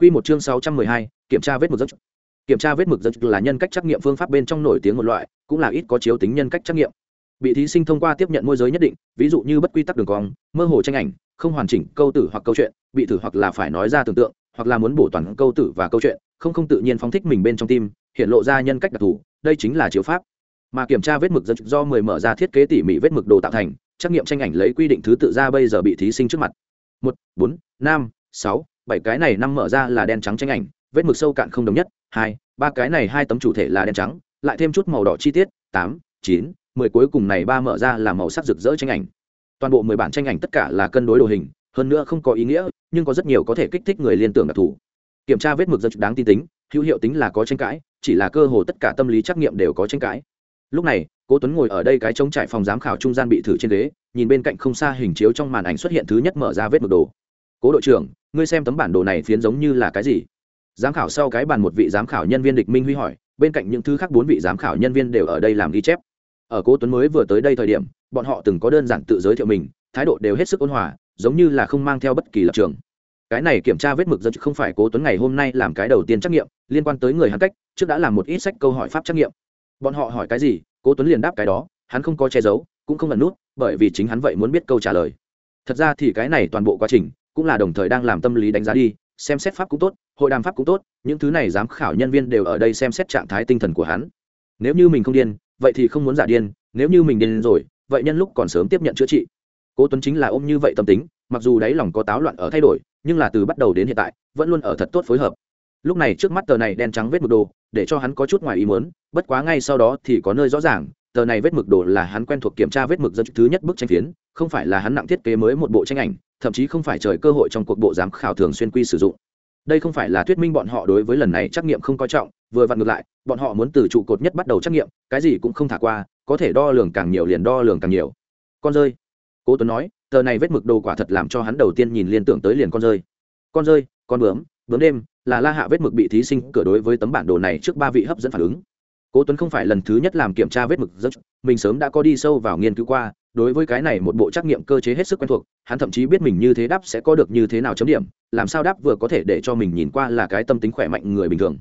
Quy một chương 612, kiểm tra vết mực rất. Kiểm tra vết mực rất là nhân cách trắc nghiệm phương pháp bên trong nổi tiếng một loại, cũng là ít có chiếu tính nhân cách trắc nghiệm. Bị thí sinh thông qua tiếp nhận môi giới nhất định, ví dụ như bất quy tắc đường cong, mơ hồ tranh ảnh, không hoàn chỉnh câu tử hoặc câu chuyện, bị thử hoặc là phải nói ra tưởng tượng, hoặc là muốn bổ toàn câu tử và câu chuyện, không không tự nhiên phóng thích mình bên trong tim, hiện lộ ra nhân cách đặc thù, đây chính là chiếu pháp. Mà kiểm tra vết mực rất do 10 mở ra thiết kế tỉ mỉ vết mực đồ tạo thành, trắc nghiệm tranh ảnh lấy quy định thứ tự ra bây giờ bị thí sinh trước mặt. 1, 4, 5, 6, bảy cái này năm mở ra là đen trắng tranh ảnh, vết mực sâu cạn không đồng nhất, hai, ba cái này hai tấm chủ thể là đen trắng, lại thêm chút màu đỏ chi tiết, tám, chín, mười cuối cùng này ba mở ra là màu sắc rực rỡ tranh ảnh. Toàn bộ mười bản tranh ảnh tất cả là cân đối đồ hình, hơn nữa không có ý nghĩa, nhưng có rất nhiều có thể kích thích người liên tưởng đặc thù. Kiểm tra vết mực rất đáng tin tính, hữu hiệu tính là có tranh cãi, chỉ là cơ hồ tất cả tâm lý trắc nghiệm đều có tranh cãi. Lúc này, cố tuấn ngồi ở đây cái trống trải phòng giám khảo trung gian bị thử trên ghế, nhìn bên cạnh không xa hình chiếu trong màn ảnh xuất hiện thứ nhất mở ra vết mực đồ cố đội trưởng, ngươi xem tấm bản đồ này phiến giống như là cái gì? Giám khảo sau cái bàn một vị giám khảo nhân viên địch minh huy hỏi, bên cạnh những thứ khác bốn vị giám khảo nhân viên đều ở đây làm ghi chép. Ở cố tuấn mới vừa tới đây thời điểm, bọn họ từng có đơn giản tự giới thiệu mình, thái độ đều hết sức ôn hòa, giống như là không mang theo bất kỳ lập trường. Cái này kiểm tra vết mực dân không phải cố tuấn ngày hôm nay làm cái đầu tiên trắc nghiệm, liên quan tới người hắn cách, trước đã làm một ít sách câu hỏi pháp trắc nghiệm. Bọn họ hỏi cái gì, cố tuấn liền đáp cái đó, hắn không có che giấu, cũng không ẩn nút, bởi vì chính hắn vậy muốn biết câu trả lời. Thật ra thì cái này toàn bộ quá trình cũng là đồng thời đang làm tâm lý đánh giá đi, xem xét pháp cũng tốt, hội đàm pháp cũng tốt, những thứ này giám khảo nhân viên đều ở đây xem xét trạng thái tinh thần của hắn. Nếu như mình không điên, vậy thì không muốn giả điên, nếu như mình điên rồi, vậy nhân lúc còn sớm tiếp nhận chữa trị. Cố tuấn chính là ôm như vậy tâm tính, mặc dù đáy lòng có táo loạn ở thay đổi, nhưng là từ bắt đầu đến hiện tại, vẫn luôn ở thật tốt phối hợp. Lúc này trước mắt tờ này đen trắng vết mực đồ, để cho hắn có chút ngoài ý muốn, bất quá ngay sau đó thì có nơi rõ ràng, tờ này vết mực đồ là hắn quen thuộc kiểm tra vết mực dân thứ nhất bức tranh phiến, không phải là hắn nặng thiết kế mới một bộ tranh ảnh thậm chí không phải trời cơ hội trong cuộc bộ giám khảo thường xuyên quy sử dụng. Đây không phải là thuyết minh bọn họ đối với lần này trắc nghiệm không coi trọng, vừa vặn ngược lại, bọn họ muốn từ trụ cột nhất bắt đầu trắc nghiệm, cái gì cũng không thả qua, có thể đo lường càng nhiều liền đo lường càng nhiều. Con rơi. Cố tuấn nói, tờ này vết mực đồ quả thật làm cho hắn đầu tiên nhìn liên tưởng tới liền con rơi. Con rơi, con bướm bướm đêm, là la hạ vết mực bị thí sinh cửa đối với tấm bản đồ này trước ba vị hấp dẫn phản ứng. Cố tuấn không phải lần thứ nhất làm kiểm tra vết mực rất, mình sớm đã có đi sâu vào nghiên cứu qua đối với cái này một bộ trắc nghiệm cơ chế hết sức quen thuộc, hắn thậm chí biết mình như thế đáp sẽ có được như thế nào chấm điểm, làm sao đáp vừa có thể để cho mình nhìn qua là cái tâm tính khỏe mạnh người bình thường.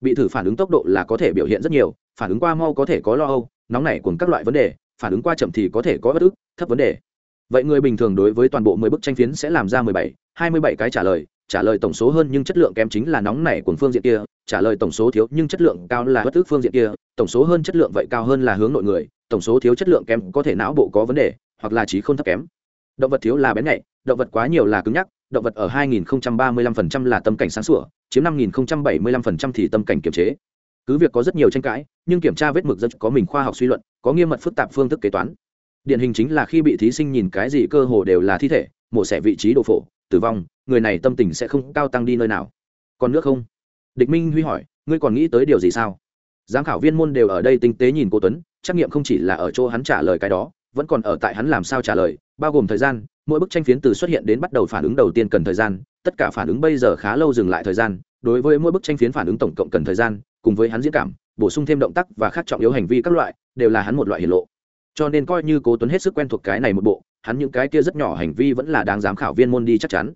Bị thử phản ứng tốc độ là có thể biểu hiện rất nhiều, phản ứng qua mau có thể có lo âu, nóng nảy cùng các loại vấn đề, phản ứng qua chậm thì có thể có bất ức, thấp vấn đề. Vậy người bình thường đối với toàn bộ mười bức tranh phiến sẽ làm ra mười bảy, hai mươi bảy cái trả lời trả lời tổng số hơn nhưng chất lượng kém chính là nóng nảy của phương diện kia. Trả lời tổng số thiếu nhưng chất lượng cao là bất tức phương diện kia. Tổng số hơn chất lượng vậy cao hơn là hướng nội người. Tổng số thiếu chất lượng kém có thể não bộ có vấn đề, hoặc là trí không thấp kém. Động vật thiếu là bén nhạy, động vật quá nhiều là cứng nhắc. Động vật ở 2035% là tâm cảnh sáng sủa, chiếm 5075% thì tâm cảnh kiềm chế. Cứ việc có rất nhiều tranh cãi, nhưng kiểm tra vết mực rất có mình khoa học suy luận, có nghiêm mật phức tạp phương thức kế toán. Điển hình chính là khi bị thí sinh nhìn cái gì cơ hồ đều là thi thể, mổ xẻ vị trí độ phổ tử vong, người này tâm tình sẽ không cao tăng đi nơi nào. Còn nước không? Địch minh huy hỏi, ngươi còn nghĩ tới điều gì sao? Giám khảo viên môn đều ở đây tinh tế nhìn cô tuấn trắc nghiệm không chỉ là ở chỗ hắn trả lời cái đó, vẫn còn ở tại hắn làm sao trả lời, bao gồm thời gian, mỗi bức tranh phiến từ xuất hiện đến bắt đầu phản ứng đầu tiên cần thời gian, tất cả phản ứng bây giờ khá lâu dừng lại thời gian, đối với mỗi bức tranh phiến phản ứng tổng cộng cần thời gian, cùng với hắn diễn cảm, bổ sung thêm động tác và khác trọng yếu hành vi các loại, đều là hắn một loại hiển lộ. Cho nên coi như cố tuấn hết sức quen thuộc cái này một bộ hắn những cái kia rất nhỏ hành vi vẫn là đáng giám khảo viên môn đi chắc chắn.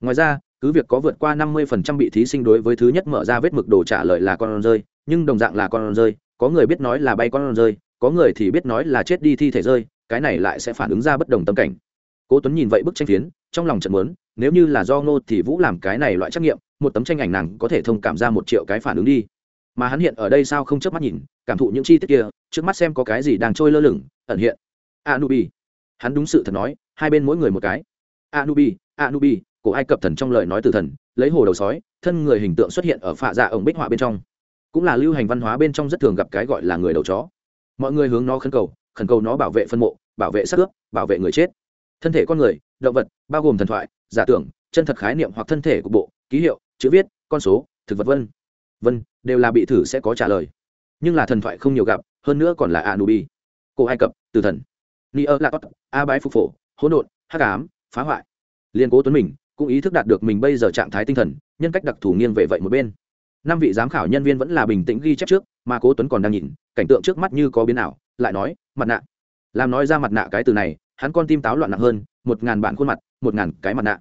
Ngoài ra, cứ việc có vượt qua năm mươi phần trăm bị thí sinh đối với thứ nhất mở ra vết mực đồ trả lời là con rơi, nhưng đồng dạng là con rơi, có người biết nói là bay con rơi, có người thì biết nói là chết đi thi thể rơi, cái này lại sẽ phản ứng ra bất đồng tâm cảnh. Cố tuấn nhìn vậy bức tranh phiến, trong lòng chợt muốn, nếu như là do ngô thì vũ làm cái này loại trắc nghiệm, một tấm tranh ảnh nàng có thể thông cảm ra một triệu cái phản ứng đi. Mà hắn hiện ở đây sao không chớp mắt nhìn, cảm thụ những chi tiết kia, trước mắt xem có cái gì đang trôi lơ lửng, ẩn hiện. Anubi hắn đúng sự thật nói, hai bên mỗi người một cái. Anubi anubi, cổ ai cập thần trong lời nói từ thần, lấy hồ đầu sói, thân người hình tượng xuất hiện ở phạ dạ ổng bích họa bên trong. Cũng là lưu hành văn hóa bên trong rất thường gặp cái gọi là người đầu chó. Mọi người hướng nó khẩn cầu khẩn cầu nó bảo vệ phân mộ, bảo vệ sắc ướp, bảo vệ người chết. Thân thể con người, động vật, bao gồm thần thoại, giả tưởng, chân thật khái niệm hoặc thân thể của bộ, ký hiệu, chữ viết, con số, thực vật vân. Vân, đều là bị thử sẽ có trả lời. Nhưng là thần thoại không nhiều gặp, hơn nữa còn là anubi. Cổ ai cập, từ thần ni ơ là tốt, a bái phục phổ, hỗn độn, hắc ám, phá hoại. Liên cố tuấn mình cũng ý thức đạt được mình bây giờ trạng thái tinh thần, nhân cách đặc thù nghiêng về vậy một bên. Năm vị giám khảo nhân viên vẫn là bình tĩnh ghi chép trước, mà cố tuấn còn đang nhìn, cảnh tượng trước mắt như có biến ảo, lại nói, mặt nạ. Làm nói ra mặt nạ cái từ này, hắn con tim táo loạn nặng hơn, một ngàn bạn khuôn mặt, một ngàn cái mặt nạ.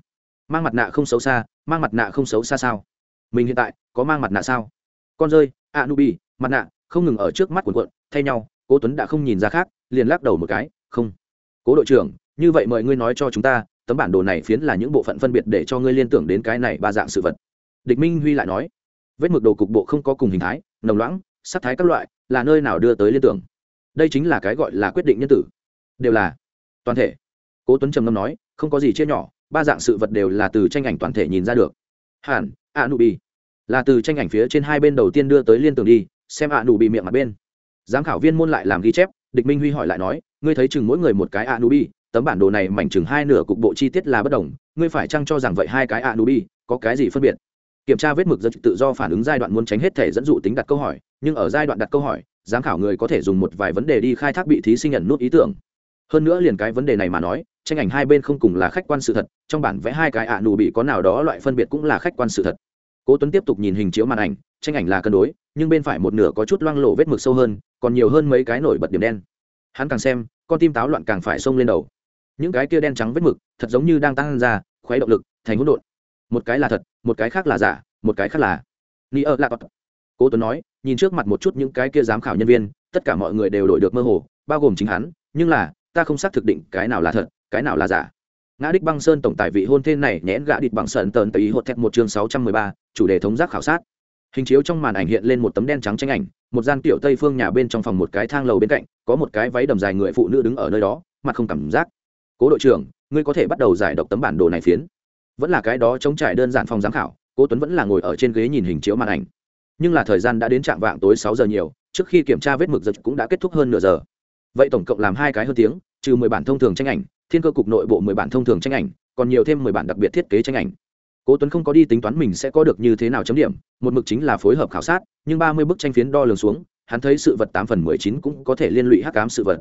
Mang mặt nạ không xấu xa, mang mặt nạ không xấu xa sao? Mình hiện tại có mang mặt nạ sao? Con rơi a nu mặt nạ, không ngừng ở trước mắt quần quận thay nhau, cố tuấn đã không nhìn ra khác, liền lắc đầu một cái không. Cố đội trưởng, như vậy mời ngươi nói cho chúng ta, tấm bản đồ này phiến là những bộ phận phân biệt để cho ngươi liên tưởng đến cái này ba dạng sự vật. Địch minh huy lại nói, vết mực đồ cục bộ không có cùng hình thái, nồng loãng, sắc thái các loại, là nơi nào đưa tới liên tưởng? Đây chính là cái gọi là quyết định nhân tử. Đều là toàn thể. Cố tuấn trầm ngâm nói, không có gì chia nhỏ, ba dạng sự vật đều là từ tranh ảnh toàn thể nhìn ra được. Hẳn ạ nụ bi là từ tranh ảnh phía trên hai bên đầu tiên đưa tới liên tưởng đi, xem ạ nụ Bì miệng mặt bên. Giám khảo viên môn lại làm ghi chép, địch minh huy hỏi lại nói ngươi thấy chừng mỗi người một cái a tấm bản đồ này mảnh chừng hai nửa cục bộ chi tiết là bất đồng, ngươi phải chăng cho rằng vậy hai cái a có cái gì phân biệt? Kiểm tra vết mực dân tự do phản ứng giai đoạn muốn tránh hết thể dẫn dụ tính đặt câu hỏi, nhưng ở giai đoạn đặt câu hỏi, giám khảo người có thể dùng một vài vấn đề đi khai thác bị thí sinh nhận nút ý tưởng. Hơn nữa liền cái vấn đề này mà nói, tranh ảnh hai bên không cùng là khách quan sự thật, trong bản vẽ hai cái ạ nụ bị có nào đó loại phân biệt cũng là khách quan sự thật. Cố tuấn tiếp tục nhìn hình chiếu màn ảnh, tranh ảnh là cân đối, nhưng bên phải một nửa có chút loang lộ vết mực sâu hơn, còn nhiều hơn mấy cái nổi bật điểm đen hắn càng xem, con tim táo loạn càng phải xông lên đầu. Những cái kia đen trắng vết mực thật giống như đang tăng ra khoái động lực, thành hỗn độn. Một cái là thật, một cái khác là giả, một cái khác là ni ơ lạ cố tuấn nói, nhìn trước mặt một chút những cái kia giám khảo nhân viên, tất cả mọi người đều đổi được mơ hồ, bao gồm chính hắn, nhưng là, ta không xác thực định cái nào là thật, cái nào là giả. Ngã đích băng sơn tổng tài vị hôn thên này nhẽn gã địch bằng sơn tờn tây hột thẹt một chương sáu trăm mười ba, chủ đề thống giác khảo sát hình chiếu trong màn ảnh hiện lên một tấm đen trắng tranh ảnh, một gian tiểu tây phương nhà bên trong phòng một cái thang lầu bên cạnh, có một cái váy đầm dài người phụ nữ đứng ở nơi đó, mặt không cảm giác. Cố đội trưởng, ngươi có thể bắt đầu giải độc tấm bản đồ này phiến. Vẫn là cái đó chống trải đơn giản phòng giám khảo, cố tuấn vẫn là ngồi ở trên ghế nhìn hình chiếu màn ảnh. Nhưng là thời gian đã đến trạng vạng tối sáu giờ nhiều, trước khi kiểm tra vết mực giật cũng đã kết thúc hơn nửa giờ. Vậy tổng cộng làm hai cái hơn tiếng, trừ mười bản thông thường tranh ảnh, thiên cơ cục nội bộ mười bản thông thường tranh ảnh, còn nhiều thêm mười bản đặc biệt thiết kế tranh ảnh cố tuấn không có đi tính toán mình sẽ có được như thế nào chấm điểm, một mực chính là phối hợp khảo sát, nhưng ba mươi bức tranh phiến đo lường xuống, hắn thấy sự vật tám phần mười chín cũng có thể liên lụy hắc ám sự vật.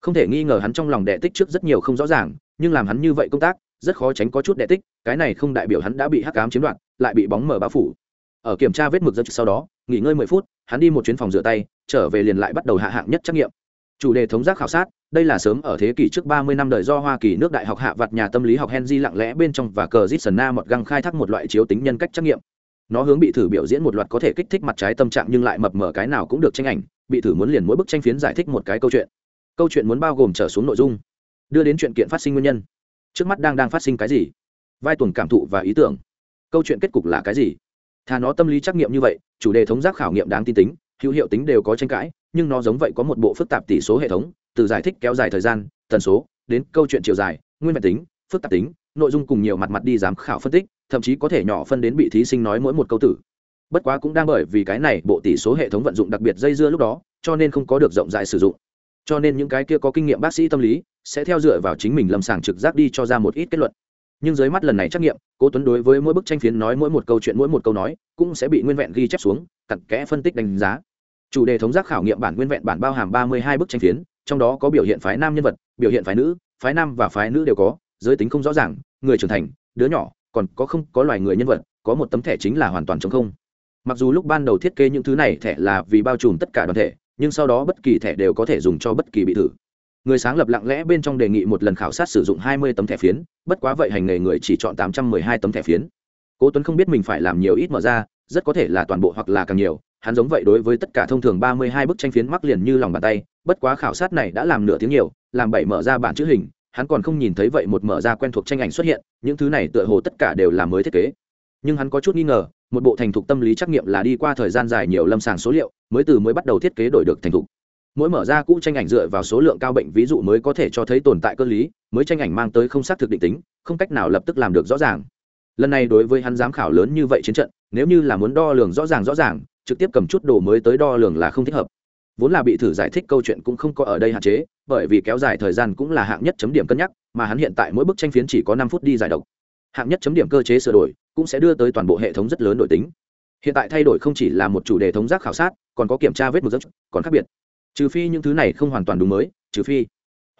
Không thể nghi ngờ hắn trong lòng đệ tích trước rất nhiều không rõ ràng, nhưng làm hắn như vậy công tác, rất khó tránh có chút đệ tích, cái này không đại biểu hắn đã bị hắc ám chiếm đoạt, lại bị bóng mờ bao phủ. Ở kiểm tra vết mực dân sau đó, nghỉ ngơi mười phút, hắn đi một chuyến phòng rửa tay, trở về liền lại bắt đầu hạ hạng nhất trắc nghiệm chủ đề thống giác khảo sát đây là sớm ở thế kỷ trước 30 năm đời do Hoa Kỳ nước đại học hạ vặt nhà tâm lý học Henry lặng lẽ bên trong và cờ Zitsana một găng khai thác một loại chiếu tính nhân cách trắc nghiệm. Nó hướng bị thử biểu diễn một loạt có thể kích thích mặt trái tâm trạng nhưng lại mập mờ cái nào cũng được tranh ảnh, bị thử muốn liền mỗi bức tranh phiến giải thích một cái câu chuyện. Câu chuyện muốn bao gồm trở xuống nội dung, đưa đến chuyện kiện phát sinh nguyên nhân. Trước mắt đang đang phát sinh cái gì? Vai tuần cảm thụ và ý tưởng. Câu chuyện kết cục là cái gì? Thà nó tâm lý trắc nghiệm như vậy, chủ đề thống giác khảo nghiệm đáng tin tính, hữu hiệu tính đều có tranh cãi, nhưng nó giống vậy có một bộ phức tạp tỷ số hệ thống, từ giải thích kéo dài thời gian tần số đến câu chuyện chiều dài nguyên vẹn tính phức tạp tính nội dung cùng nhiều mặt mặt đi giám khảo phân tích thậm chí có thể nhỏ phân đến bị thí sinh nói mỗi một câu tử. Bất quá cũng đang bởi vì cái này bộ tỷ số hệ thống vận dụng đặc biệt dây dưa lúc đó cho nên không có được rộng rãi sử dụng. Cho nên những cái kia có kinh nghiệm bác sĩ tâm lý sẽ theo dựa vào chính mình lâm sàng trực giác đi cho ra một ít kết luận. Nhưng dưới mắt lần này trắc nghiệm cố tuấn đối với mỗi bức tranh phiến nói mỗi một câu chuyện mỗi một câu nói cũng sẽ bị nguyên vẹn ghi chép xuống cặn kẽ phân tích đánh giá chủ đề thống giác khảo nghiệm bản nguyên vẹn bản bao hàm ba mươi hai bức tranh phiến, trong đó có biểu hiện phái nam nhân vật, biểu hiện phái nữ, phái nam và phái nữ đều có, giới tính không rõ ràng, người trưởng thành, đứa nhỏ, còn có không có loài người nhân vật, có một tấm thẻ chính là hoàn toàn chống không. Mặc dù lúc ban đầu thiết kế những thứ này thẻ là vì bao trùm tất cả đoàn thể, nhưng sau đó bất kỳ thẻ đều có thể dùng cho bất kỳ bị thử. Người sáng lập lặng lẽ bên trong đề nghị một lần khảo sát sử dụng hai mươi tấm thẻ phiến, bất quá vậy hành nghề người chỉ chọn tám trăm mười hai tấm thẻ phiến. Cố tuấn không biết mình phải làm nhiều ít mở ra, rất có thể là toàn bộ hoặc là càng nhiều hắn giống vậy đối với tất cả thông thường ba mươi hai bức tranh phiến mắc liền như lòng bàn tay, bất quá khảo sát này đã làm nửa tiếng nhiều, làm bảy mở ra bản chữ hình, hắn còn không nhìn thấy vậy một mở ra quen thuộc tranh ảnh xuất hiện, những thứ này tựa hồ tất cả đều là mới thiết kế. Nhưng hắn có chút nghi ngờ, một bộ thành thục tâm lý trắc nghiệm là đi qua thời gian dài nhiều lâm sàng số liệu, mới từ mới bắt đầu thiết kế đổi được thành thục. Mỗi mở ra cũ tranh ảnh dựa vào số lượng cao bệnh ví dụ mới có thể cho thấy tồn tại cơ lý, mới tranh ảnh mang tới không xác thực định tính, không cách nào lập tức làm được rõ ràng. Lần này đối với hắn giám khảo lớn như vậy chiến trận, nếu như là muốn đo lường rõ ràng rõ ràng trực tiếp cầm chút đồ mới tới đo lường là không thích hợp. Vốn là bị thử giải thích câu chuyện cũng không có ở đây hạn chế, bởi vì kéo dài thời gian cũng là hạng nhất chấm điểm cân nhắc, mà hắn hiện tại mỗi bức tranh phiến chỉ có năm phút đi giải độc. Hạng nhất chấm điểm cơ chế sửa đổi, cũng sẽ đưa tới toàn bộ hệ thống rất lớn đổi tính. Hiện tại thay đổi không chỉ là một chủ đề thống giác khảo sát, còn có kiểm tra vết một giấc còn khác biệt. Trừ phi những thứ này không hoàn toàn đúng mới, trừ phi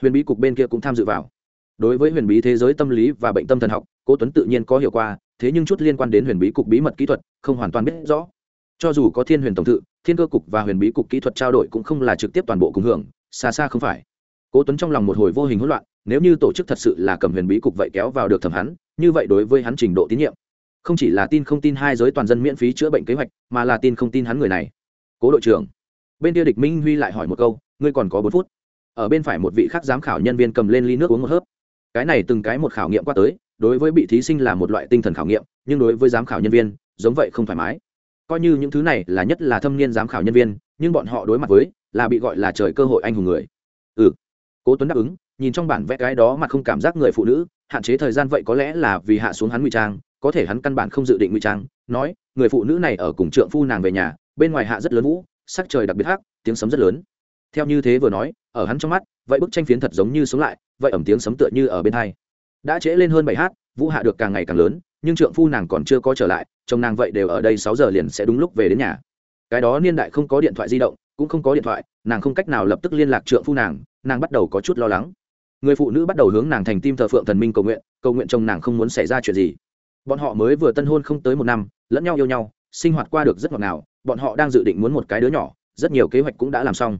huyền bí cục bên kia cũng tham dự vào. Đối với huyền bí thế giới tâm lý và bệnh tâm thần học, cố tuấn tự nhiên có hiệu quả thế nhưng chút liên quan đến huyền bí cục bí mật kỹ thuật, không hoàn toàn biết rõ cho dù có thiên huyền tổng thự, thiên cơ cục và huyền bí cục kỹ thuật trao đổi cũng không là trực tiếp toàn bộ cùng hưởng, xa xa không phải. Cố tuấn trong lòng một hồi vô hình hỗn loạn, nếu như tổ chức thật sự là cầm huyền bí cục vậy kéo vào được thẩm hắn, như vậy đối với hắn trình độ tín nhiệm. Không chỉ là tin không tin hai giới toàn dân miễn phí chữa bệnh kế hoạch, mà là tin không tin hắn người này. Cố đội trưởng, bên kia địch minh huy lại hỏi một câu, ngươi còn có bốn phút. Ở bên phải một vị khác giám khảo nhân viên cầm lên ly nước uống một hớp. Cái này từng cái một khảo nghiệm qua tới, đối với bị thí sinh là một loại tinh thần khảo nghiệm, nhưng đối với giám khảo nhân viên, giống vậy không thoải mái coi như những thứ này là nhất là thâm niên giám khảo nhân viên, nhưng bọn họ đối mặt với, là bị gọi là trời cơ hội anh hùng người. Ừ. Cố tuấn đáp ứng, nhìn trong bản vẽ cái đó mà không cảm giác người phụ nữ, hạn chế thời gian vậy có lẽ là vì hạ xuống hắn ngụy trang, có thể hắn căn bản không dự định ngụy trang, nói, người phụ nữ này ở cùng trượng phu nàng về nhà, bên ngoài hạ rất lớn vũ, sắc trời đặc biệt hắc, tiếng sấm rất lớn. Theo như thế vừa nói, ở hắn trong mắt, vậy bức tranh phiến thật giống như sống lại, vậy ẩm tiếng sấm tựa như ở bên hai. Đã trễ lên hơn bảy hát, vũ hạ được càng ngày càng lớn nhưng trượng phu nàng còn chưa có trở lại, chồng nàng vậy đều ở đây sáu giờ liền sẽ đúng lúc về đến nhà. Cái đó niên đại không có điện thoại di động, cũng không có điện thoại, nàng không cách nào lập tức liên lạc trượng phu nàng nàng bắt đầu có chút lo lắng. Người phụ nữ bắt đầu hướng nàng thành tim thờ phượng thần minh cầu nguyện cầu nguyện chồng nàng không muốn xảy ra chuyện gì. Bọn họ mới vừa tân hôn không tới một năm, lẫn nhau yêu nhau, sinh hoạt qua được rất ngọt ngào, bọn họ đang dự định muốn một cái đứa nhỏ, rất nhiều kế hoạch cũng đã làm xong.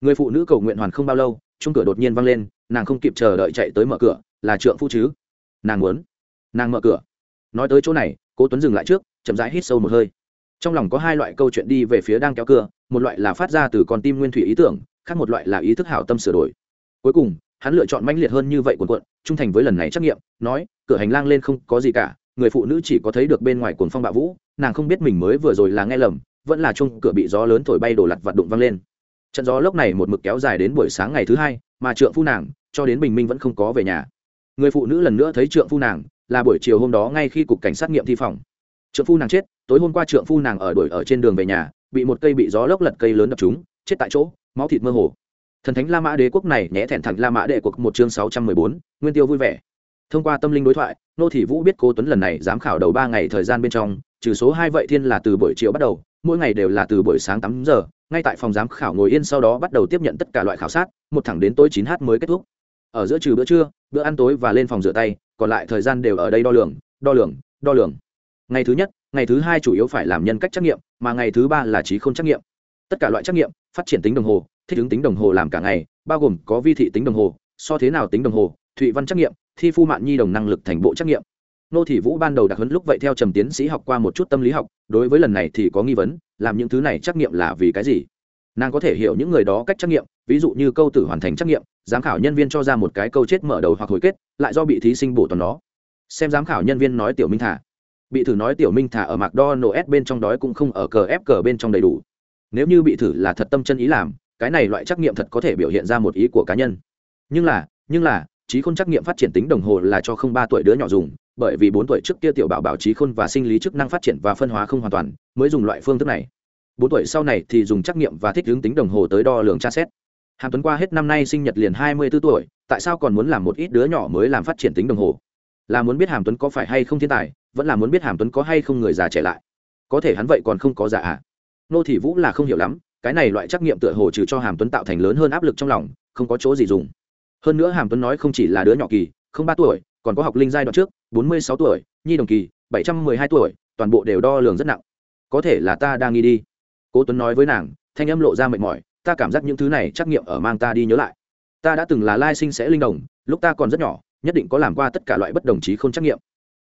Người phụ nữ cầu nguyện hoàn không bao lâu chung cửa đột nhiên văng lên, nàng không kịp chờ đợi chạy tới mở cửa, là trượng phu chứ? Nàng muốn. Nàng mở cửa nói tới chỗ này, cố tuấn dừng lại trước, chậm rãi hít sâu một hơi. Trong lòng có hai loại câu chuyện đi về phía đang kéo cửa, một loại là phát ra từ con tim nguyên thủy ý tưởng, khác một loại là ý thức hảo tâm sửa đổi. Cuối cùng, hắn lựa chọn mãnh liệt hơn như vậy quần quận trung thành với lần này trắc nghiệm, nói, cửa hành lang lên không có gì cả, người phụ nữ chỉ có thấy được bên ngoài cuồng phong bạo vũ, nàng không biết mình mới vừa rồi là nghe lầm, vẫn là chung cửa bị gió lớn thổi bay đổ lặt vặt đụng văng lên. Trận gió lốc này một mực kéo dài đến buổi sáng ngày thứ hai, mà trượng phu nàng, cho đến bình minh vẫn không có về nhà. Người phụ nữ lần nữa thấy trượng phu nàng là buổi chiều hôm đó ngay khi cục cảnh sát nghiệm thi phòng. Trượng phu nàng chết, tối hôm qua trượng phu nàng ở đuổi ở trên đường về nhà, bị một cây bị gió lốc lật cây lớn đập trúng, chết tại chỗ, máu thịt mơ hồ. Thần thánh la mã đế quốc này nhẽ thẹn thẳng la mã đệ quốc một chương sáu trăm mười bốn, nguyên tiêu vui vẻ. Thông qua tâm linh đối thoại, nô thị vũ biết cố tuấn lần này giám khảo đầu ba ngày thời gian bên trong, trừ số hai vậy thiên là từ buổi chiều bắt đầu, mỗi ngày đều là từ buổi sáng tám giờ, ngay tại phòng giám khảo ngồi yên sau đó bắt đầu tiếp nhận tất cả loại khảo sát, một thẳng đến tối chín h mới kết thúc. Ở giữa trừ bữa trưa, bữa ăn tối và lên phòng rửa tay còn lại thời gian đều ở đây đo lường đo lường đo lường. Ngày thứ nhất, ngày thứ hai chủ yếu phải làm nhân cách trắc nghiệm, mà ngày thứ ba là trí không trắc nghiệm. Tất cả loại trắc nghiệm, phát triển tính đồng hồ, thích ứng tính đồng hồ làm cả ngày, bao gồm có vi thị tính đồng hồ, so thế nào tính đồng hồ, thụy văn trắc nghiệm, thi phu mạn nhi đồng năng lực thành bộ trắc nghiệm. Nô thị vũ ban đầu đặc huấn lúc vậy theo trầm tiến sĩ học qua một chút tâm lý học, đối với lần này thì có nghi vấn, làm những thứ này trắc nghiệm là vì cái gì? Nàng có thể hiểu những người đó cách trắc nghiệm, ví dụ như câu tử hoàn thành trắc nghiệm giám khảo nhân viên cho ra một cái câu chết mở đầu hoặc hồi kết, lại do bị thí sinh bổ toàn nó. xem giám khảo nhân viên nói tiểu minh thả. Bị thử nói tiểu minh thả ở mạc đo nổ s bên trong đói cũng không ở cờ ép cờ bên trong đầy đủ. Nếu như bị thử là thật tâm chân ý làm, cái này loại trắc nghiệm thật có thể biểu hiện ra một ý của cá nhân. Nhưng là nhưng là, trí khôn trắc nghiệm phát triển tính đồng hồ là cho không ba tuổi đứa nhỏ dùng, bởi vì bốn tuổi trước kia tiểu bảo bảo trí khôn và sinh lý chức năng phát triển và phân hóa không hoàn toàn, mới dùng loại phương thức này. Bốn tuổi sau này thì dùng trắc nghiệm và thích hướng tính đồng hồ tới đo lường tra xét hàm tuấn qua hết năm nay sinh nhật liền hai mươi b ố tuổi, tại sao còn muốn làm một ít đứa nhỏ mới làm phát triển tính đồng hồ? Là muốn biết hàm tuấn có phải hay không thiên tài, vẫn là muốn biết hàm tuấn có hay không người già trẻ lại. Có thể hắn vậy còn không có già à? Nô thị vũ là không hiểu lắm, cái này loại trắc nghiệm tựa hồ trừ cho hàm tuấn tạo thành lớn hơn áp lực trong lòng, không có chỗ gì dùng. Hơn nữa hàm tuấn nói không chỉ là đứa nhỏ kỳ, không ba tuổi, còn có học linh giai đoạn trước, bốn mươi sáu tuổi, nhi đồng kỳ, bảy trăm mười hai tuổi, toàn bộ đều đo lường rất nặng. Có thể là ta đang nghi đi. Cố tuấn nói với nàng, thanh âm lộ ra mệt mỏi ta cảm giác những thứ này trắc nghiệm ở mang ta đi nhớ lại. Ta đã từng là lai sinh sẽ linh đồng, lúc ta còn rất nhỏ, nhất định có làm qua tất cả loại bất đồng chí không trắc nghiệm.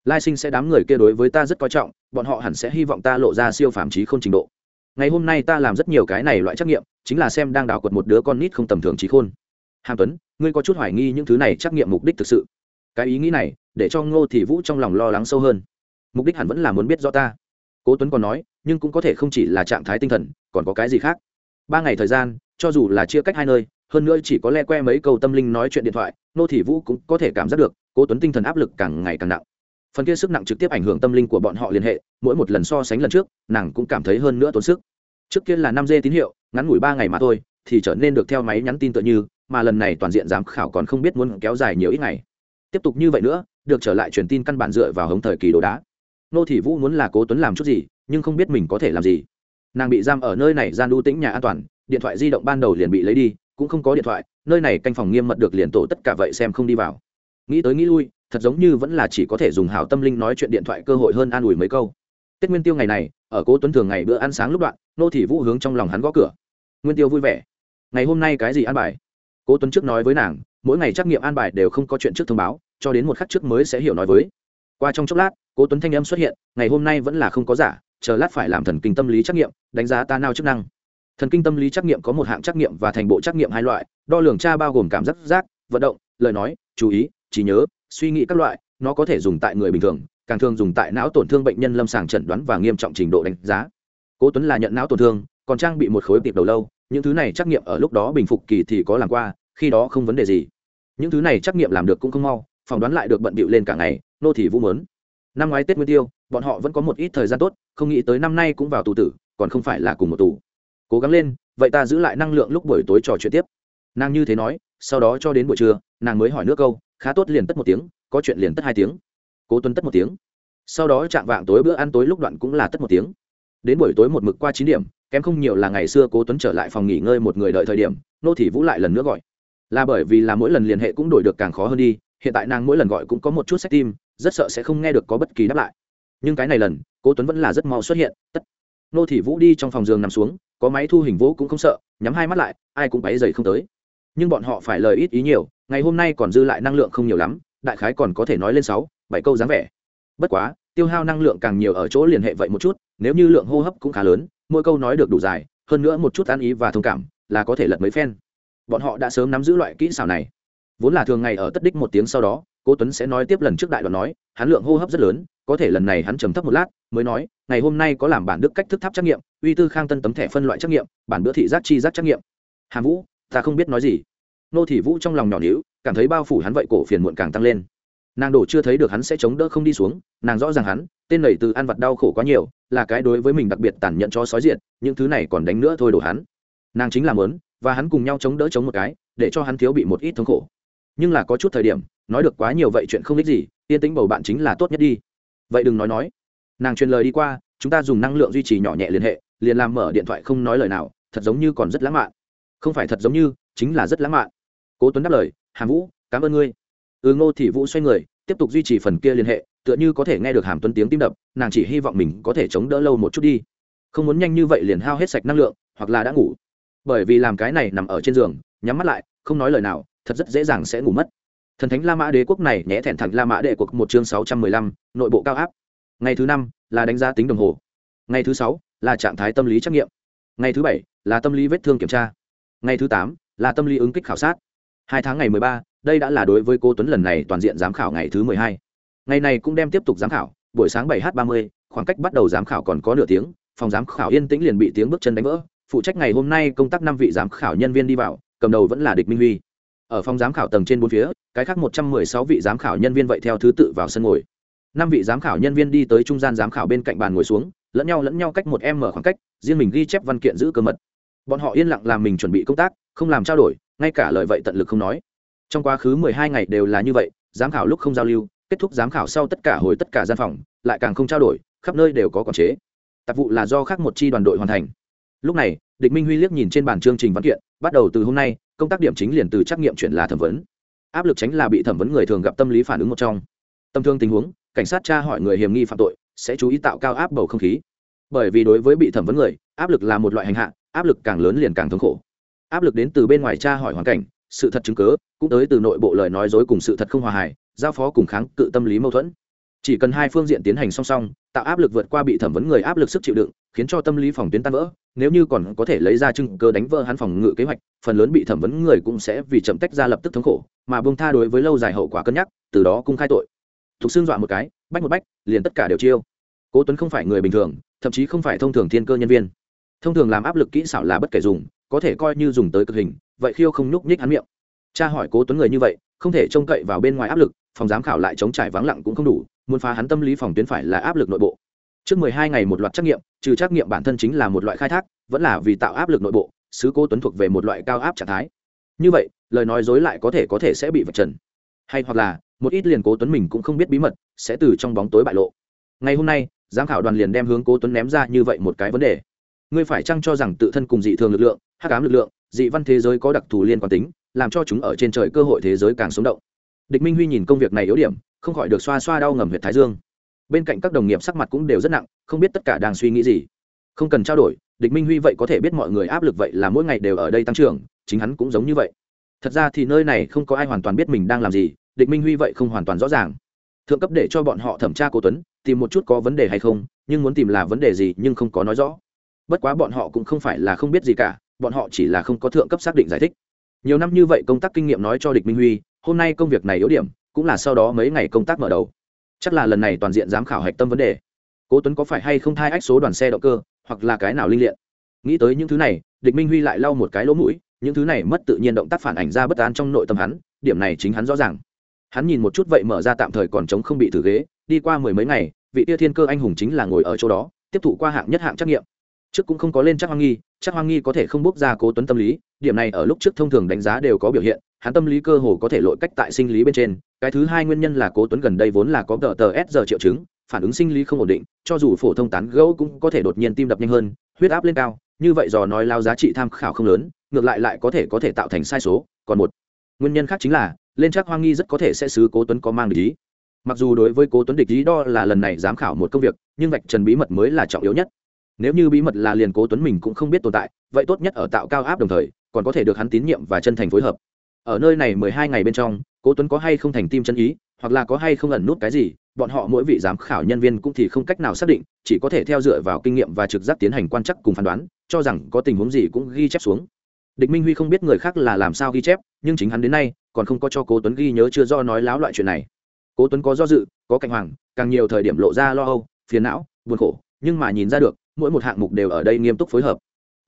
Lai sinh sẽ đám người kia đối với ta rất coi trọng, bọn họ hẳn sẽ hy vọng ta lộ ra siêu phàm trí không trình độ. Ngày hôm nay ta làm rất nhiều cái này loại trắc nghiệm, chính là xem đang đào quật một đứa con nít không tầm thường trí khôn. Hàm tuấn, ngươi có chút hoài nghi những thứ này trắc nghiệm mục đích thực sự. Cái ý nghĩ này, để cho ngô thị vũ trong lòng lo lắng sâu hơn. Mục đích hẳn vẫn là muốn biết rõ ta. Cố tuấn còn nói, nhưng cũng có thể không chỉ là trạng thái tinh thần, còn có cái gì khác? Ba ngày thời gian, cho dù là chia cách hai nơi, hơn nữa chỉ có le que mấy câu tâm linh nói chuyện điện thoại, nô thị vũ cũng có thể cảm giác được, cố tuấn tinh thần áp lực càng ngày càng nặng. Phần kia sức nặng trực tiếp ảnh hưởng tâm linh của bọn họ liên hệ, mỗi một lần so sánh lần trước, nàng cũng cảm thấy hơn nữa tốn sức. Trước kia là năm dê tín hiệu, ngắn ngủi ba ngày mà thôi, thì trở nên được theo máy nhắn tin tựa như, mà lần này toàn diện giám khảo còn không biết muốn kéo dài nhiều ít ngày. Tiếp tục như vậy nữa, được trở lại truyền tin căn bản dựa vào hống thời kỳ đồ đá. Nô thị vũ muốn là cố tuấn làm chút gì, nhưng không biết mình có thể làm gì nàng bị giam ở nơi này gian đu tĩnh nhà an toàn, điện thoại di động ban đầu liền bị lấy đi, cũng không có điện thoại, nơi này canh phòng nghiêm mật được liền tổ tất cả vậy xem không đi vào. Nghĩ tới nghĩ lui, thật giống như vẫn là chỉ có thể dùng hảo tâm linh nói chuyện điện thoại cơ hội hơn an ủi mấy câu. Tết nguyên tiêu ngày này, ở cố tuấn thường ngày bữa ăn sáng lúc đoạn, nô thị vũ hướng trong lòng hắn gõ cửa. Nguyên tiêu vui vẻ. Ngày hôm nay cái gì an bài? Cố tuấn trước nói với nàng, mỗi ngày trắc nghiệm an bài đều không có chuyện trước thông báo, cho đến một khắc trước mới sẽ hiểu nói với. Qua trong chốc lát, cố tuấn thanh âm xuất hiện, ngày hôm nay vẫn là không có giả chờ lát phải làm thần kinh tâm lý trắc nghiệm, đánh giá ta nào chức năng. Thần kinh tâm lý trắc nghiệm có một hạng trắc nghiệm và thành bộ trắc nghiệm hai loại, đo lường tra bao gồm cảm giác giác, vận động, lời nói, chú ý, trí nhớ, suy nghĩ các loại, nó có thể dùng tại người bình thường, càng thường dùng tại não tổn thương bệnh nhân lâm sàng chẩn đoán và nghiêm trọng trình độ đánh giá. Cố tuấn là nhận não tổn thương, còn trang bị một khối tiệp đầu lâu, những thứ này trắc nghiệm ở lúc đó bình phục kỳ thì có làm qua, khi đó không vấn đề gì. Những thứ này trắc nghiệm làm được cũng không mau, phỏng đoán lại được bận bịu lên cả ngày, nô thì vũ mớn. Năm ngoái tết nguyên tiêu bọn họ vẫn có một ít thời gian tốt, không nghĩ tới năm nay cũng vào tù tử, còn không phải là cùng một tù. Cố gắng lên, vậy ta giữ lại năng lượng lúc buổi tối trò chuyện tiếp. Nàng như thế nói, sau đó cho đến buổi trưa, nàng mới hỏi nước câu, khá tốt liền tất một tiếng, có chuyện liền tất hai tiếng. Cố tuấn tất một tiếng. Sau đó chạm vạng tối bữa ăn tối lúc đoạn cũng là tất một tiếng. Đến buổi tối một mực qua chín điểm, kém không nhiều là ngày xưa cố tuấn trở lại phòng nghỉ ngơi một người đợi thời điểm, nô thị vũ lại lần nữa gọi. Là bởi vì là mỗi lần liên hệ cũng đổi được càng khó hơn đi, hiện tại nàng mỗi lần gọi cũng có một chút sách tim, rất sợ sẽ không nghe được có bất kỳ đáp lại nhưng cái này lần, cố tuấn vẫn là rất mau xuất hiện, tất. Nô thị vũ đi trong phòng giường nằm xuống, có máy thu hình vũ cũng không sợ, nhắm hai mắt lại, ai cũng báy dày không tới. Nhưng bọn họ phải lời ít ý nhiều, ngày hôm nay còn dư lại năng lượng không nhiều lắm, đại khái còn có thể nói lên sáu, bảy câu dáng vẻ. Bất quá, tiêu hao năng lượng càng nhiều ở chỗ liên hệ vậy một chút, nếu như lượng hô hấp cũng khá lớn, mỗi câu nói được đủ dài, hơn nữa một chút an ý và thông cảm, là có thể lật mấy phen. Bọn họ đã sớm nắm giữ loại kỹ xảo này. Vốn là thường ngày ở tất đích một tiếng sau đó, cố tuấn sẽ nói tiếp lần trước đại đoàn nói, hắn lượng hô hấp rất lớn có thể lần này hắn trầm thấp một lát, mới nói, ngày hôm nay có làm bản đức cách thức tháp trắc nghiệm, uy tư khang tân tấm thẻ phân loại trắc nghiệm, bản bữa thị giác chi giác trắc nghiệm. Hàm vũ, ta không biết nói gì. Nô thị vũ trong lòng nhỏ nhíu, cảm thấy bao phủ hắn vậy cổ phiền muộn càng tăng lên. Nàng đổ chưa thấy được hắn sẽ chống đỡ không đi xuống, nàng rõ ràng hắn, tên nầy từ ăn vặt đau khổ quá nhiều, là cái đối với mình đặc biệt tàn nhẫn cho sói diện những thứ này còn đánh nữa thôi đổ hắn. Nàng chính là mớn và hắn cùng nhau chống đỡ chống một cái, để cho hắn thiếu bị một ít thống khổ. Nhưng là có chút thời điểm, nói được quá nhiều vậy chuyện không ích gì, yên tĩnh bầu bạn chính là tốt nhất đi vậy đừng nói nói. Nàng truyền lời đi qua, chúng ta dùng năng lượng duy trì nhỏ nhẹ liên hệ, liền làm mở điện thoại không nói lời nào, thật giống như còn rất lãng mạn. Không phải thật giống như, chính là rất lãng mạn. Cố tuấn đáp lời, hàm vũ, cảm ơn ngươi. Ừ ngô thị vũ xoay người, tiếp tục duy trì phần kia liên hệ, tựa như có thể nghe được hàm tuấn tiếng tim đập, nàng chỉ hy vọng mình có thể chống đỡ lâu một chút đi. Không muốn nhanh như vậy liền hao hết sạch năng lượng, hoặc là đã ngủ. Bởi vì làm cái này nằm ở trên giường, nhắm mắt lại, không nói lời nào, thật rất dễ dàng sẽ ngủ mất thần thánh la mã đế quốc này nhẽ thẹn thẳng la mã đệ quốc một chương sáu trăm mười lăm, nội bộ cao áp. Ngày thứ năm là đánh giá tính đồng hồ. Ngày thứ sáu là trạng thái tâm lý trắc nghiệm. Ngày thứ bảy là tâm lý vết thương kiểm tra. Ngày thứ tám là tâm lý ứng kích khảo sát. Hai tháng ngày mười ba, đây đã là đối với cô tuấn lần này toàn diện giám khảo ngày thứ mười hai. Ngày này cũng đem tiếp tục giám khảo, buổi sáng bảy h ba mươi, khoảng cách bắt đầu giám khảo còn có nửa tiếng, phòng giám khảo yên tĩnh liền bị tiếng bước chân đánh vỡ. Phụ trách ngày hôm nay công tác năm vị giám khảo nhân viên đi vào, cầm đầu vẫn là địch minh huy ở phòng giám khảo tầng trên bốn phía, cái khác một trăm mười sáu vị giám khảo nhân viên vậy theo thứ tự vào sân ngồi. Năm vị giám khảo nhân viên đi tới trung gian giám khảo bên cạnh bàn ngồi xuống, lẫn nhau lẫn nhau cách một em mở khoảng cách, riêng mình ghi chép văn kiện giữ cơ mật. Bọn họ yên lặng làm mình chuẩn bị công tác, không làm trao đổi, ngay cả lời vậy tận lực không nói. Trong quá khứ mười hai ngày đều là như vậy, giám khảo lúc không giao lưu, kết thúc giám khảo sau tất cả hồi tất cả gian phòng, lại càng không trao đổi, khắp nơi đều có quản chế. Tạp vụ là do khác một chi đoàn đội hoàn thành. Lúc này, địch minh huy liếc nhìn trên bản chương trình văn kiện, bắt đầu từ hôm nay công tác điểm chính liền từ trắc nghiệm chuyển là thẩm vấn. Áp lực tránh là bị thẩm vấn người thường gặp tâm lý phản ứng một trong. Tâm thương tình huống, cảnh sát tra hỏi người hiểm nghi phạm tội, sẽ chú ý tạo cao áp bầu không khí. Bởi vì đối với bị thẩm vấn người, áp lực là một loại hành hạ, áp lực càng lớn liền càng thống khổ. Áp lực đến từ bên ngoài tra hỏi hoàn cảnh, sự thật chứng cớ, cũng tới từ nội bộ lời nói dối cùng sự thật không hòa hài, giao phó cùng kháng cự tâm lý mâu thuẫn. Chỉ cần hai phương diện tiến hành song song, tạo áp lực vượt qua bị thẩm vấn người áp lực sức chịu đựng, khiến cho tâm lý phòng tuyến tan vỡ nếu như còn có thể lấy ra chứng cơ đánh vỡ hắn phòng ngự kế hoạch, phần lớn bị thẩm vấn người cũng sẽ vì chậm tách ra lập tức thống khổ, mà bông tha đối với lâu dài hậu quả cân nhắc, từ đó cung khai tội. Thục xương dọa một cái, bách một bách, liền tất cả đều chiêu. Cố tuấn không phải người bình thường, thậm chí không phải thông thường thiên cơ nhân viên. Thông thường làm áp lực kỹ xảo là bất kể dùng, có thể coi như dùng tới cực hình, vậy khiêu không nhúc nhích hắn miệng. Cha hỏi cố tuấn người như vậy, không thể trông cậy vào bên ngoài áp lực, phòng giám khảo lại chống trải vắng lặng cũng không đủ, muốn phá hắn tâm lý phòng tuyến phải là áp lực nội bộ trước mười hai ngày một loạt trắc nghiệm, trừ trắc nghiệm bản thân chính là một loại khai thác, vẫn là vì tạo áp lực nội bộ, sứ cố tuấn thuộc về một loại cao áp trạng thái. Như vậy, lời nói dối lại có thể có thể sẽ bị vạch trần. Hay hoặc là, một ít liền cố tuấn mình cũng không biết bí mật, sẽ từ trong bóng tối bại lộ. Ngày hôm nay, giám khảo đoàn liền đem hướng cố tuấn ném ra như vậy một cái vấn đề. Ngươi phải chăng cho rằng tự thân cùng dị thường lực lượng, hắc ám lực lượng, dị văn thế giới có đặc thù liên quan tính, làm cho chúng ở trên trời cơ hội thế giới càng sống động? Địch minh huy nhìn công việc này yếu điểm, không khỏi được xoa xoa đau ngầm huyệt thái dương bên cạnh các đồng nghiệp sắc mặt cũng đều rất nặng, không biết tất cả đang suy nghĩ gì. Không cần trao đổi, địch minh huy vậy có thể biết mọi người áp lực vậy là mỗi ngày đều ở đây tăng trưởng, chính hắn cũng giống như vậy. Thật ra thì nơi này không có ai hoàn toàn biết mình đang làm gì, địch minh huy vậy không hoàn toàn rõ ràng. Thượng cấp để cho bọn họ thẩm tra cố tuấn, tìm một chút có vấn đề hay không, nhưng muốn tìm là vấn đề gì nhưng không có nói rõ. Bất quá bọn họ cũng không phải là không biết gì cả, bọn họ chỉ là không có thượng cấp xác định giải thích. Nhiều năm như vậy công tác kinh nghiệm nói cho địch minh huy, hôm nay công việc này yếu điểm, cũng là sau đó mấy ngày công tác mở đầu chắc là lần này toàn diện giám khảo hạch tâm vấn đề. Cố tuấn có phải hay không thai ách số đoàn xe động cơ, hoặc là cái nào linh liện nghĩ tới những thứ này, địch minh huy lại lau một cái lỗ mũi, những thứ này mất tự nhiên động tác phản ảnh ra bất an trong nội tâm hắn, điểm này chính hắn rõ ràng. Hắn nhìn một chút vậy mở ra tạm thời còn chống không bị thử ghế, đi qua mười mấy ngày, vị tia thiên cơ anh hùng chính là ngồi ở chỗ đó, tiếp thụ qua hạng nhất hạng trắc nghiệm. Trước cũng không có lên chắc hoang nghi, chắc hoang nghi có thể không bước ra cố tuấn tâm lý, điểm này ở lúc trước thông thường đánh giá đều có biểu hiện hắn tâm lý cơ hồ có thể lội cách tại sinh lý bên trên, cái thứ hai nguyên nhân là cố tuấn gần đây vốn là có tờ tờ s giờ triệu chứng, phản ứng sinh lý không ổn định, cho dù phổ thông tán gẫu cũng có thể đột nhiên tim đập nhanh hơn, huyết áp lên cao, như vậy dò nói lao giá trị tham khảo không lớn, ngược lại lại có thể có thể tạo thành sai số, còn một nguyên nhân khác chính là, lên chắc hoang nghi rất có thể sẽ xứ cố tuấn có mang địch ý. Mặc dù đối với cố tuấn địch ý đo là lần này giám khảo một công việc, nhưng vạch trần bí mật mới là trọng yếu nhất. Nếu như bí mật là liền cố tuấn mình cũng không biết tồn tại, vậy tốt nhất ở tạo cao áp đồng thời, còn có thể được hắn tín nhiệm và chân thành phối hợp ở nơi này mười hai ngày bên trong, cố tuấn có hay không thành tim chân ý, hoặc là có hay không ẩn nút cái gì, bọn họ mỗi vị giám khảo nhân viên cũng thì không cách nào xác định, chỉ có thể theo dựa vào kinh nghiệm và trực giác tiến hành quan chắc cùng phán đoán, cho rằng có tình huống gì cũng ghi chép xuống. Địch minh huy không biết người khác là làm sao ghi chép, nhưng chính hắn đến nay, còn không có cho cố tuấn ghi nhớ chưa do nói láo loại chuyện này. Cố tuấn có do dự, có cảnh hoàng, càng nhiều thời điểm lộ ra lo âu, phiền não, buồn khổ, nhưng mà nhìn ra được, mỗi một hạng mục đều ở đây nghiêm túc phối hợp.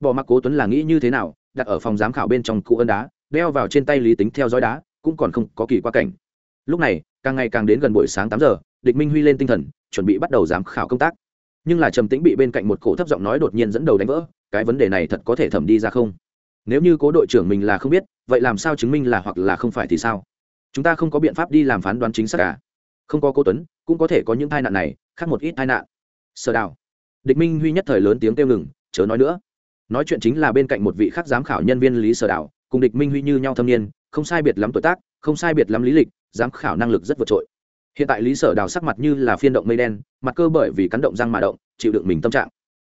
Bỏ mặc cố tuấn là nghĩ như thế nào, đặt ở phòng giám khảo bên trong cụ ân đá đeo vào trên tay lý tính theo dõi đá, cũng còn không có kỳ qua cảnh. Lúc này, càng ngày càng đến gần buổi sáng tám giờ, địch minh huy lên tinh thần, chuẩn bị bắt đầu giám khảo công tác. Nhưng là trầm tĩnh bị bên cạnh một cổ thấp giọng nói đột nhiên dẫn đầu đánh vỡ, cái vấn đề này thật có thể thẩm đi ra không? Nếu như cố đội trưởng mình là không biết, vậy làm sao chứng minh là hoặc là không phải thì sao? Chúng ta không có biện pháp đi làm phán đoán chính xác cả. Không có cố tuấn, cũng có thể có những tai nạn này, khác một ít tai nạn. Sở đào. Địch minh huy nhất thời lớn tiếng kêu ngừng, chớ nói nữa. Nói chuyện chính là bên cạnh một vị khác giám khảo nhân viên lý sở đào cùng địch minh huy như nhau thâm niên, không sai biệt lắm tuổi tác, không sai biệt lắm lý lịch, giám khảo năng lực rất vượt trội. Hiện tại lý sở đào sắc mặt như là phiên động mây đen, mặt cơ bởi vì cắn động răng mà động, chịu đựng mình tâm trạng.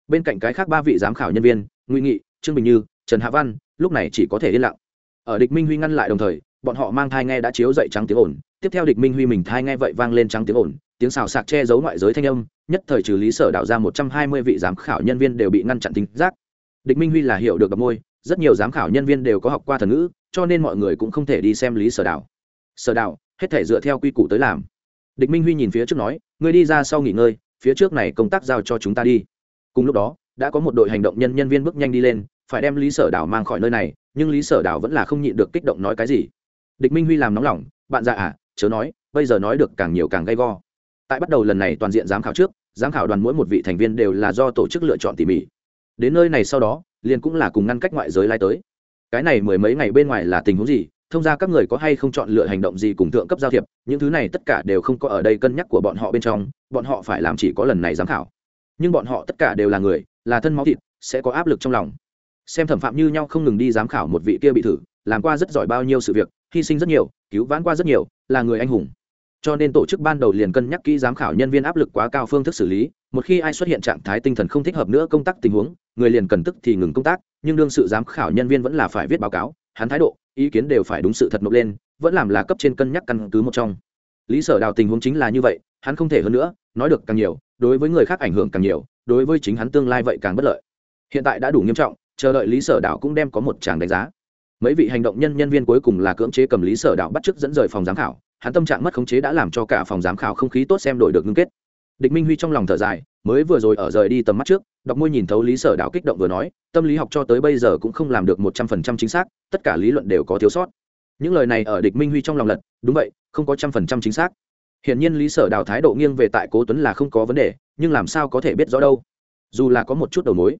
Bên cạnh cái khác ba vị giám khảo nhân viên nguy nghị, trương bình như, trần hạ văn, lúc này chỉ có thể yên lặng. Ở địch minh huy ngăn lại đồng thời, bọn họ mang thai nghe đã chiếu dậy trắng tiếng ồn. Tiếp theo địch minh huy mình thai nghe vậy vang lên trắng tiếng ồn, tiếng xào sạc che giấu ngoại giới thanh âm, nhất thời trừ lý sở đạo ra một trăm hai mươi vị giám khảo nhân viên đều bị ngăn chặn tính giác. Địch minh huy là hiểu được đập môi rất nhiều giám khảo nhân viên đều có học qua thần ngữ, cho nên mọi người cũng không thể đi xem lý sở đạo sở đạo hết thể dựa theo quy củ tới làm. Địch minh huy nhìn phía trước nói, ngươi đi ra sau nghỉ ngơi, phía trước này công tác giao cho chúng ta đi. Cùng lúc đó, đã có một đội hành động nhân nhân viên bước nhanh đi lên, phải đem lý sở đảo mang khỏi nơi này, nhưng lý sở đảo vẫn là không nhịn được kích động nói cái gì. Địch minh huy làm nóng lòng, bạn già à chớ nói, bây giờ nói được càng nhiều càng gay go. Tại bắt đầu lần này toàn diện giám khảo trước, giám khảo đoàn mỗi một vị thành viên đều là do tổ chức lựa chọn tỉ mỉ đến nơi này sau đó, liền cũng là cùng ngăn cách ngoại giới lai tới. Cái này mười mấy ngày bên ngoài là tình huống gì? Thông ra các người có hay không chọn lựa hành động gì cùng thượng cấp giao thiệp? Những thứ này tất cả đều không có ở đây cân nhắc của bọn họ bên trong, bọn họ phải làm chỉ có lần này giám khảo. Nhưng bọn họ tất cả đều là người, là thân máu thịt, sẽ có áp lực trong lòng. Xem thẩm phạm như nhau không ngừng đi giám khảo một vị kia bị thử, làm qua rất giỏi bao nhiêu sự việc, hy sinh rất nhiều, cứu vãn qua rất nhiều, là người anh hùng. Cho nên tổ chức ban đầu liền cân nhắc kỹ giám khảo nhân viên áp lực quá cao phương thức xử lý, một khi ai xuất hiện trạng thái tinh thần không thích hợp nữa công tác tình huống người liền cần tức thì ngừng công tác, nhưng đương sự giám khảo nhân viên vẫn là phải viết báo cáo, hắn thái độ, ý kiến đều phải đúng sự thật nộp lên, vẫn làm là cấp trên cân nhắc căn cứ một trong. Lý sở đào tình huống chính là như vậy, hắn không thể hơn nữa, nói được càng nhiều, đối với người khác ảnh hưởng càng nhiều, đối với chính hắn tương lai vậy càng bất lợi. Hiện tại đã đủ nghiêm trọng, chờ đợi lý sở đảo cũng đem có một tràng đánh giá. Mấy vị hành động nhân nhân viên cuối cùng là cưỡng chế cầm lý sở đảo bắt chước dẫn rời phòng giám khảo, hắn tâm trạng mất khống chế đã làm cho cả phòng giám khảo không khí tốt xem đổi được ngưng kết địch minh huy trong lòng thở dài, mới vừa rồi ở rời đi tầm mắt trước, đọc môi nhìn thấu lý sở đảo kích động vừa nói, tâm lý học cho tới bây giờ cũng không làm được một trăm phần trăm chính xác, tất cả lý luận đều có thiếu sót. Những lời này ở địch minh huy trong lòng lật, đúng vậy, không có trăm phần trăm chính xác. Hiển nhiên lý sở đào thái độ nghiêng về tại cố tuấn là không có vấn đề, nhưng làm sao có thể biết rõ đâu? Dù là có một chút đầu mối,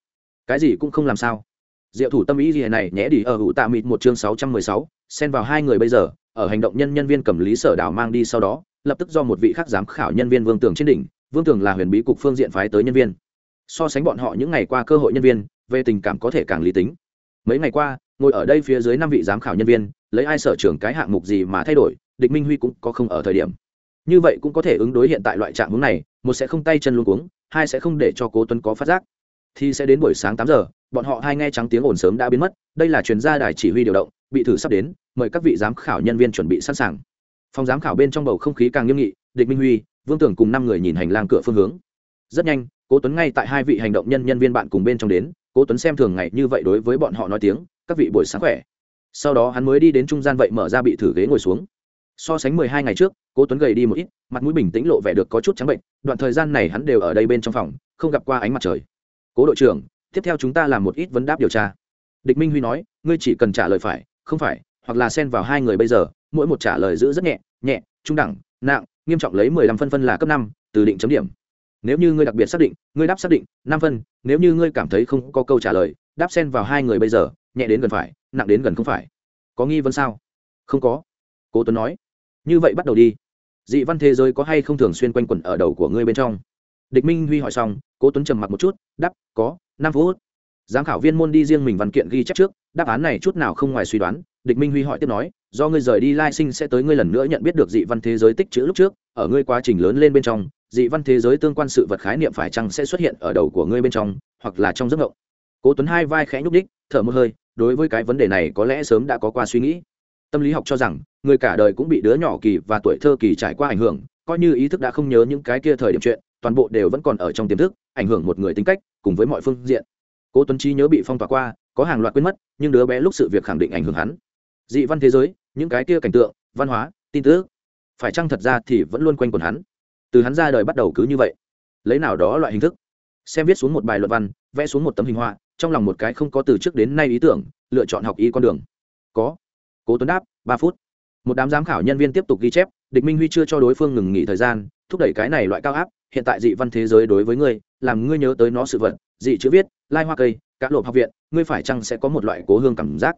cái gì cũng không làm sao. Diệu thủ tâm ý gì này, nhẽ đi ở hữu tạ mịt một chương sáu trăm mười sáu, xen vào hai người bây giờ, ở hành động nhân nhân viên cầm lý sở đảo mang đi sau đó, lập tức do một vị khác giám khảo nhân viên vương tường trên đỉnh vương tưởng là huyền bí cục phương diện phái tới nhân viên. So sánh bọn họ những ngày qua cơ hội nhân viên, về tình cảm có thể càng lý tính. Mấy ngày qua, ngồi ở đây phía dưới năm vị giám khảo nhân viên, lấy ai sở trưởng cái hạng mục gì mà thay đổi, địch minh huy cũng có không ở thời điểm. Như vậy cũng có thể ứng đối hiện tại loại trạng hướng này, một sẽ không tay chân luôn cuống, hai sẽ không để cho cố tuấn có phát giác. Thì sẽ đến buổi sáng tám giờ, bọn họ hai nghe trắng tiếng ồn sớm đã biến mất, đây là chuyên gia đài chỉ huy điều động, bị thử sắp đến, mời các vị giám khảo nhân viên chuẩn bị sẵn sàng. Phòng giám khảo bên trong bầu không khí càng nghiêm nghị, địch minh huy vương tưởng cùng năm người nhìn hành lang cửa phương hướng. Rất nhanh, cố tuấn ngay tại hai vị hành động nhân nhân viên bạn cùng bên trong đến. Cố tuấn xem thường ngày như vậy đối với bọn họ nói tiếng, các vị buổi sáng khỏe. Sau đó hắn mới đi đến trung gian vậy mở ra bị thử ghế ngồi xuống. So sánh mười hai ngày trước, cố tuấn gầy đi một ít, mặt mũi bình tĩnh lộ vẻ được có chút trắng bệnh, đoạn thời gian này hắn đều ở đây bên trong phòng, không gặp qua ánh mặt trời. Cố đội trưởng, tiếp theo chúng ta làm một ít vấn đáp điều tra. Địch minh huy nói, ngươi chỉ cần trả lời phải, không phải, hoặc là xen vào hai người bây giờ, mỗi một trả lời giữ rất nhẹ nhẹ, trung đẳng, nặng nghiêm trọng lấy mười lăm phân phân là cấp năm, từ định chấm điểm. Nếu như ngươi đặc biệt xác định, ngươi đáp xác định, năm phân, nếu như ngươi cảm thấy không có câu trả lời, đáp xen vào hai người bây giờ, nhẹ đến gần phải, nặng đến gần không phải. Có nghi vấn sao? Không có. Cố tuấn nói. Như vậy bắt đầu đi. Dị văn thế giới có hay không thường xuyên quanh quẩn ở đầu của ngươi bên trong? Địch minh huy hỏi xong, cố tuấn trầm mặc một chút, đáp, có, năm phút. Giám khảo viên môn đi riêng mình văn kiện ghi chép trước, đáp án này chút nào không ngoài suy đoán, địch minh huy hỏi tiếp nói do ngươi rời đi lai sinh sẽ tới ngươi lần nữa nhận biết được dị văn thế giới tích chữ lúc trước, ở ngươi quá trình lớn lên bên trong, dị văn thế giới tương quan sự vật khái niệm phải chăng sẽ xuất hiện ở đầu của ngươi bên trong, hoặc là trong giấc ngộng cố tuấn hai vai khẽ nhúc đích thở một hơi, đối với cái vấn đề này có lẽ sớm đã có qua suy nghĩ. Tâm lý học cho rằng, người cả đời cũng bị đứa nhỏ kỳ và tuổi thơ kỳ trải qua ảnh hưởng, coi như ý thức đã không nhớ những cái kia thời điểm chuyện, toàn bộ đều vẫn còn ở trong tiềm thức, ảnh hưởng một người tính cách, cùng với mọi phương diện. Cố tuấn trí nhớ bị phong tỏa qua, có hàng loạt quên mất, nhưng đứa bé lúc sự việc khẳng định ảnh hưởng hắn. Dị văn thế giới những cái kia cảnh tượng, văn hóa, tin tức. Phải chăng thật ra thì vẫn luôn quanh quẩn hắn? Từ hắn ra đời bắt đầu cứ như vậy. Lấy nào đó loại hình thức. Xem viết xuống một bài luận văn, vẽ xuống một tấm hình họa, trong lòng một cái không có từ trước đến nay ý tưởng, lựa chọn học y con đường. Có. Cố tuấn đáp, ba phút. Một đám giám khảo nhân viên tiếp tục ghi chép, địch minh huy chưa cho đối phương ngừng nghỉ thời gian, thúc đẩy cái này loại cao áp, hiện tại dị văn thế giới đối với ngươi, làm ngươi nhớ tới nó sự vật, dị chữ viết, lai hoa cây các lộp học viện, ngươi phải chăng sẽ có một loại cố hương cảm giác?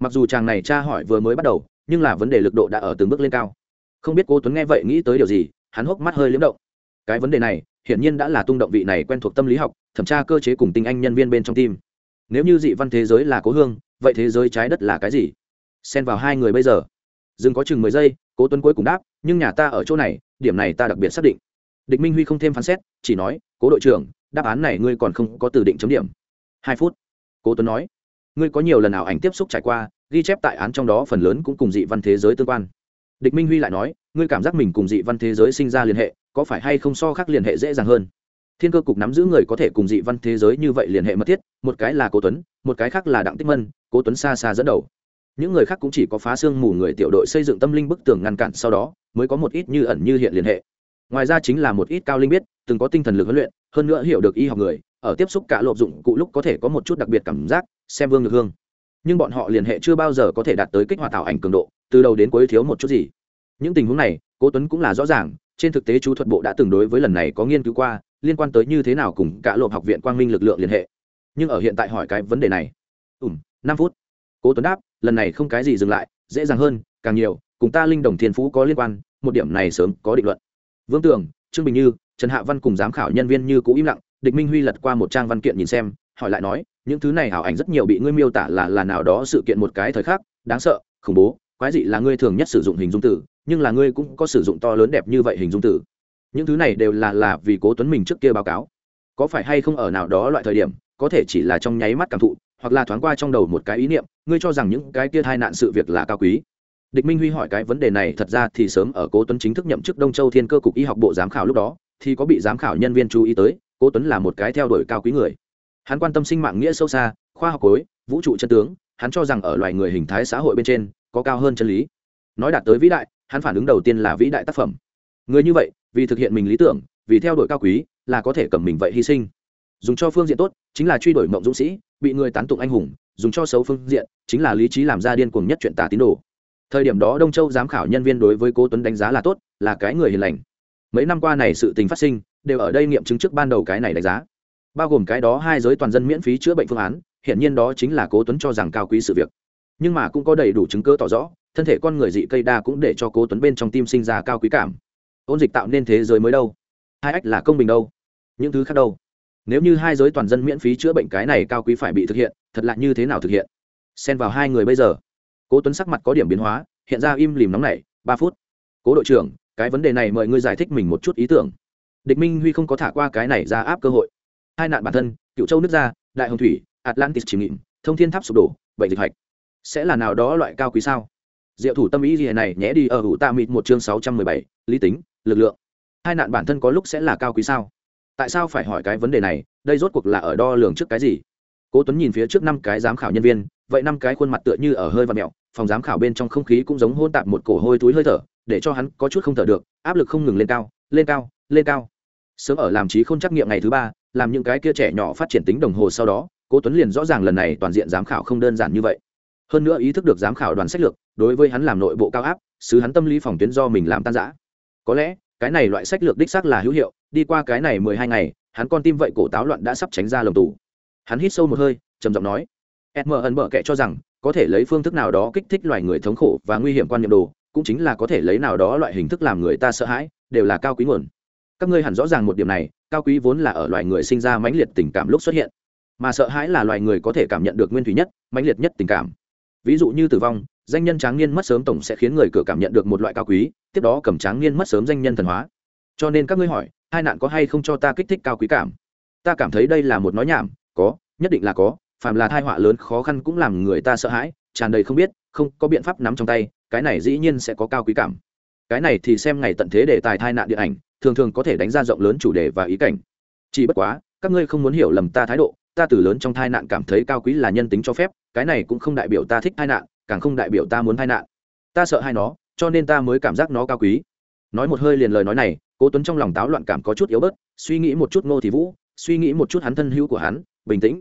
Mặc dù chàng này tra hỏi vừa mới bắt đầu nhưng là vấn đề lực độ đã ở từng bước lên cao. Không biết cô tuấn nghe vậy nghĩ tới điều gì, hắn hốc mắt hơi liếm động. Cái vấn đề này, hiển nhiên đã là tung động vị này quen thuộc tâm lý học, thẩm tra cơ chế cùng tinh anh nhân viên bên trong tim nếu như dị văn thế giới là cố hương, vậy thế giới trái đất là cái gì? Xen vào hai người bây giờ. Dừng có chừng mười giây, cố tuấn cuối cùng đáp, nhưng nhà ta ở chỗ này, điểm này ta đặc biệt xác định. Địch minh huy không thêm phán xét, chỉ nói, cố đội trưởng, đáp án này ngươi còn không có từ định chấm điểm. Hai phút. Cố tuấn nói, ngươi có nhiều lần nào ảnh tiếp xúc trải qua ghi chép tại án trong đó phần lớn cũng cùng dị văn thế giới tương quan. Địch minh huy lại nói, ngươi cảm giác mình cùng dị văn thế giới sinh ra liên hệ, có phải hay không so khác liên hệ dễ dàng hơn? Thiên cơ cục nắm giữ người có thể cùng dị văn thế giới như vậy liên hệ mật thiết, một cái là cố tuấn, một cái khác là đặng tích mân, cố tuấn xa xa dẫn đầu. Những người khác cũng chỉ có phá xương mù người tiểu đội xây dựng tâm linh bức tường ngăn cản sau đó, mới có một ít như ẩn như hiện liên hệ. Ngoài ra chính là một ít cao linh biết, từng có tinh thần lực huấn luyện, hơn nữa hiểu được y học người, ở tiếp xúc cả lộp dụng cụ lúc có thể có một chút đặc biệt cảm giác, xem vương được hương nhưng bọn họ liên hệ chưa bao giờ có thể đạt tới kích hoạt tạo ảnh cường độ, từ đầu đến cuối thiếu một chút gì. Những tình huống này, cố tuấn cũng là rõ ràng, trên thực tế chú thuật bộ đã từng đối với lần này có nghiên cứu qua, liên quan tới như thế nào cùng cả lộp học viện quang minh lực lượng liên hệ. Nhưng ở hiện tại hỏi cái vấn đề này. Ủm năm phút. Cố tuấn đáp, lần này không cái gì dừng lại, dễ dàng hơn, càng nhiều, cùng ta linh đồng thiên phú có liên quan, một điểm này sớm có định luận. Vương tường, trương bình như, trần hạ văn cùng giám khảo nhân viên như cũ im lặng, địch minh huy lật qua một trang văn kiện nhìn xem hỏi lại nói, những thứ này ảo ảnh rất nhiều bị ngươi miêu tả là là nào đó sự kiện một cái thời khắc, đáng sợ, khủng bố, quái dị là ngươi thường nhất sử dụng hình dung tử nhưng là ngươi cũng có sử dụng to lớn đẹp như vậy hình dung tử những thứ này đều là là vì cố tuấn mình trước kia báo cáo. Có phải hay không ở nào đó loại thời điểm, có thể chỉ là trong nháy mắt cảm thụ, hoặc là thoáng qua trong đầu một cái ý niệm, ngươi cho rằng những cái kia tai nạn sự việc là cao quý. Địch minh huy hỏi cái vấn đề này, thật ra thì sớm ở cố tuấn chính thức nhậm chức đông châu thiên cơ cục y học bộ giám khảo lúc đó, thì có bị giám khảo nhân viên chú ý tới, cố tuấn là một cái theo đuổi cao quý người hắn quan tâm sinh mạng nghĩa sâu xa, khoa học cối vũ trụ chân tướng, hắn cho rằng ở loài người hình thái xã hội bên trên, có cao hơn chân lý. Nói đạt tới vĩ đại, hắn phản ứng đầu tiên là vĩ đại tác phẩm. Người như vậy, vì thực hiện mình lý tưởng, vì theo đuổi cao quý, là có thể cầm mình vậy hy sinh. Dùng cho phương diện tốt, chính là truy đuổi mộng dũng sĩ, bị người tán tụng anh hùng, dùng cho xấu phương diện, chính là lý trí làm ra điên cuồng nhất chuyện tà tín đồ. Thời điểm đó đông châu giám khảo nhân viên đối với cố tuấn đánh giá là tốt, là cái người hiền lành. Mấy năm qua này sự tình phát sinh, đều ở đây nghiệm chứng trước ban đầu cái này đánh giá bao gồm cái đó hai giới toàn dân miễn phí chữa bệnh phương án hiện nhiên đó chính là cố tuấn cho rằng cao quý sự việc. Nhưng mà cũng có đầy đủ chứng cứ tỏ rõ, thân thể con người dị cây đa cũng để cho cố tuấn bên trong tim sinh ra cao quý cảm. Ôn dịch tạo nên thế giới mới đâu? Hai ách là công bình đâu? Những thứ khác đâu? Nếu như hai giới toàn dân miễn phí chữa bệnh cái này cao quý phải bị thực hiện, thật lạ như thế nào thực hiện? Xen vào hai người bây giờ. Cố tuấn sắc mặt có điểm biến hóa, hiện ra im lìm nóng này ba phút. Cố đội trưởng, cái vấn đề này mời ngươi giải thích mình một chút ý tưởng. Địch minh huy không có thả qua cái này ra áp cơ hội hai nạn bản thân, cựu châu nước ra, đại hồng thủy, atlantis chìm nghịm, thông thiên tháp sụp đổ bệnh dịch hạch. Sẽ là nào đó loại cao quý sao? Diệu thủ tâm ý gì này nhé đi ở hữu tạ mịt một chương sáu trăm mười bảy, lý tính, lực lượng. Hai nạn bản thân có lúc sẽ là cao quý sao? Tại sao phải hỏi cái vấn đề này? Đây rốt cuộc là ở đo lường trước cái gì? Cố tuấn nhìn phía trước năm cái giám khảo nhân viên, vậy năm cái khuôn mặt tựa như ở hơi và mẹo, phòng giám khảo bên trong không khí cũng giống hôn tạp một cổ hôi túi hơi thở, để cho hắn có chút không thở được, áp lực không ngừng lên cao lên cao lên cao. Sớm ở làm trí không trắc nghiệm ngày thứ ba làm những cái kia trẻ nhỏ phát triển tính đồng hồ sau đó, cố tuấn liền rõ ràng lần này toàn diện giám khảo không đơn giản như vậy. Hơn nữa ý thức được giám khảo đoàn sách lược, đối với hắn làm nội bộ cao áp sứ hắn tâm lý phòng tuyến do mình làm tan giã có lẽ, cái này loại sách lược đích xác là hữu hiệu, đi qua cái này mười hai ngày, hắn con tim vậy cổ táo loạn đã sắp tránh ra lồng tù. Hắn hít sâu một hơi, trầm giọng nói edm ẩn bợ kệ cho rằng, có thể lấy phương thức nào đó kích thích loài người thống khổ và nguy hiểm quan niệm đồ, cũng chính là có thể lấy nào đó loại hình thức làm người ta sợ hãi, đều là cao quý nguồn các ngươi hẳn rõ ràng một điểm này, cao quý vốn là ở loài người sinh ra mãnh liệt tình cảm lúc xuất hiện. Mà sợ hãi là loài người có thể cảm nhận được nguyên thủy nhất, mãnh liệt nhất tình cảm. Ví dụ như tử vong, danh nhân tráng niên mất sớm tổng sẽ khiến người cửa cảm nhận được một loại cao quý, tiếp đó cầm tráng niên mất sớm danh nhân thần hóa. Cho nên các ngươi hỏi, hai nạn có hay không cho ta kích thích cao quý cảm? Ta cảm thấy đây là một nói nhảm, có, nhất định là có, phàm là thai họa lớn khó khăn cũng làm người ta sợ hãi, tràn đầy không biết, không có biện pháp nắm trong tay, cái này dĩ nhiên sẽ có cao quý cảm cái này thì xem ngày tận thế để tài thai nạn điện ảnh, thường thường có thể đánh ra rộng lớn chủ đề và ý cảnh. Chỉ bất quá, các ngươi không muốn hiểu lầm ta thái độ, ta từ lớn trong thai nạn cảm thấy cao quý là nhân tính cho phép, cái này cũng không đại biểu ta thích thai nạn, càng không đại biểu ta muốn thai nạn. Ta sợ hai nó, cho nên ta mới cảm giác nó cao quý. Nói một hơi liền lời nói này, cố tuấn trong lòng táo loạn cảm có chút yếu bớt, suy nghĩ một chút ngô thì vũ, suy nghĩ một chút hắn thân hữu của hắn, bình tĩnh.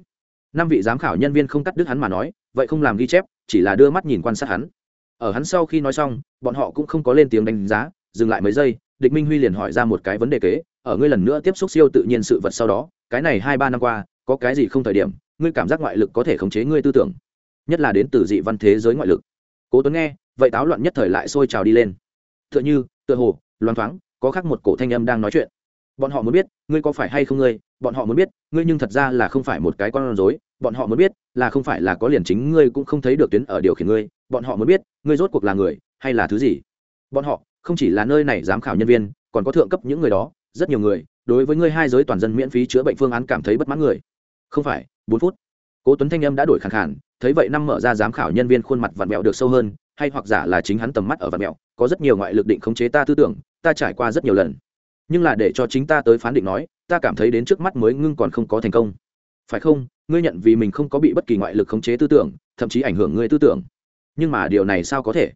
Năm vị giám khảo nhân viên không cắt đứt hắn mà nói, vậy không làm ghi chép, chỉ là đưa mắt nhìn quan sát hắn ở hắn sau khi nói xong, bọn họ cũng không có lên tiếng đánh giá, dừng lại mấy giây, địch minh huy liền hỏi ra một cái vấn đề kế, ở ngươi lần nữa tiếp xúc siêu tự nhiên sự vật sau đó, cái này hai ba năm qua, có cái gì không thời điểm, ngươi cảm giác ngoại lực có thể khống chế ngươi tư tưởng? Nhất là đến từ dị văn thế giới ngoại lực. Cố tuấn nghe, vậy táo loạn nhất thời lại sôi trào đi lên. Tựa như, tựa hồ loan thoáng, có khác một cổ thanh âm đang nói chuyện. Bọn họ muốn biết, ngươi có phải hay không ngươi? Bọn họ muốn biết, ngươi nhưng thật ra là không phải một cái con rối bọn họ muốn biết là không phải là có liền chính ngươi cũng không thấy được tuyến ở điều khiển ngươi, bọn họ muốn biết ngươi rốt cuộc là người hay là thứ gì. Bọn họ không chỉ là nơi này giám khảo nhân viên, còn có thượng cấp những người đó, rất nhiều người đối với ngươi hai giới toàn dân miễn phí chữa bệnh phương án cảm thấy bất mãn người. Không phải, bốn phút. Cố tuấn thanh âm đã đổi khẳng khản thấy vậy năm mở ra giám khảo nhân viên khuôn mặt vặn mẹo được sâu hơn, hay hoặc giả là chính hắn tầm mắt ở vặn mẹo có rất nhiều ngoại lực định khống chế ta tư tưởng, ta trải qua rất nhiều lần. Nhưng là để cho chính ta tới phán định nói, ta cảm thấy đến trước mắt mới ngưng còn không có thành công. Phải không? Ngươi nhận vì mình không có bị bất kỳ ngoại lực khống chế tư tưởng, thậm chí ảnh hưởng ngươi tư tưởng. Nhưng mà điều này sao có thể?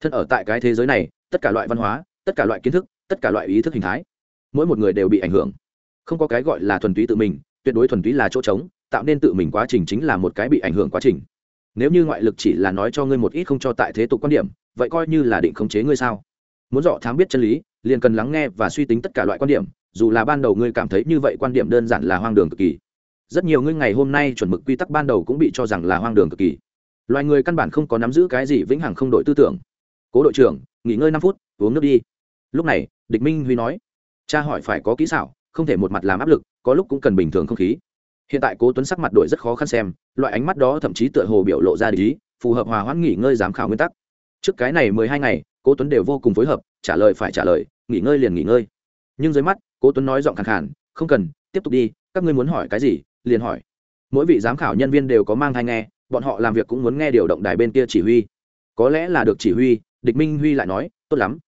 Thân ở tại cái thế giới này, tất cả loại văn hóa, tất cả loại kiến thức, tất cả loại ý thức hình thái, mỗi một người đều bị ảnh hưởng. Không có cái gọi là thuần túy tự mình, tuyệt đối thuần túy là chỗ trống, tạo nên tự mình quá trình chính là một cái bị ảnh hưởng quá trình. Nếu như ngoại lực chỉ là nói cho ngươi một ít không cho tại thế tục quan điểm, vậy coi như là định khống chế ngươi sao? Muốn dọ thám biết chân lý, liền cần lắng nghe và suy tính tất cả loại quan điểm, dù là ban đầu ngươi cảm thấy như vậy quan điểm đơn giản là hoang đường cực kỳ rất nhiều ngươi ngày hôm nay chuẩn mực quy tắc ban đầu cũng bị cho rằng là hoang đường cực kỳ. Loài người căn bản không có nắm giữ cái gì vĩnh hằng không đổi tư tưởng. Cố đội trưởng, nghỉ ngơi năm phút, uống nước đi. Lúc này, địch minh huy nói, cha hỏi phải có kỹ xảo, không thể một mặt làm áp lực, có lúc cũng cần bình thường không khí. Hiện tại cố tuấn sắc mặt đổi rất khó khăn xem, loại ánh mắt đó thậm chí tựa hồ biểu lộ ra lý phù hợp hòa hoãn nghỉ ngơi giám khảo nguyên tắc. Trước cái này mười hai ngày, cố tuấn đều vô cùng phối hợp, trả lời phải trả lời, nghỉ ngơi liền nghỉ ngơi. Nhưng dưới mắt, cố tuấn nói giọng khàn khàn, không cần, tiếp tục đi, các ngươi muốn hỏi cái gì liền hỏi. Mỗi vị giám khảo nhân viên đều có mang thai nghe, bọn họ làm việc cũng muốn nghe điều động đài bên kia chỉ huy. Có lẽ là được chỉ huy, địch minh huy lại nói, tốt lắm.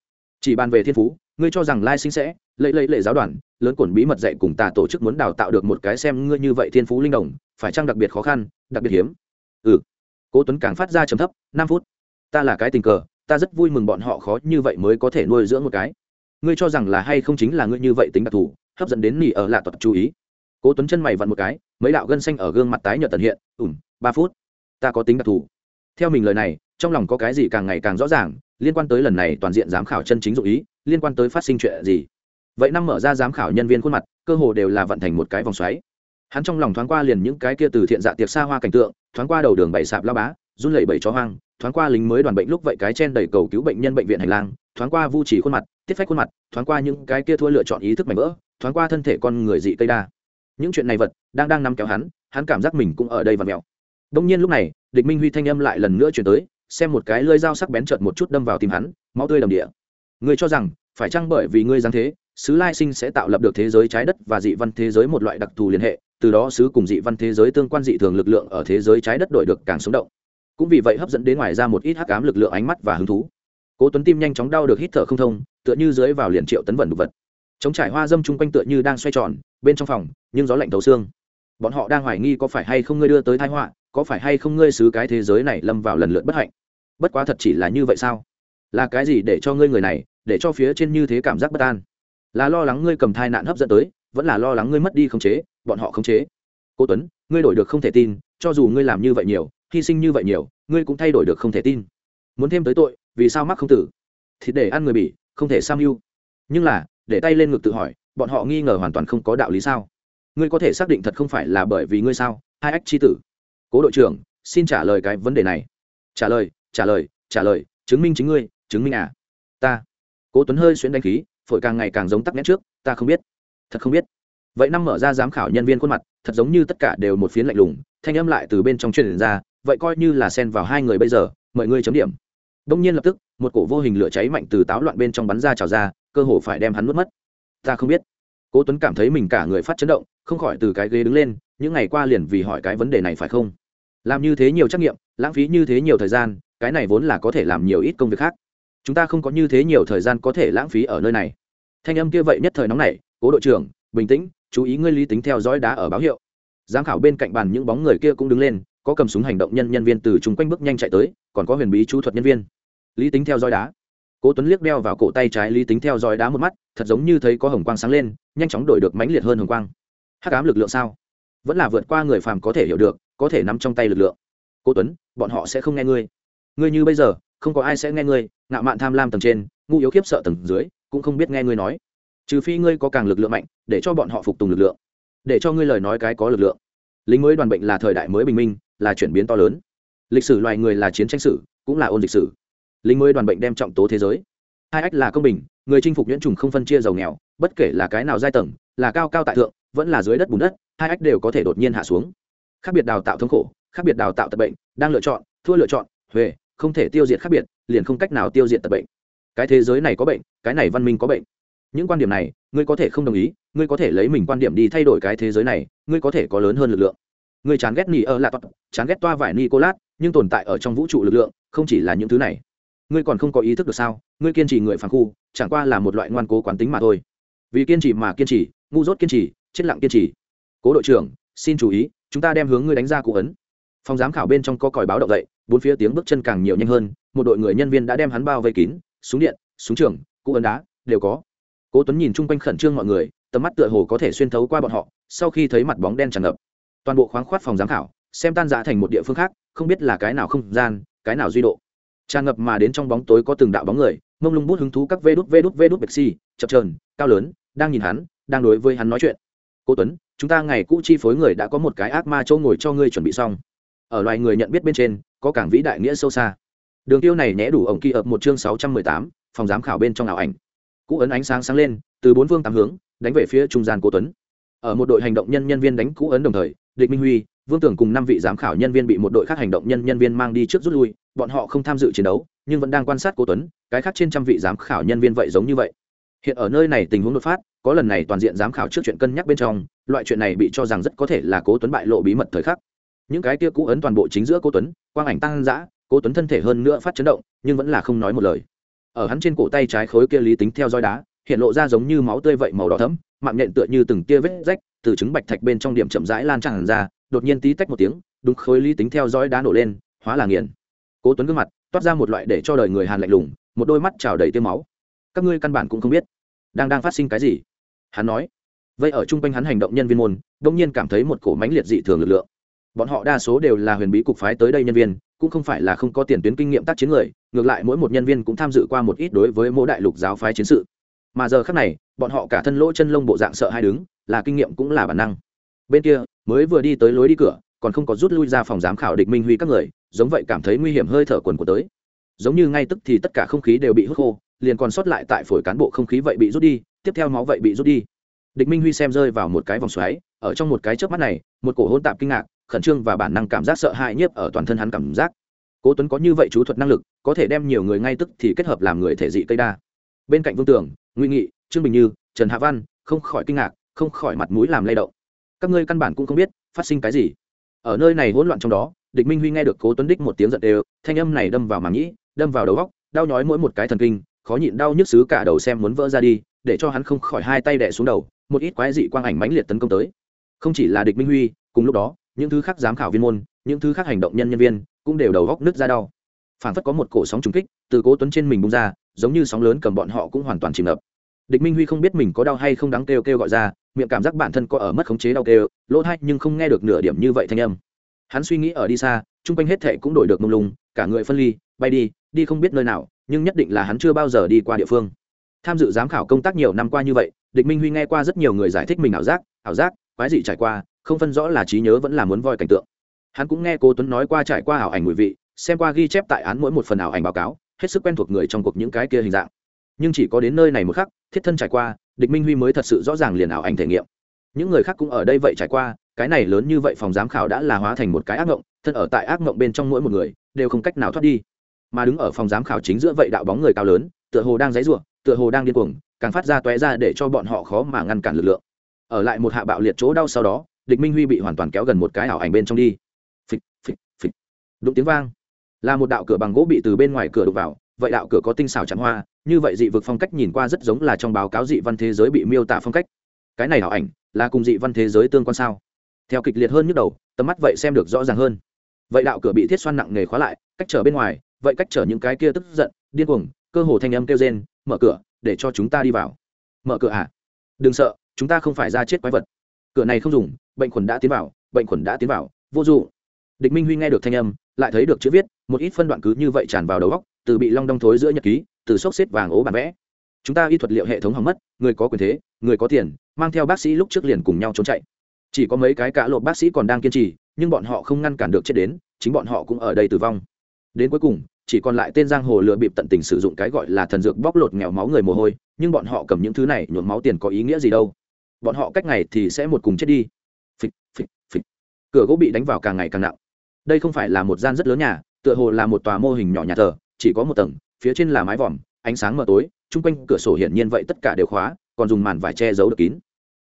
Chỉ bàn về thiên phú, ngươi cho rằng lai sinh sẽ lệ lệ lệ giáo đoàn, lớn cổn bí mật dạy cùng tà tổ chức muốn đào tạo được một cái xem ngươi như vậy thiên phú linh đồng phải chăng đặc biệt khó khăn, đặc biệt hiếm? Ừ. Cố tuấn càng phát ra trầm thấp, năm phút. Ta là cái tình cờ, ta rất vui mừng bọn họ khó như vậy mới có thể nuôi dưỡng một cái. Ngươi cho rằng là hay không chính là ngươi như vậy tính đặc thù, hấp dẫn đến nỉ ở lạ tuật chú ý. Cố tuấn chân mày vặn một cái mấy đạo gân xanh ở gương mặt tái nhợt tận hiện, ủm, ba phút, ta có tính đặc thù. Theo mình lời này, trong lòng có cái gì càng ngày càng rõ ràng, liên quan tới lần này toàn diện giám khảo chân chính dụ ý, liên quan tới phát sinh chuyện gì. Vậy năm mở ra giám khảo nhân viên khuôn mặt, cơ hồ đều là vận thành một cái vòng xoáy. Hắn trong lòng thoáng qua liền những cái kia từ thiện dạ tiệc xa hoa cảnh tượng, thoáng qua đầu đường bảy sạp lao bá, run lẩy bảy chó hoang, thoáng qua lính mới đoàn bệnh lúc vậy cái chen đầy cầu cứu bệnh nhân bệnh viện hành lang, thoáng qua vu chỉ khuôn mặt, tiết phách khuôn mặt, thoáng qua những cái kia thua lựa chọn ý thức mảnh vỡ, thoáng qua thân thể con người dị cây đa những chuyện này vật, đang đang nắm kéo hắn hắn cảm giác mình cũng ở đây và mèo đông nhiên lúc này, địch minh huy thanh âm lại lần nữa chuyển tới, xem một cái lơi dao sắc bén chợt một chút đâm vào tim hắn, máu tươi đầm địa. Ngươi cho rằng, phải chăng bởi vì ngươi giáng thế sứ lai sinh sẽ tạo lập được thế giới trái đất và dị văn thế giới một loại đặc thù liên hệ, từ đó sứ cùng dị văn thế giới tương quan dị thường lực lượng ở thế giới trái đất đổi được càng sống động. Cũng vì vậy hấp dẫn đến ngoài ra một ít hắc ám lực lượng ánh mắt và hứng thú. Cố tuấn tim nhanh chóng đau được hít thở không thông, tựa như dưới vào liền triệu tấn vẩn đục vật. Chống trải hoa dâm chung quanh tựa như đang xoay tròn bên trong phòng, nhưng gió lạnh thấu xương. Bọn họ đang hoài nghi có phải hay không ngươi đưa tới thái họa, có phải hay không ngươi xứ cái thế giới này lâm vào lần lượt bất hạnh. Bất quá thật chỉ là như vậy sao? Là cái gì để cho ngươi người này, để cho phía trên như thế cảm giác bất an? Là lo lắng ngươi cầm thai nạn hấp dẫn tới, vẫn là lo lắng ngươi mất đi khống chế, bọn họ khống chế. Cô tuấn, ngươi đổi được không thể tin, cho dù ngươi làm như vậy nhiều, hy sinh như vậy nhiều, ngươi cũng thay đổi được không thể tin. Muốn thêm tới tội, vì sao mắc không tử? Thì để ăn người bỉ, không thể sam mưu nhưng là, để tay lên ngực tự hỏi bọn họ nghi ngờ hoàn toàn không có đạo lý sao? Ngươi có thể xác định thật không phải là bởi vì ngươi sao? Hai ách chi tử. Cố đội trưởng, xin trả lời cái vấn đề này. Trả lời trả lời trả lời, chứng minh chính ngươi, chứng minh à. Ta. Cố tuấn hơi xuyến đánh khí, phổi càng ngày càng giống tắc nghẽn trước, ta không biết. Thật không biết. Vậy năm mở ra giám khảo nhân viên khuôn mặt, thật giống như tất cả đều một phiến lạnh lùng, thanh âm lại từ bên trong truyền ra, vậy coi như là xen vào hai người bây giờ mọi người chấm điểm. Đông nhiên lập tức, một cổ vô hình lửa cháy mạnh từ táo loạn bên trong bắn ra trào ra, cơ hồ phải đem hắn mất mất ta không biết. Cố tuấn cảm thấy mình cả người phát chấn động, không khỏi từ cái ghế đứng lên, những ngày qua liền vì hỏi cái vấn đề này phải không? Làm như thế nhiều trắc nghiệm, lãng phí như thế nhiều thời gian, cái này vốn là có thể làm nhiều ít công việc khác. Chúng ta không có như thế nhiều thời gian có thể lãng phí ở nơi này. Thanh âm kia vậy nhất thời nóng này cố đội trưởng, bình tĩnh, chú ý ngươi lý tính theo dõi đá ở báo hiệu. Giám khảo bên cạnh bàn những bóng người kia cũng đứng lên, có cầm súng hành động nhân nhân viên từ chung quanh bước nhanh chạy tới, còn có huyền bí chú thuật nhân viên. Lý tính theo dõi đá cố tuấn liếc đeo vào cổ tay trái lý tính theo dõi đá một mắt, thật giống như thấy có hồng quang sáng lên, nhanh chóng đổi được mãnh liệt hơn hồng quang. Hắc ám lực lượng sao? Vẫn là vượt qua người phàm có thể hiểu được, có thể nắm trong tay lực lượng. Cố tuấn, bọn họ sẽ không nghe ngươi. Ngươi như bây giờ, không có ai sẽ nghe ngươi, ngạo mạn tham lam tầng trên, ngu yếu khiếp sợ tầng dưới, cũng không biết nghe ngươi nói. Trừ phi ngươi có càng lực lượng mạnh, để cho bọn họ phục tùng lực lượng. Để cho ngươi lời nói cái có lực lượng. Lính mới đoàn bệnh là thời đại mới bình minh, là chuyển biến to lớn. Lịch sử loài người là chiến tranh sử, cũng là ôn lịch sử lính mới đoàn bệnh đem trọng tố thế giới. Hai ách là công bình, người chinh phục nhuyễn trùng không phân chia giàu nghèo, bất kể là cái nào giai tầng, là cao cao tại thượng, vẫn là dưới đất bùn đất, hai ách đều có thể đột nhiên hạ xuống. Khác biệt đào tạo thống khổ, khác biệt đào tạo tật bệnh, đang lựa chọn, thua lựa chọn huệ không thể tiêu diệt khác biệt, liền không cách nào tiêu diệt tật bệnh. Cái thế giới này có bệnh, cái này văn minh có bệnh. Những quan điểm này, ngươi có thể không đồng ý, ngươi có thể lấy mình quan điểm đi thay đổi cái thế giới này, ngươi có thể có lớn hơn lực lượng. Ngươi chán ghét nỉ ơ lạ toát chán ghét toa vải nicolas, nhưng tồn tại ở trong vũ trụ lực lượng, không chỉ là những thứ này ngươi còn không có ý thức được sao? Ngươi kiên trì người phản khu, chẳng qua là một loại ngoan cố quán tính mà thôi. Vì kiên trì mà kiên trì, ngu dốt kiên trì, chết lặng kiên trì. Cố đội trưởng, xin chú ý, chúng ta đem hướng ngươi đánh ra cụ ấn. Phòng giám khảo bên trong có còi báo động dậy, bốn phía tiếng bước chân càng nhiều nhanh hơn, một đội người nhân viên đã đem hắn bao vây kín, súng điện, súng trường, cụ ấn đá, đều có. Cố tuấn nhìn chung quanh khẩn trương mọi người, tầm mắt tựa hồ có thể xuyên thấu qua bọn họ, sau khi thấy mặt bóng đen tràn ngập. Toàn bộ khoáng khoát phòng giám khảo, xem tan rã thành một địa phương khác, không biết là cái nào không gian, cái nào duy độ tràn ngập mà đến trong bóng tối có từng đạo bóng người mông lung bút hứng thú các vê đút vê đút vê đút bạch xi, chập trờn cao lớn đang nhìn hắn đang đối với hắn nói chuyện. Cô tuấn chúng ta ngày cũ chi phối người đã có một cái ác ma châu ngồi cho ngươi chuẩn bị xong. Ở loài người nhận biết bên trên có cảng vĩ đại nghĩa sâu xa. Đường tiêu này nhẽ đủ ổng kỳ ập một chương sáu trăm mười tám phòng giám khảo bên trong ảo ảnh. Cũ ấn ánh sáng sáng lên từ bốn phương tám hướng đánh về phía trung gian cố tuấn. Ở một đội hành động nhân nhân viên đánh cũ ấn đồng thời địch minh huy vương tưởng cùng năm vị giám khảo nhân viên bị một đội khác hành động nhân nhân viên mang đi trước rút lui bọn họ không tham dự chiến đấu, nhưng vẫn đang quan sát cố tuấn, cái khác trên trăm vị giám khảo nhân viên vậy giống như vậy. Hiện ở nơi này tình huống đột phát, có lần này toàn diện giám khảo trước chuyện cân nhắc bên trong, loại chuyện này bị cho rằng rất có thể là cố tuấn bại lộ bí mật thời khắc. Những cái kia cũ ấn toàn bộ chính giữa cố tuấn, quang ảnh tăng dã, cố tuấn thân thể hơn nữa phát chấn động, nhưng vẫn là không nói một lời. Ở hắn trên cổ tay trái khối kia lý tính theo dõi đá, hiện lộ ra giống như máu tươi vậy màu đỏ thẫm, mạng nhện tựa như từng tia vết rách, từ trứng bạch thạch bên trong điểm chậm rãi lan tràn ra, đột nhiên tí tách một tiếng, đúng khối lý tính theo dõi đá nổ lên, hóa là nghiền cố tuấn gương mặt toát ra một loại để cho đời người hàn lạnh lùng, một đôi mắt trào đầy tiêu máu. Các ngươi căn bản cũng không biết đang đang phát sinh cái gì. Hắn nói. Vậy ở chung quanh hắn hành động nhân viên môn, đông nhiên cảm thấy một cổ mãnh liệt dị thường lực lượng. Bọn họ đa số đều là huyền bí cục phái tới đây nhân viên, cũng không phải là không có tiền tuyến kinh nghiệm tác chiến người, ngược lại mỗi một nhân viên cũng tham dự qua một ít đối với mỗi đại lục giáo phái chiến sự. Mà giờ khác này, bọn họ cả thân lỗ chân lông bộ dạng sợ hai đứng, là kinh nghiệm cũng là bản năng. Bên kia, mới vừa đi tới lối đi cửa, còn không có rút lui ra phòng giám khảo địch minh huy các người giống vậy cảm thấy nguy hiểm hơi thở quần của tới. Giống như ngay tức thì tất cả không khí đều bị hút khô, liền còn sót lại tại phổi cán bộ không khí vậy bị rút đi, tiếp theo máu vậy bị rút đi. Địch minh huy xem rơi vào một cái vòng xoáy, ở trong một cái chớp mắt này, một cổ hôn tạp kinh ngạc, khẩn trương và bản năng cảm giác sợ hãi nhiếp ở toàn thân hắn cảm giác. Cố tuấn có như vậy chú thuật năng lực, có thể đem nhiều người ngay tức thì kết hợp làm người thể dị cây đa. Bên cạnh vương tưởng nguy nghị, trương bình như, trần hạ văn, không khỏi kinh ngạc, không khỏi mặt mũi làm lay động. Các ngươi căn bản cũng không biết phát sinh cái gì. Ở nơi này hỗn loạn trong đó địch minh huy nghe được cố tuấn đích một tiếng giận đều, thanh âm này đâm vào màng nhĩ, đâm vào đầu góc đau nhói mỗi một cái thần kinh, khó nhịn đau nhức xứ cả đầu xem muốn vỡ ra đi, để cho hắn không khỏi hai tay đẻ xuống đầu, một ít quái dị quang ảnh mãnh liệt tấn công tới. Không chỉ là địch minh huy, cùng lúc đó, những thứ khác giám khảo viên môn, những thứ khác hành động nhân nhân viên, cũng đều đầu góc nứt ra đau. Phản phất có một cổ sóng trùng kích, từ cố tuấn trên mình bung ra, giống như sóng lớn cầm bọn họ cũng hoàn toàn chìm ngập. Địch minh huy không biết mình có đau hay không đáng kêu kêu gọi ra, miệng cảm giác bản thân có ở mất khống chế đau kêu, lỗ thay nhưng không nghe được nửa điểm như vậy thanh âm hắn suy nghĩ ở đi xa, chung quanh hết thệ cũng đổi được mông lung, cả người phân ly, bay đi đi không biết nơi nào, nhưng nhất định là hắn chưa bao giờ đi qua địa phương. Tham dự giám khảo công tác nhiều năm qua như vậy, địch minh huy nghe qua rất nhiều người giải thích mình ảo giác ảo giác, quái dị trải qua, không phân rõ là trí nhớ vẫn là muốn voi cảnh tượng. Hắn cũng nghe cố tuấn nói qua trải qua ảo ảnh mùi vị, xem qua ghi chép tại án mỗi một phần ảo ảnh báo cáo, hết sức quen thuộc người trong cuộc những cái kia hình dạng. Nhưng chỉ có đến nơi này một khắc, thiết thân trải qua, địch minh huy mới thật sự rõ ràng liền ảo ảnh thể nghiệm. Những người khác cũng ở đây vậy trải qua cái này lớn như vậy phòng giám khảo đã là hóa thành một cái ác mộng thân ở tại ác mộng bên trong mỗi một người, đều không cách nào thoát đi. Mà đứng ở phòng giám khảo chính giữa vậy đạo bóng người cao lớn, tựa hồ đang dãy ruộng tựa hồ đang điên cuồng, càng phát ra toé ra để cho bọn họ khó mà ngăn cản lực lượng. Ở lại một hạ bạo liệt chỗ đau sau đó, địch minh huy bị hoàn toàn kéo gần một cái ảo ảnh bên trong đi. Phịch phịch phịch. Đụng tiếng vang. Là một đạo cửa bằng gỗ bị từ bên ngoài cửa đục vào, vậy đạo cửa có tinh xảo chạm hoa, như vậy dị vực phong cách nhìn qua rất giống là trong báo cáo dị văn thế giới bị miêu tả phong cách. Cái này ảo ảnh là cùng dị văn thế giới tương quan sao? Theo kịch liệt hơn nhức đầu, tầm mắt vậy xem được rõ ràng hơn. Vậy đạo cửa bị thiết xoan nặng nề khóa lại, cách trở bên ngoài, vậy cách trở những cái kia tức giận, điên cuồng, cơ hồ thanh âm kêu rên, mở cửa, để cho chúng ta đi vào. Mở cửa à? Đừng sợ, chúng ta không phải ra chết quái vật. Cửa này không dùng, bệnh khuẩn đã tiến vào, bệnh khuẩn đã tiến vào, vô dụ địch minh huy nghe được thanh âm, lại thấy được chữ viết, một ít phân đoạn cứ như vậy tràn vào đầu góc từ bị long đong thối giữa nhật ký, từ sốc xếp vàng ố bản vẽ. Chúng ta y thuật liệu hệ thống hỏng mất, người có quyền thế, người có tiền, mang theo bác sĩ lúc trước liền cùng nhau trốn chạy chỉ có mấy cái cả lộp bác sĩ còn đang kiên trì, nhưng bọn họ không ngăn cản được chết đến, chính bọn họ cũng ở đây tử vong. Đến cuối cùng, chỉ còn lại tên giang hồ lừa bịp tận tình sử dụng cái gọi là thần dược bóc lột nghèo máu người mồ hôi, nhưng bọn họ cầm những thứ này nhuộm máu tiền có ý nghĩa gì đâu. Bọn họ cách ngày thì sẽ một cùng chết đi. Phịch phịch phịch. Cửa gỗ bị đánh vào càng ngày càng nặng. Đây không phải là một gian rất lớn nhà, tựa hồ là một tòa mô hình nhỏ nhà thờ, chỉ có một tầng, phía trên là mái vòm, ánh sáng mờ tối, chung quanh cửa sổ hiển nhiên vậy tất cả đều khóa, còn dùng màn vải che giấu được kín.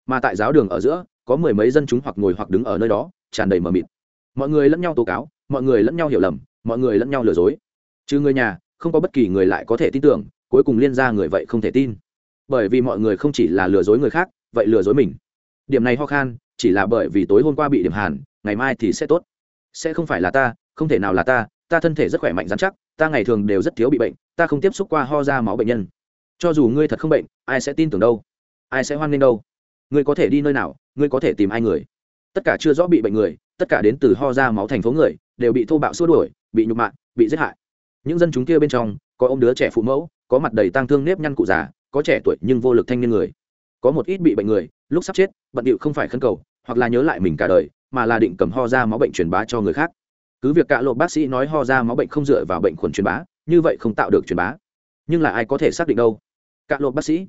Mà tại giáo đường ở giữa có mười mấy dân chúng hoặc ngồi hoặc đứng ở nơi đó, tràn đầy mờ mịt. Mọi người lẫn nhau tố cáo, mọi người lẫn nhau hiểu lầm, mọi người lẫn nhau lừa dối. Chứ người nhà, không có bất kỳ người lại có thể tin tưởng, cuối cùng liên ra người vậy không thể tin. Bởi vì mọi người không chỉ là lừa dối người khác, vậy lừa dối mình. Điểm này ho khan, chỉ là bởi vì tối hôm qua bị điểm hàn, ngày mai thì sẽ tốt. Sẽ không phải là ta, không thể nào là ta ta thân thể rất khỏe mạnh dán chắc, ta ngày thường đều rất thiếu bị bệnh, ta không tiếp xúc qua ho ra máu bệnh nhân. Cho dù ngươi thật không bệnh, ai sẽ tin tưởng đâu? Ai sẽ hoan nghênh đâu? Ngươi có thể đi nơi nào ngươi có thể tìm ai người? Tất cả chưa rõ bị bệnh người, tất cả đến từ ho ra máu thành phố người, đều bị thô bạo xua đuổi, bị nhục mạ, bị giết hại. Những dân chúng kia bên trong, có ông đứa trẻ phụ mẫu, có mặt đầy tang thương nếp nhăn cụ già, có trẻ tuổi nhưng vô lực thanh niên người. Có một ít bị bệnh người, lúc sắp chết, bận điệu không phải khấn cầu, hoặc là nhớ lại mình cả đời, mà là định cầm ho ra máu bệnh truyền bá cho người khác. Cứ việc cả lộ bác sĩ nói ho ra máu bệnh không dựa vào bệnh khuẩn truyền bá, như vậy không tạo được truyền bá. Nhưng là ai có thể xác định đâu? Cả lộ bác sĩ.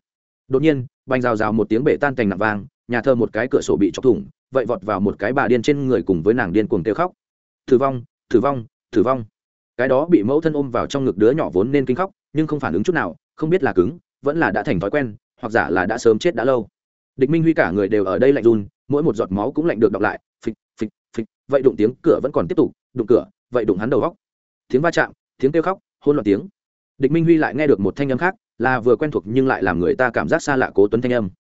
Đột nhiên, bành rào rào một tiếng bể tan cành nặng vàng nhà thờ một cái cửa sổ bị chọc thủng, vậy vọt vào một cái bà điên trên người cùng với nàng điên cuồng kêu khóc. Thử vong thử vong thử vong. Cái đó bị mẫu thân ôm vào trong ngực đứa nhỏ vốn nên kinh khóc, nhưng không phản ứng chút nào, không biết là cứng, vẫn là đã thành thói quen, hoặc giả là đã sớm chết đã lâu. Địch minh huy cả người đều ở đây lạnh run, mỗi một giọt máu cũng lạnh được đọc lại, phịch phịch phịch, vậy đụng tiếng cửa vẫn còn tiếp tục, đụng cửa, vậy đụng hắn đầu góc. Tiếng va chạm, tiếng kêu khóc hôn loạn tiếng. Địch minh huy lại nghe được một thanh âm khác, là vừa quen thuộc nhưng lại làm người ta cảm giác xa lạ cố tuấn thanh âm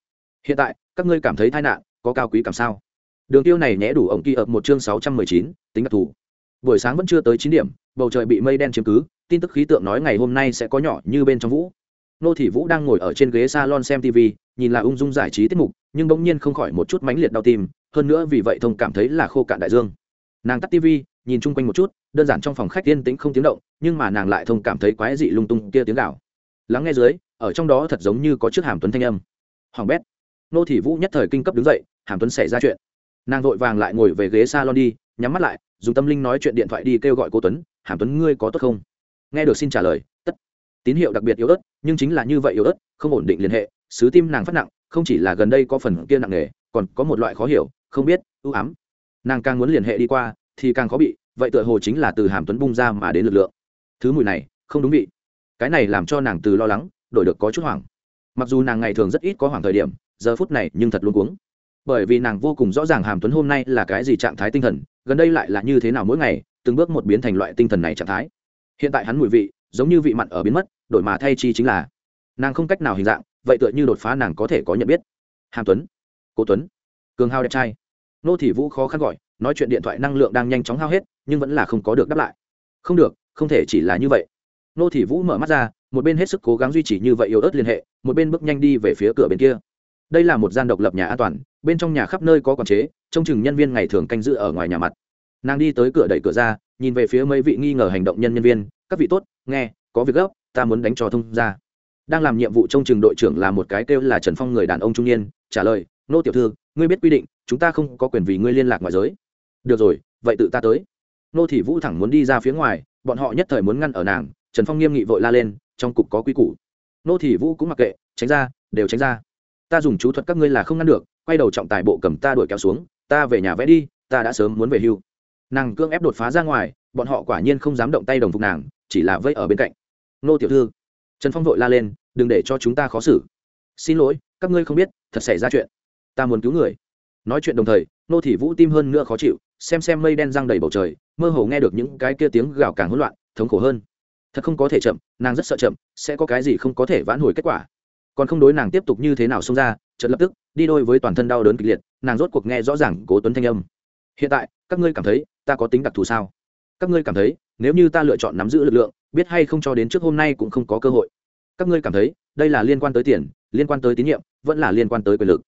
hiện tại, các ngươi cảm thấy tai nạn có cao quý cảm sao? Đường tiêu này nhẽ đủ ổng kỳ ập một chương sáu trăm mười chín, tính đặc thù. Buổi sáng vẫn chưa tới chín điểm, bầu trời bị mây đen chiếm cứ, tin tức khí tượng nói ngày hôm nay sẽ có nhỏ như bên trong vũ. Nô thị vũ đang ngồi ở trên ghế salon xem tv nhìn là ung dung giải trí tiết mục, nhưng bỗng nhiên không khỏi một chút mãnh liệt đau tim, hơn nữa vì vậy thông cảm thấy là khô cạn đại dương. Nàng tắt tv nhìn chung quanh một chút, đơn giản trong phòng khách yên tĩnh không tiếng động, nhưng mà nàng lại thông cảm thấy quái dị lung tung kia tiếng gạo lắng nghe dưới, ở trong đó thật giống như có chiếc hàm tuấn thanh âm. Hoàng bét nô thị vũ nhất thời kinh cấp đứng dậy, hàm tuấn xảy ra chuyện. Nàng vội vàng lại ngồi về ghế salon đi, nhắm mắt lại, dùng tâm linh nói chuyện điện thoại đi kêu gọi cô tuấn, hàm tuấn ngươi có tốt không? Nghe được xin trả lời, tất tín hiệu đặc biệt yếu ớt, nhưng chính là như vậy yếu ớt, không ổn định liên hệ, sứ tim nàng phát nặng, không chỉ là gần đây có phần kia nặng nề, còn có một loại khó hiểu, không biết ưu ám. Nàng càng muốn liên hệ đi qua, thì càng khó bị, vậy tựa hồ chính là từ hàm tuấn bung ra mà đến lực lượng. Thứ mùi này, không đúng vị. Cái này làm cho nàng từ lo lắng, đổi được có chút hoảng. Mặc dù nàng ngày thường rất ít có hoảng thời điểm giờ phút này nhưng thật luôn cuống. Bởi vì nàng vô cùng rõ ràng hàm tuấn hôm nay là cái gì trạng thái tinh thần, gần đây lại là như thế nào mỗi ngày, từng bước một biến thành loại tinh thần này trạng thái. Hiện tại hắn mùi vị, giống như vị mặn ở biến mất, đổi mà thay chi chính là. Nàng không cách nào hình dạng, vậy tựa như đột phá nàng có thể có nhận biết. Hàm tuấn, cố tuấn, cường hao đẹp trai. Nô thị vũ khó khăn gọi, nói chuyện điện thoại năng lượng đang nhanh chóng hao hết, nhưng vẫn là không có được đáp lại. Không được, không thể chỉ là như vậy. Nô thị vũ mở mắt ra, một bên hết sức cố gắng duy trì như vậy yếu ớt liên hệ, một bên bước nhanh đi về phía cửa bên kia đây là một gian độc lập nhà an toàn, bên trong nhà khắp nơi có quản chế, trông chừng nhân viên ngày thường canh giữ ở ngoài nhà mặt. Nàng đi tới cửa đẩy cửa ra, nhìn về phía mấy vị nghi ngờ hành động nhân nhân viên, các vị tốt, nghe, có việc gấp, ta muốn đánh cho thông ra đang làm nhiệm vụ trông chừng đội trưởng là một cái kêu là trần phong người đàn ông trung niên, trả lời, nô tiểu thư, ngươi biết quy định, chúng ta không có quyền vì ngươi liên lạc ngoài giới. Được rồi, vậy tự ta tới. Nô thị vũ thẳng muốn đi ra phía ngoài, bọn họ nhất thời muốn ngăn ở nàng, trần phong nghiêm nghị vội la lên, trong cục có quy củ. Nô thị vũ cũng mặc kệ, tránh ra, đều tránh ra ta dùng chú thuật các ngươi là không ngăn được, quay đầu trọng tài bộ cầm ta đuổi kéo xuống, ta về nhà vẽ đi, ta đã sớm muốn về hưu. Nàng cương ép đột phá ra ngoài, bọn họ quả nhiên không dám động tay đồng phục nàng, chỉ là vây ở bên cạnh. Nô tiểu thư, trần phong vội la lên, đừng để cho chúng ta khó xử. Xin lỗi, các ngươi không biết, thật xảy ra chuyện. Ta muốn cứu người. Nói chuyện đồng thời, nô thị vũ tim hơn nữa khó chịu, xem xem mây đen răng đầy bầu trời, mơ hồ nghe được những cái kia tiếng gào càng hỗn loạn, thống khổ hơn. Thật không có thể chậm, nàng rất sợ chậm, sẽ có cái gì không có thể vãn hồi kết quả còn không đối nàng tiếp tục như thế nào xông ra, chợt lập tức, đi đôi với toàn thân đau đớn kịch liệt, nàng rốt cuộc nghe rõ ràng cố tuấn thanh âm. Hiện tại, các ngươi cảm thấy ta có tính đặc thù sao? Các ngươi cảm thấy, nếu như ta lựa chọn nắm giữ lực lượng, biết hay không cho đến trước hôm nay cũng không có cơ hội. Các ngươi cảm thấy, đây là liên quan tới tiền, liên quan tới tín nhiệm, vẫn là liên quan tới quyền lực.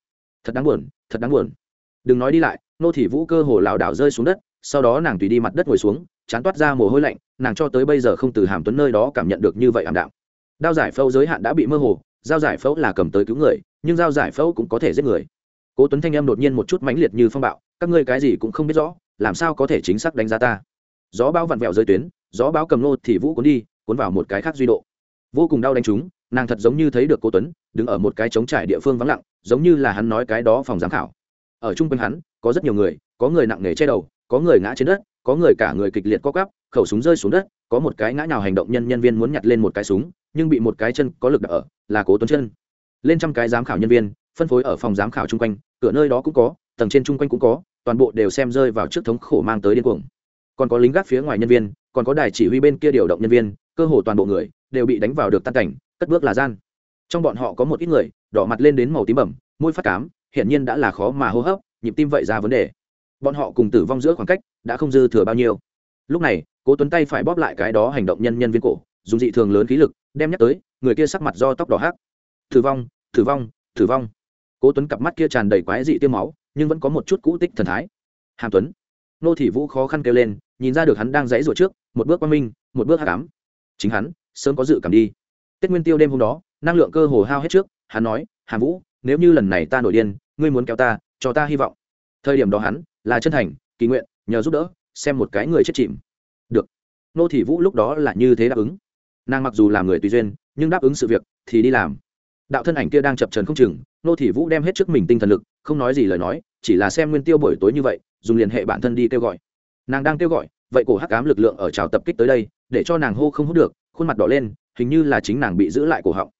Thật đáng buồn, thật đáng buồn. Đừng nói đi lại, nô thị vũ cơ hồ lảo đảo rơi xuống đất, sau đó nàng tùy đi mặt đất ngồi xuống, chán toát ra mồ hôi lạnh, nàng cho tới bây giờ không từ hàm tuấn nơi đó cảm nhận được như vậy ảm đạm. Đao giải phâu giới hạn đã bị mơ hồ dao giải phẫu là cầm tới cứu người nhưng dao giải phẫu cũng có thể giết người. Cố tuấn thanh em đột nhiên một chút mãnh liệt như phong bạo các ngươi cái gì cũng không biết rõ làm sao có thể chính xác đánh giá ta? Gió bão vặn vẹo rơi tuyến gió bão cầm nô thì vũ cuốn đi cuốn vào một cái khác duy độ. Vô cùng đau đánh chúng, nàng thật giống như thấy được cố tuấn đứng ở một cái trống trải địa phương vắng lặng giống như là hắn nói cái đó phòng giám khảo. Ở chung quanh hắn có rất nhiều người có người nặng nề che đầu có người ngã trên đất có người cả người kịch liệt co cắp khẩu súng rơi xuống đất có một cái ngã nhào hành động nhân nhân viên muốn nhặt lên một cái súng nhưng bị một cái chân có lực đỡ ở, là cố tuấn chân. Lên trăm cái giám khảo nhân viên, phân phối ở phòng giám khảo chung quanh, cửa nơi đó cũng có, tầng trên chung quanh cũng có, toàn bộ đều xem rơi vào trước thống khổ mang tới điên cuồng. Còn có lính gác phía ngoài nhân viên, còn có đài chỉ huy bên kia điều động nhân viên, cơ hồ toàn bộ người đều bị đánh vào được tan cảnh, cất bước là gian. Trong bọn họ có một ít người, đỏ mặt lên đến màu tím bẩm, môi phát cám, hiển nhiên đã là khó mà hô hấp, nhịp tim vậy ra vấn đề. Bọn họ cùng tử vong giữa khoảng cách đã không dư thừa bao nhiêu. Lúc này, cố tuấn tay phải bóp lại cái đó hành động nhân nhân viên cổ, dùng dị thường lớn khí lực đem nhắc tới, người kia sắc mặt do tóc đỏ hắc. Tử vong tử vong tử vong. Cố tuấn cặp mắt kia tràn đầy quái dị tiêm máu, nhưng vẫn có một chút cũ tích thần thái. Hàm tuấn. Nô thị vũ khó khăn kêu lên, nhìn ra được hắn đang dãy rủa trước, một bước qua minh, một bước hạ cám chính hắn, sớm có dự cảm đi. Tết nguyên tiêu đêm hôm đó, năng lượng cơ hồ hao hết trước, hắn nói, hàm vũ, nếu như lần này ta nổi điên, ngươi muốn kéo ta, cho ta hy vọng. Thời điểm đó hắn, là chân thành, kỳ nguyện, nhờ giúp đỡ, xem một cái người chết chìm. Được. Nô thị vũ lúc đó là như thế đáp ứng nàng mặc dù là người tùy duyên, nhưng đáp ứng sự việc thì đi làm. Đạo thân ảnh kia đang chập trần không chừng, nô thị vũ đem hết trước mình tinh thần lực, không nói gì lời nói, chỉ là xem nguyên tiêu buổi tối như vậy, dùng liên hệ bản thân đi kêu gọi. Nàng đang kêu gọi, vậy cổ hắc cám lực lượng ở trào tập kích tới đây, để cho nàng hô không hút được, khuôn mặt đỏ lên, hình như là chính nàng bị giữ lại cổ họng.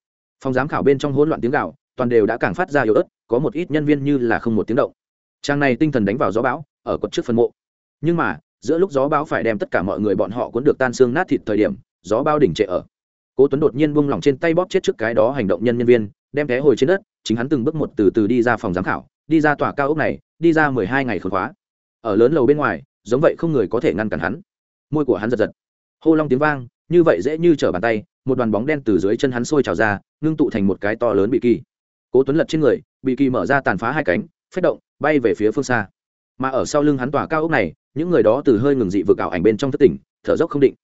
Phòng giám khảo bên trong hỗn loạn tiếng gạo toàn đều đã càng phát ra yếu ớt, có một ít nhân viên như là không một tiếng động. Trang này tinh thần đánh vào gió bão, ở quật trước phân mộ. Nhưng mà, giữa lúc gió bão phải đem tất cả mọi người bọn họ cuốn được tan xương nát thịt thời điểm gió bao đỉnh trệ ở. Cố tuấn đột nhiên buông lỏng trên tay bóp chết trước cái đó hành động nhân nhân viên, đem té hồi trên đất, chính hắn từng bước một từ từ đi ra phòng giám khảo, đi ra tòa cao ốc này, đi ra mười hai ngày khốn khóa. Ở lớn lầu bên ngoài, giống vậy không người có thể ngăn cản hắn. Môi của hắn giật giật. Hô long tiếng vang, như vậy dễ như trở bàn tay, một đoàn bóng đen từ dưới chân hắn sôi trào ra, ngưng tụ thành một cái to lớn bị kỳ. Cố tuấn lật trên người, bị kỳ mở ra tàn phá hai cánh, phách động, bay về phía phương xa. Mà ở sau lưng hắn tòa cao ốc này, những người đó từ hơi ngừng dị vực ảo ảnh bên trong thất tỉnh, thở dốc không định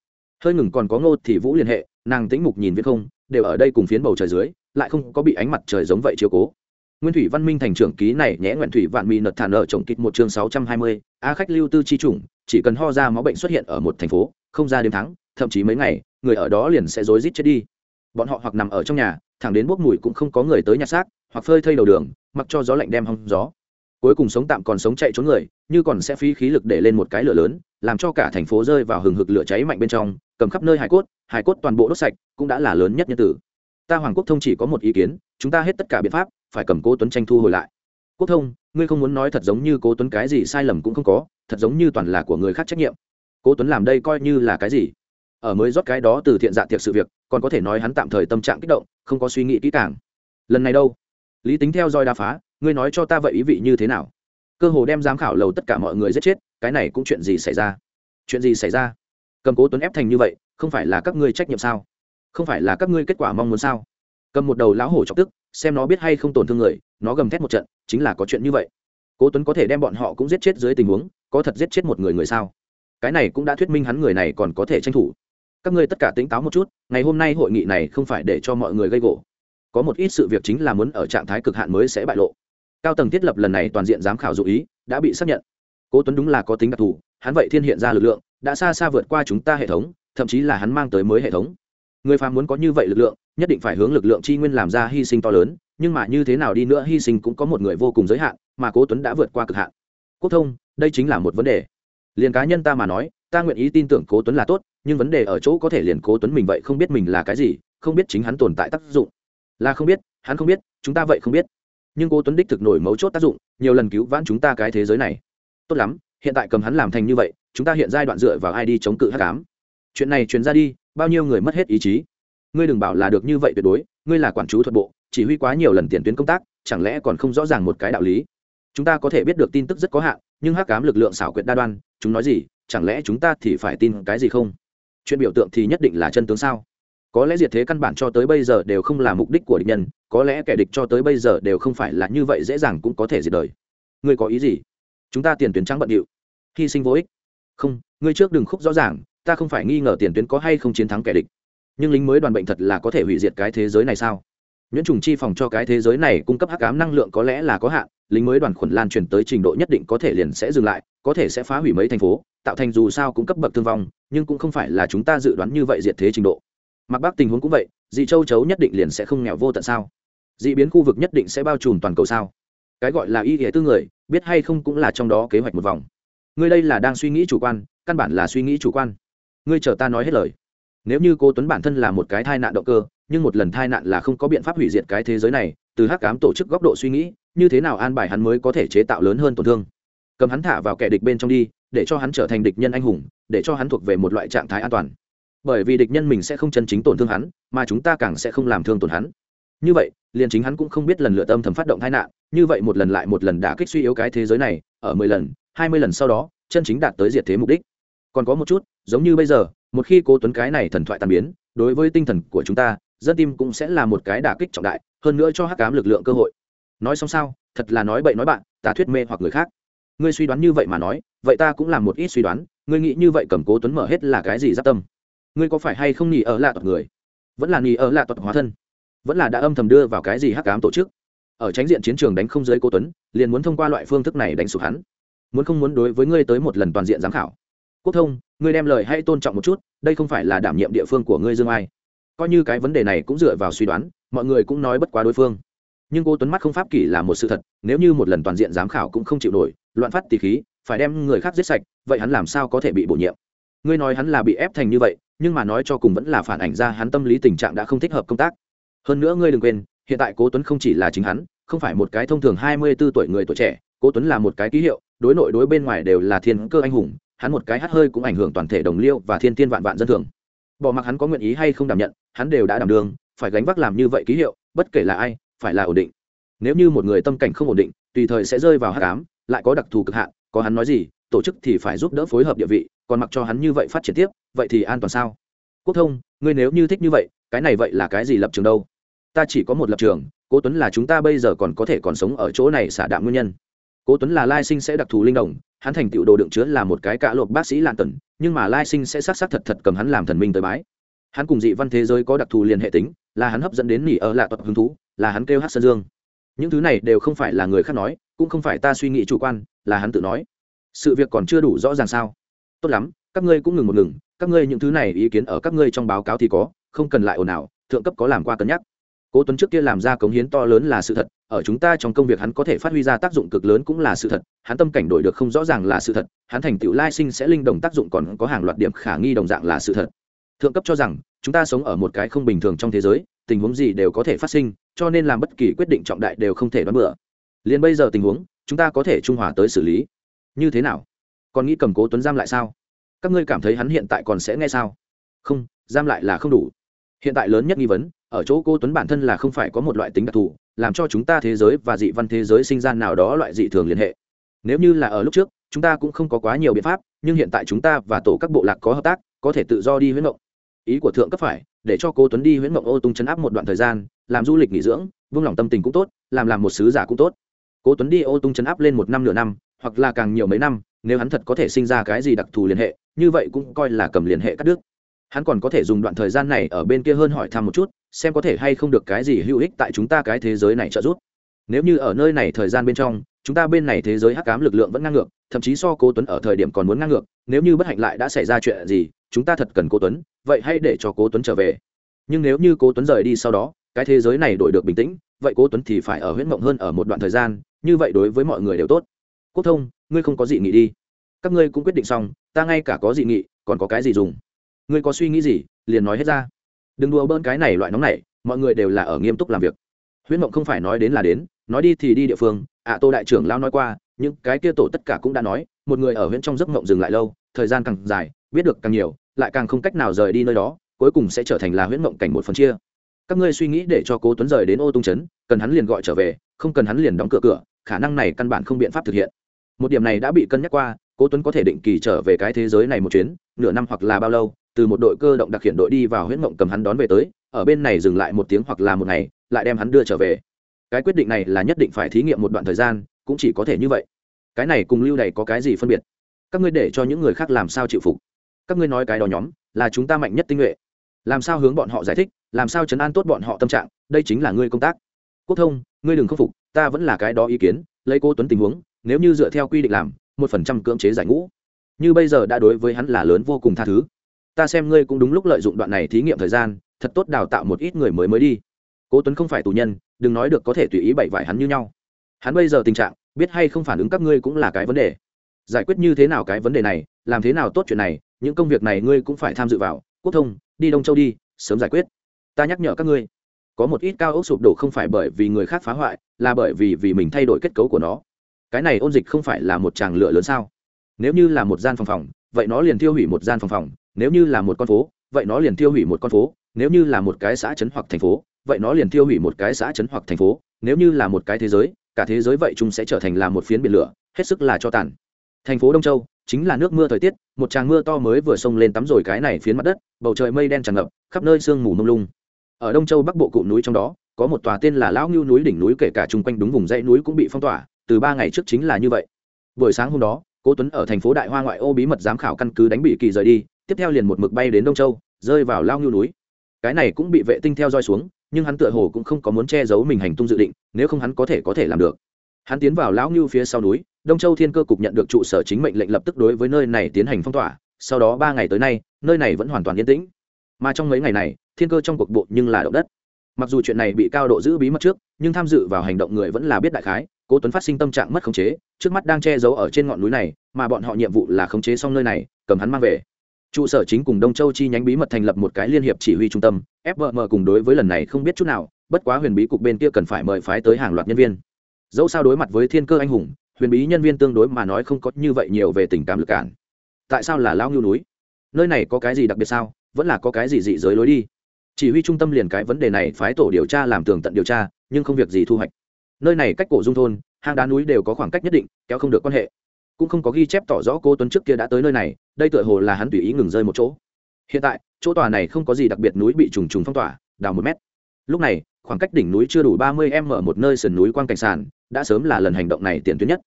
hơi ngừng còn có ngô thì vũ liên hệ, nàng tĩnh mục nhìn viễn không, đều ở đây cùng phiến bầu trời dưới, lại không có bị ánh mặt trời giống vậy chiếu cố. Nguyên thủy văn minh thành trưởng ký này nhẽ nguyện thủy vạn mỹ nật thản ở trồng kịch một chương sáu trăm hai mươi, a khách lưu tư chi chủng chỉ cần ho ra máu bệnh xuất hiện ở một thành phố, không ra đêm thắng thậm chí mấy ngày, người ở đó liền sẽ rối rít chết đi. Bọn họ hoặc nằm ở trong nhà, thẳng đến bốc mùi cũng không có người tới nhặt xác, hoặc phơi thây đầu đường, mặc cho gió lạnh đem hong gió. Cuối cùng sống tạm còn sống chạy trốn người, như còn sẽ phí khí lực để lên một cái lửa lớn, làm cho cả thành phố rơi vào hừng hực lửa cháy mạnh bên trong cầm khắp nơi hải cốt hải cốt toàn bộ đốt sạch, cũng đã là lớn nhất nhân tử. Ta hoàng quốc thông chỉ có một ý kiến, chúng ta hết tất cả biện pháp, phải cầm cố tuấn tranh thu hồi lại. Quốc thông, ngươi không muốn nói thật giống như cố tuấn cái gì sai lầm cũng không có, thật giống như toàn là của người khác trách nhiệm. Cố tuấn làm đây coi như là cái gì? Ở mới rót cái đó từ thiện dạ tiệc sự việc, còn có thể nói hắn tạm thời tâm trạng kích động, không có suy nghĩ kỹ càng. Lần này đâu? Lý tính theo dõi đa phá, ngươi nói cho ta vậy ý vị như thế nào? Cơ hồ đem giám khảo lầu tất cả mọi người giết chết, cái này cũng chuyện gì xảy ra? Chuyện gì xảy ra? Cầm cố tuấn ép thành như vậy, không phải là các ngươi trách nhiệm sao? Không phải là các ngươi kết quả mong muốn sao? Cầm một đầu lão hổ chọc tức, xem nó biết hay không tổn thương người, nó gầm thét một trận, chính là có chuyện như vậy. Cố tuấn có thể đem bọn họ cũng giết chết dưới tình huống, có thật giết chết một người người sao? Cái này cũng đã thuyết minh hắn người này còn có thể tranh thủ. Các ngươi tất cả tỉnh táo một chút, ngày hôm nay hội nghị này không phải để cho mọi người gây gỗ. Có một ít sự việc chính là muốn ở trạng thái cực hạn mới sẽ bại lộ. Cao tầng thiết lập lần này toàn diện giám khảo dụ ý, đã bị xác nhận. Cố tuấn đúng là có tính đặc thù, hắn vậy thiên hiện ra lực lượng đã xa xa vượt qua chúng ta hệ thống, thậm chí là hắn mang tới mới hệ thống. Người phàm muốn có như vậy lực lượng, nhất định phải hướng lực lượng chi nguyên làm ra hy sinh to lớn, nhưng mà như thế nào đi nữa hy sinh cũng có một người vô cùng giới hạn, mà cố tuấn đã vượt qua cực hạn. Quốc thông, đây chính là một vấn đề. Liền cá nhân ta mà nói, ta nguyện ý tin tưởng cố tuấn là tốt, nhưng vấn đề ở chỗ có thể liền cố tuấn mình vậy không biết mình là cái gì, không biết chính hắn tồn tại tác dụng. Là không biết, hắn không biết, chúng ta vậy không biết. Nhưng cố tuấn đích thực nổi mấu chốt tác dụng, nhiều lần cứu vãn chúng ta cái thế giới này. Tốt lắm, hiện tại cầm hắn làm thành như vậy chúng ta hiện giai đoạn dựa vào ai đi chống cự hắc ám chuyện này truyền ra đi, bao nhiêu người mất hết ý chí? Ngươi đừng bảo là được như vậy tuyệt đối, ngươi là quản chú thuật bộ, chỉ huy quá nhiều lần tiền tuyến công tác, chẳng lẽ còn không rõ ràng một cái đạo lý? Chúng ta có thể biết được tin tức rất có hạn, nhưng hắc ám lực lượng xảo quyệt đa đoan, chúng nói gì, chẳng lẽ chúng ta thì phải tin cái gì không? Chuyện biểu tượng thì nhất định là chân tướng sao? Có lẽ diệt thế căn bản cho tới bây giờ đều không là mục đích của địch nhân, có lẽ kẻ địch cho tới bây giờ đều không phải là như vậy dễ dàng cũng có thể diệt đời. Ngươi có ý gì? Chúng ta tiền tuyến trắng bận điệu. Hy sinh vô ích không, ngươi trước đừng khúc rõ ràng, ta không phải nghi ngờ tiền tuyến có hay không chiến thắng kẻ địch. Nhưng lính mới đoàn bệnh thật là có thể hủy diệt cái thế giới này sao? Nhuyễn trùng chi phòng cho cái thế giới này cung cấp hắc ám năng lượng có lẽ là có hạn, lính mới đoàn khuẩn lan truyền tới trình độ nhất định có thể liền sẽ dừng lại, có thể sẽ phá hủy mấy thành phố, tạo thành dù sao cũng cấp bậc thương vong, nhưng cũng không phải là chúng ta dự đoán như vậy diệt thế trình độ. Mặc bắc tình huống cũng vậy, dị châu chấu nhất định liền sẽ không nghèo vô tận sao? Dị biến khu vực nhất định sẽ bao trùm toàn cầu sao? Cái gọi là y nghĩa tư người, biết hay không cũng là trong đó kế hoạch một vòng ngươi đây là đang suy nghĩ chủ quan, căn bản là suy nghĩ chủ quan. Ngươi chờ ta nói hết lời. Nếu như cô tuấn bản thân là một cái thai nạn động cơ, nhưng một lần thai nạn là không có biện pháp hủy diệt cái thế giới này, từ hắc cám tổ chức góc độ suy nghĩ, như thế nào an bài hắn mới có thể chế tạo lớn hơn tổn thương? Cầm hắn thả vào kẻ địch bên trong đi, để cho hắn trở thành địch nhân anh hùng, để cho hắn thuộc về một loại trạng thái an toàn. Bởi vì địch nhân mình sẽ không chân chính tổn thương hắn, mà chúng ta càng sẽ không làm thương tổn hắn. Như vậy, liền chính hắn cũng không biết lần lựa tâm thầm phát động tai nạn, như vậy một lần lại một lần đã kích suy yếu cái thế giới này, ở mười lần hai mươi lần sau đó, chân chính đạt tới diệt thế mục đích. Còn có một chút, giống như bây giờ, một khi cố tuấn cái này thần thoại tàn biến, đối với tinh thần của chúng ta, dân tim cũng sẽ là một cái đả kích trọng đại, hơn nữa cho hắc cám lực lượng cơ hội. Nói xong sao, thật là nói bậy nói bạn tà thuyết mê hoặc người khác. Ngươi suy đoán như vậy mà nói, vậy ta cũng làm một ít suy đoán, ngươi nghĩ như vậy cầm cố tuấn mở hết là cái gì giáp tâm? Ngươi có phải hay không nhì ở lạ tộc người? Vẫn là nhì ở lạ tộc hóa thân. Vẫn là đã âm thầm đưa vào cái gì hắc cám tổ chức? Ở tránh diện chiến trường đánh không giới cố tuấn, liền muốn thông qua loại phương thức này đánh sụp hắn muốn không muốn đối với ngươi tới một lần toàn diện giám khảo. Quốc thông, ngươi đem lời hay tôn trọng một chút, đây không phải là đảm nhiệm địa phương của ngươi dương ai. Coi như cái vấn đề này cũng dựa vào suy đoán, mọi người cũng nói bất quá đối phương. Nhưng cô tuấn mắt không pháp kỷ là một sự thật, nếu như một lần toàn diện giám khảo cũng không chịu nổi, loạn phát tỷ khí, phải đem người khác giết sạch, vậy hắn làm sao có thể bị bổ nhiệm? Ngươi nói hắn là bị ép thành như vậy, nhưng mà nói cho cùng vẫn là phản ảnh ra hắn tâm lý tình trạng đã không thích hợp công tác. Hơn nữa ngươi đừng quên, hiện tại cố tuấn không chỉ là chính hắn, không phải một cái thông thường hai mươi 24 tuổi người tuổi trẻ cố tuấn là một cái ký hiệu đối nội đối bên ngoài đều là thiên cơ anh hùng, hắn một cái hát hơi cũng ảnh hưởng toàn thể đồng liêu và thiên tiên vạn vạn dân thường. Bỏ mặc hắn có nguyện ý hay không đảm nhận, hắn đều đã đảm đương, phải gánh vác làm như vậy ký hiệu, bất kể là ai, phải là ổn định. Nếu như một người tâm cảnh không ổn định, tùy thời sẽ rơi vào hát cám lại có đặc thù cực hạn, có hắn nói gì, tổ chức thì phải giúp đỡ phối hợp địa vị, còn mặc cho hắn như vậy phát triển tiếp, vậy thì an toàn sao? Quốc thông, ngươi nếu như thích như vậy, cái này vậy là cái gì lập trường đâu? Ta chỉ có một lập trường, cố tuấn là chúng ta bây giờ còn có thể còn sống ở chỗ này xả đạm nguyên nhân cố tuấn là lai sinh sẽ đặc thù linh đồng hắn thành tựu đồ đựng chứa là một cái cạ lộp bác sĩ lạn tần, nhưng mà lai sinh sẽ sát sát thật thật cầm hắn làm thần minh tới bái. Hắn cùng dị văn thế giới có đặc thù liên hệ tính, là hắn hấp dẫn đến nỉ ở lạ tộc hứng thú, là hắn kêu hát sơn dương. Những thứ này đều không phải là người khác nói, cũng không phải ta suy nghĩ chủ quan, là hắn tự nói. Sự việc còn chưa đủ rõ ràng sao? Tốt lắm, các ngươi cũng ngừng một ngừng, các ngươi những thứ này ý kiến ở các ngươi trong báo cáo thì có, không cần lại ồn ào, thượng cấp có làm qua cân nhắc. Cố tuấn trước kia làm ra cống hiến to lớn là sự thật ở chúng ta trong công việc hắn có thể phát huy ra tác dụng cực lớn cũng là sự thật, hắn tâm cảnh đổi được không rõ ràng là sự thật, hắn thành tựu lai sinh sẽ linh đồng tác dụng còn có hàng loạt điểm khả nghi đồng dạng là sự thật. Thượng cấp cho rằng, chúng ta sống ở một cái không bình thường trong thế giới, tình huống gì đều có thể phát sinh, cho nên làm bất kỳ quyết định trọng đại đều không thể đoán bừa. Liền bây giờ tình huống, chúng ta có thể trung hòa tới xử lý. Như thế nào? Còn nghĩ cầm cố tuấn giam lại sao? Các ngươi cảm thấy hắn hiện tại còn sẽ nghe sao? Không, giam lại là không đủ. Hiện tại lớn nhất nghi vấn, ở chỗ cô tuấn bản thân là không phải có một loại tính đặc thù làm cho chúng ta thế giới và dị văn thế giới sinh ra nào đó loại dị thường liên hệ. Nếu như là ở lúc trước, chúng ta cũng không có quá nhiều biện pháp, nhưng hiện tại chúng ta và tổ các bộ lạc có hợp tác, có thể tự do đi huyễn mộng. Ý của thượng cấp phải, để cho cô tuấn đi huyễn mộng ô tung chấn áp một đoạn thời gian, làm du lịch nghỉ dưỡng vương lòng tâm tình cũng tốt, làm làm một sứ giả cũng tốt. Cố tuấn đi ô tung chấn áp lên một năm nửa năm, hoặc là càng nhiều mấy năm, nếu hắn thật có thể sinh ra cái gì đặc thù liên hệ, như vậy cũng coi là cầm liên hệ cắt đứt hắn còn có thể dùng đoạn thời gian này ở bên kia hơn hỏi thăm một chút, xem có thể hay không được cái gì hữu ích tại chúng ta cái thế giới này trợ giúp. Nếu như ở nơi này thời gian bên trong, chúng ta bên này thế giới hắc cám lực lượng vẫn ngang ngược, thậm chí so cố tuấn ở thời điểm còn muốn ngang ngược, nếu như bất hạnh lại đã xảy ra chuyện gì, chúng ta thật cần cố tuấn, vậy hãy để cho cố tuấn trở về. Nhưng nếu như cố tuấn rời đi sau đó, cái thế giới này đổi được bình tĩnh, vậy cố tuấn thì phải ở huyễn mộng hơn ở một đoạn thời gian, như vậy đối với mọi người đều tốt. Quốc thông, ngươi không có gì nghị đi. Các ngươi cũng quyết định xong, ta ngay cả có dị nghị, còn có cái gì dùng? Ngươi có suy nghĩ gì, liền nói hết ra. Đừng đùa bỡn cái này loại nóng này, mọi người đều là ở nghiêm túc làm việc. Huyễn mộng không phải nói đến là đến, nói đi thì đi địa phương, ạ tô đại trưởng lao nói qua, những cái kia tổ tất cả cũng đã nói, một người ở huyễn trong giấc mộng dừng lại lâu, thời gian càng dài, biết được càng nhiều, lại càng không cách nào rời đi nơi đó, cuối cùng sẽ trở thành là huyễn mộng cảnh một phần chia. Các ngươi suy nghĩ để cho cố tuấn rời đến ô tung trấn, cần hắn liền gọi trở về, không cần hắn liền đóng cửa cửa, khả năng này căn bản không biện pháp thực hiện. Một điểm này đã bị cân nhắc qua, cố tuấn có thể định kỳ trở về cái thế giới này một chuyến, nửa năm hoặc là bao lâu từ một đội cơ động đặc hiện đội đi vào huyễn mộng cầm hắn đón về tới, ở bên này dừng lại một tiếng hoặc là một ngày, lại đem hắn đưa trở về. Cái quyết định này là nhất định phải thí nghiệm một đoạn thời gian, cũng chỉ có thể như vậy. Cái này cùng lưu này có cái gì phân biệt? Các ngươi để cho những người khác làm sao chịu phục? Các ngươi nói cái đó nhóm, là chúng ta mạnh nhất tinh nhuệ. Làm sao hướng bọn họ giải thích, làm sao chấn an tốt bọn họ tâm trạng, đây chính là ngươi công tác. Quốc thông, ngươi đừng khâm phục, ta vẫn là cái đó ý kiến, lấy cô tuấn tình huống, nếu như dựa theo quy định làm, một phần trăm cưỡng chế giải ngũ. Như bây giờ đã đối với hắn là lớn vô cùng tha thứ ta xem ngươi cũng đúng lúc lợi dụng đoạn này thí nghiệm thời gian, thật tốt đào tạo một ít người mới mới đi. Cố tuấn không phải tù nhân, đừng nói được có thể tùy ý bậy vải hắn như nhau. Hắn bây giờ tình trạng, biết hay không phản ứng các ngươi cũng là cái vấn đề. Giải quyết như thế nào cái vấn đề này, làm thế nào tốt chuyện này, những công việc này ngươi cũng phải tham dự vào. Quốc thông, đi đông châu đi, sớm giải quyết. Ta nhắc nhở các ngươi, có một ít cao ốc sụp đổ không phải bởi vì người khác phá hoại, là bởi vì vì mình thay đổi kết cấu của nó. Cái này ôn dịch không phải là một tràng lửa lớn sao? Nếu như là một gian phòng phòng, vậy nó liền tiêu hủy một gian phòng phòng nếu như là một con phố, vậy nó liền tiêu hủy một con phố. Nếu như là một cái xã trấn hoặc thành phố, vậy nó liền tiêu hủy một cái xã trấn hoặc thành phố. Nếu như là một cái thế giới, cả thế giới vậy chúng sẽ trở thành là một phiến biển lửa, hết sức là cho tàn. Thành phố đông châu chính là nước mưa thời tiết, một tràng mưa to mới vừa xông lên tắm rồi cái này phiến mặt đất, bầu trời mây đen tràn ngập, khắp nơi sương mù mông lung. Ở đông châu bắc bộ cụm núi trong đó, có một tòa tên là lão ngưu núi đỉnh núi kể cả chung quanh đúng vùng dãy núi cũng bị phong tỏa, từ ba ngày trước chính là như vậy. Buổi sáng hôm đó, cố tuấn ở thành phố đại hoa ngoại ô bí mật giám khảo căn cứ đánh bị kỳ rời đi tiếp theo liền một mực bay đến đông châu, rơi vào lao ngưu núi. Cái này cũng bị vệ tinh theo dõi xuống, nhưng hắn tựa hồ cũng không có muốn che giấu mình hành tung dự định, nếu không hắn có thể có thể làm được. Hắn tiến vào lão ngưu phía sau núi, đông châu thiên cơ cục nhận được trụ sở chính mệnh lệnh lập tức đối với nơi này tiến hành phong tỏa, sau đó ba ngày tới nay, nơi này vẫn hoàn toàn yên tĩnh. Mà trong mấy ngày này, thiên cơ trong cuộc bộ nhưng là động đất. Mặc dù chuyện này bị cao độ giữ bí mật trước, nhưng tham dự vào hành động người vẫn là biết đại khái, cố tuấn phát sinh tâm trạng mất khống chế, trước mắt đang che giấu ở trên ngọn núi này, mà bọn họ nhiệm vụ là khống chế xong nơi này, cầm hắn mang về trụ sở chính cùng đông châu chi nhánh bí mật thành lập một cái liên hiệp chỉ huy trung tâm fvm cùng đối với lần này không biết chút nào, bất quá huyền bí cục bên kia cần phải mời phái tới hàng loạt nhân viên. Dẫu sao đối mặt với thiên cơ anh hùng, huyền bí nhân viên tương đối mà nói không có như vậy nhiều về tình cảm lực cản. Tại sao là lao ngưu núi? Nơi này có cái gì đặc biệt sao? Vẫn là có cái gì dị giới lối đi? Chỉ huy trung tâm liền cái vấn đề này phái tổ điều tra làm tường tận điều tra, nhưng không việc gì thu hoạch. Nơi này cách cổ dung thôn, hang đá núi đều có khoảng cách nhất định, kéo không được quan hệ. Cũng không có ghi chép tỏ rõ cô tuấn trước kia đã tới nơi này đây tựa hồ là hắn tùy ý ngừng rơi một chỗ. Hiện tại, chỗ tòa này không có gì đặc biệt núi bị trùng trùng phong tỏa, đào một mét. Lúc này, khoảng cách đỉnh núi chưa đủ ba mươi m ở một nơi sườn núi quang cảnh sàn, đã sớm là lần hành động này tiền tuyến nhất.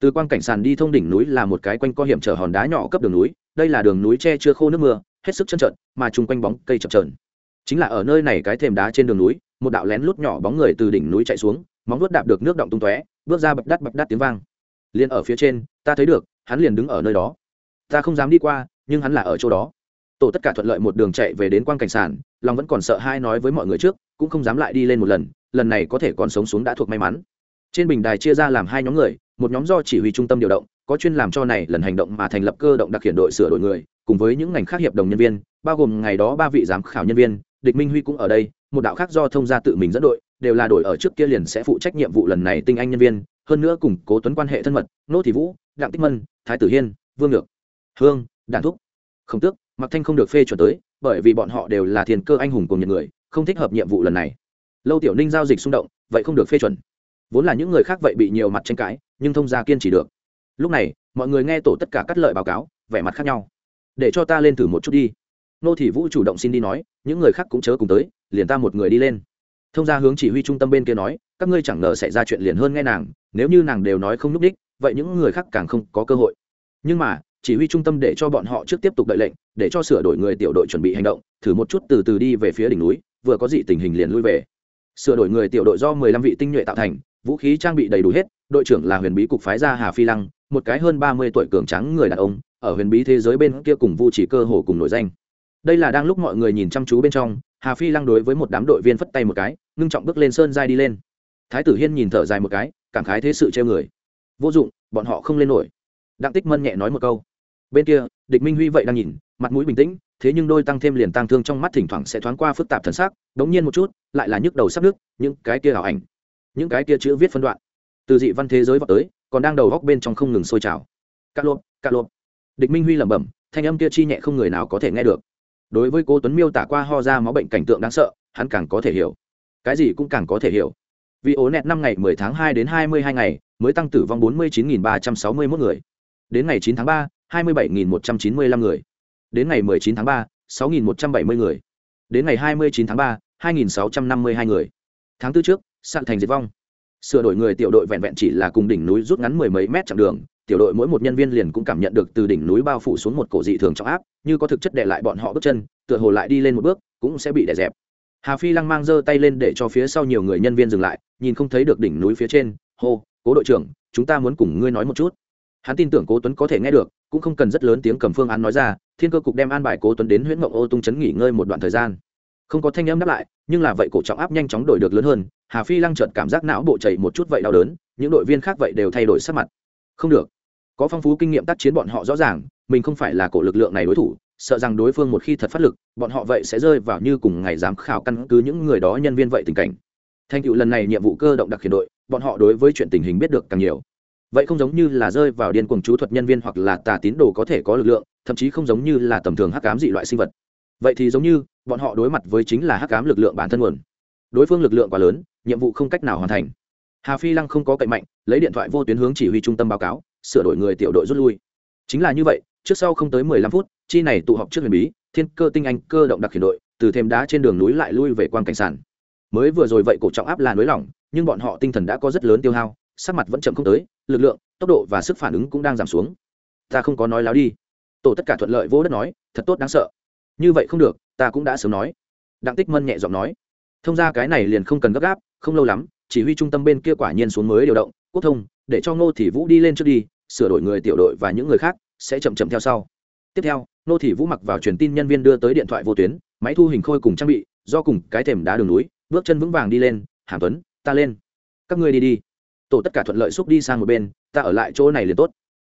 Từ quang cảnh sàn đi thông đỉnh núi là một cái quanh co hiểm trở hòn đá nhỏ cấp đường núi, đây là đường núi che chưa khô nước mưa, hết sức chân trợn mà chung quanh bóng cây chập trờn chính là ở nơi này cái thềm đá trên đường núi, một đạo lén lút nhỏ bóng người từ đỉnh núi chạy xuống, móng vuốt đạp được nước động tung tóe, bước ra bập đắt bập đắt tiếng vang. Liền ở phía trên, ta thấy được, hắn liền đứng ở nơi đó ta không dám đi qua, nhưng hắn là ở chỗ đó. Tổ tất cả thuận lợi một đường chạy về đến quang cảnh sản long vẫn còn sợ hai nói với mọi người trước, cũng không dám lại đi lên một lần lần này có thể còn sống xuống đã thuộc may mắn. Trên bình đài chia ra làm hai nhóm người, một nhóm do chỉ huy trung tâm điều động, có chuyên làm cho này lần hành động mà thành lập cơ động đặc hiện đội sửa đổi người, cùng với những ngành khác hiệp đồng nhân viên, bao gồm ngày đó ba vị giám khảo nhân viên, địch minh huy cũng ở đây, một đạo khác do thông gia tự mình dẫn đội, đều là đội ở trước kia liền sẽ phụ trách nhiệm vụ lần này tinh anh nhân viên, hơn nữa củng cố tuấn quan hệ thân mật, nô thị vũ, đặng tích mân, thái tử hiên, vương ngược hương đàn thúc. Không tước mặc thanh không được phê chuẩn tới, bởi vì bọn họ đều là thiền cơ anh hùng cùng những người, không thích hợp nhiệm vụ lần này. Lâu tiểu ninh giao dịch xung động, vậy không được phê chuẩn. Vốn là những người khác vậy bị nhiều mặt tranh cãi, nhưng thông gia kiên trì được. Lúc này, mọi người nghe tổ tất cả cắt lợi báo cáo, vẻ mặt khác nhau. Để cho ta lên thử một chút đi. Nô thị vũ chủ động xin đi nói, những người khác cũng chớ cùng tới, liền ta một người đi lên. Thông gia hướng chỉ huy trung tâm bên kia nói, các ngươi chẳng ngờ xảy ra chuyện liền hơn nghe nàng, nếu như nàng đều nói không n ú c đích, vậy những người khác càng không có cơ hội. Nhưng mà chỉ huy trung tâm để cho bọn họ trước tiếp tục đợi lệnh, để cho sửa đổi người tiểu đội chuẩn bị hành động, thử một chút từ từ đi về phía đỉnh núi, vừa có dị tình hình liền lui về. Sửa đổi người tiểu đội do mười lăm vị tinh nhuệ tạo thành, vũ khí trang bị đầy đủ hết, đội trưởng là huyền bí cục phái gia hà phi lăng, một cái hơn ba mươi tuổi cường trắng người đàn ông, ở huyền bí thế giới bên kia cùng vu chỉ cơ hồ cùng nổi danh. Đây là đang lúc mọi người nhìn chăm chú bên trong, hà phi lăng đối với một đám đội viên phất tay một cái, ngưng trọng bước lên sơn giai đi lên. Thái tử hiên nhìn thở dài một cái, cảm khái thế sự treo người. Vô dụng, bọn họ không lên nổi. Đặng tích mân nhẹ nói một câu bên kia địch minh huy vậy đang nhìn mặt mũi bình tĩnh thế nhưng đôi tăng thêm liền tăng thương trong mắt thỉnh thoảng sẽ thoáng qua phức tạp thần sắc đống nhiên một chút lại là nhức đầu sắp nước những cái kia ảo ảnh những cái kia chữ viết phân đoạn. Từ dị văn thế giới vào tới còn đang đầu góc bên trong không ngừng sôi trào. Cạ lộp cạ lộp. Địch minh huy lẩm bẩm thanh âm kia chi nhẹ không người nào có thể nghe được. Đối với cô tuấn miêu tả qua ho ra máu bệnh cảnh tượng đáng sợ hắn càng có thể hiểu. Cái gì cũng càng có thể hiểu. Vì ố nẹt năm ngày 10 tháng 2 đến 22 ngày mới tăng tử vong 49.361 người. Đến ngày 9 tháng 3, 27.195 người. Đến ngày 19 tháng 3, 6.170 người. Đến ngày 29 tháng 3, 2.652 người. Tháng tư trước sạn thành diệt vong. Sửa đổi người tiểu đội vẹn vẹn chỉ là cùng đỉnh núi rút ngắn mười mấy mét chặng đường tiểu đội mỗi một nhân viên liền cũng cảm nhận được từ đỉnh núi bao phủ xuống một cổ dị thường trọng áp như có thực chất đè lại bọn họ bước chân tựa hồ lại đi lên một bước cũng sẽ bị đè dẹp. Hà phi lăng mang giơ tay lên để cho phía sau nhiều người nhân viên dừng lại nhìn không thấy được đỉnh núi phía trên hô cố đội trưởng chúng ta muốn cùng ngươi nói một chút. Hắn tin tưởng cố tuấn có thể nghe được cũng không cần rất lớn tiếng cầm phương án nói ra, thiên cơ cục đem an bài cố tuấn đến huyện mộng ô tung chấn nghỉ ngơi một đoạn thời gian. Không có thanh âm đáp lại, nhưng là vậy cổ trọng áp nhanh chóng đổi được lớn hơn, hà phi lăng chợt cảm giác não bộ chảy một chút vậy đau đớn, những đội viên khác vậy đều thay đổi sắc mặt. Không được. Có phong phú kinh nghiệm tác chiến bọn họ rõ ràng, mình không phải là cổ lực lượng này đối thủ, sợ rằng đối phương một khi thật phát lực, bọn họ vậy sẽ rơi vào như cùng ngày giám khảo căn cứ những người đó nhân viên vậy tình cảnh. Thành tựu lần này nhiệm vụ cơ động đặc khiển đội, bọn họ đối với chuyện tình hình biết được càng nhiều vậy không giống như là rơi vào điên cuồng chú thuật nhân viên hoặc là tà tín đồ có thể có lực lượng, thậm chí không giống như là tầm thường hắc cám dị loại sinh vật. Vậy thì giống như, bọn họ đối mặt với chính là hắc cám lực lượng bản thân nguồn. Đối phương lực lượng quá lớn, nhiệm vụ không cách nào hoàn thành. Hà phi lăng không có cậy mạnh, lấy điện thoại vô tuyến hướng chỉ huy trung tâm báo cáo, sửa đổi người tiểu đội rút lui. Chính là như vậy, trước sau không tới mười lăm phút, chi này tụ họp trước huyền bí, thiên cơ tinh anh cơ động đặc khiển đội, từ thêm đá trên đường núi lại lui về quan cảnh sản mới vừa rồi vậy cổ trọng áp là nới lỏng, nhưng bọn họ tinh thần đã có rất lớn tiêu hao, sắc mặt vẫn chậm không tới lực lượng, tốc độ và sức phản ứng cũng đang giảm xuống. Ta không có nói láo đi. Tổ tất cả thuận lợi vô đất nói, thật tốt đáng sợ. Như vậy không được, ta cũng đã sớm nói. Đặng tích mân nhẹ giọng nói. Thông ra cái này liền không cần gấp gáp, không lâu lắm, chỉ huy trung tâm bên kia quả nhiên xuống mới điều động, quốc thông, để cho ngô thị vũ đi lên trước đi, sửa đổi người tiểu đội và những người khác, sẽ chậm chậm theo sau. Tiếp theo, ngô thị vũ mặc vào truyền tin nhân viên đưa tới điện thoại vô tuyến, máy thu hình khôi cùng trang bị, do cùng cái thềm đá đường núi, bước chân vững vàng đi lên, hàm tuấn, ta lên. Các ngươi đi đi tổ tất cả thuận lợi xúc đi sang một bên, ta ở lại chỗ này liền tốt.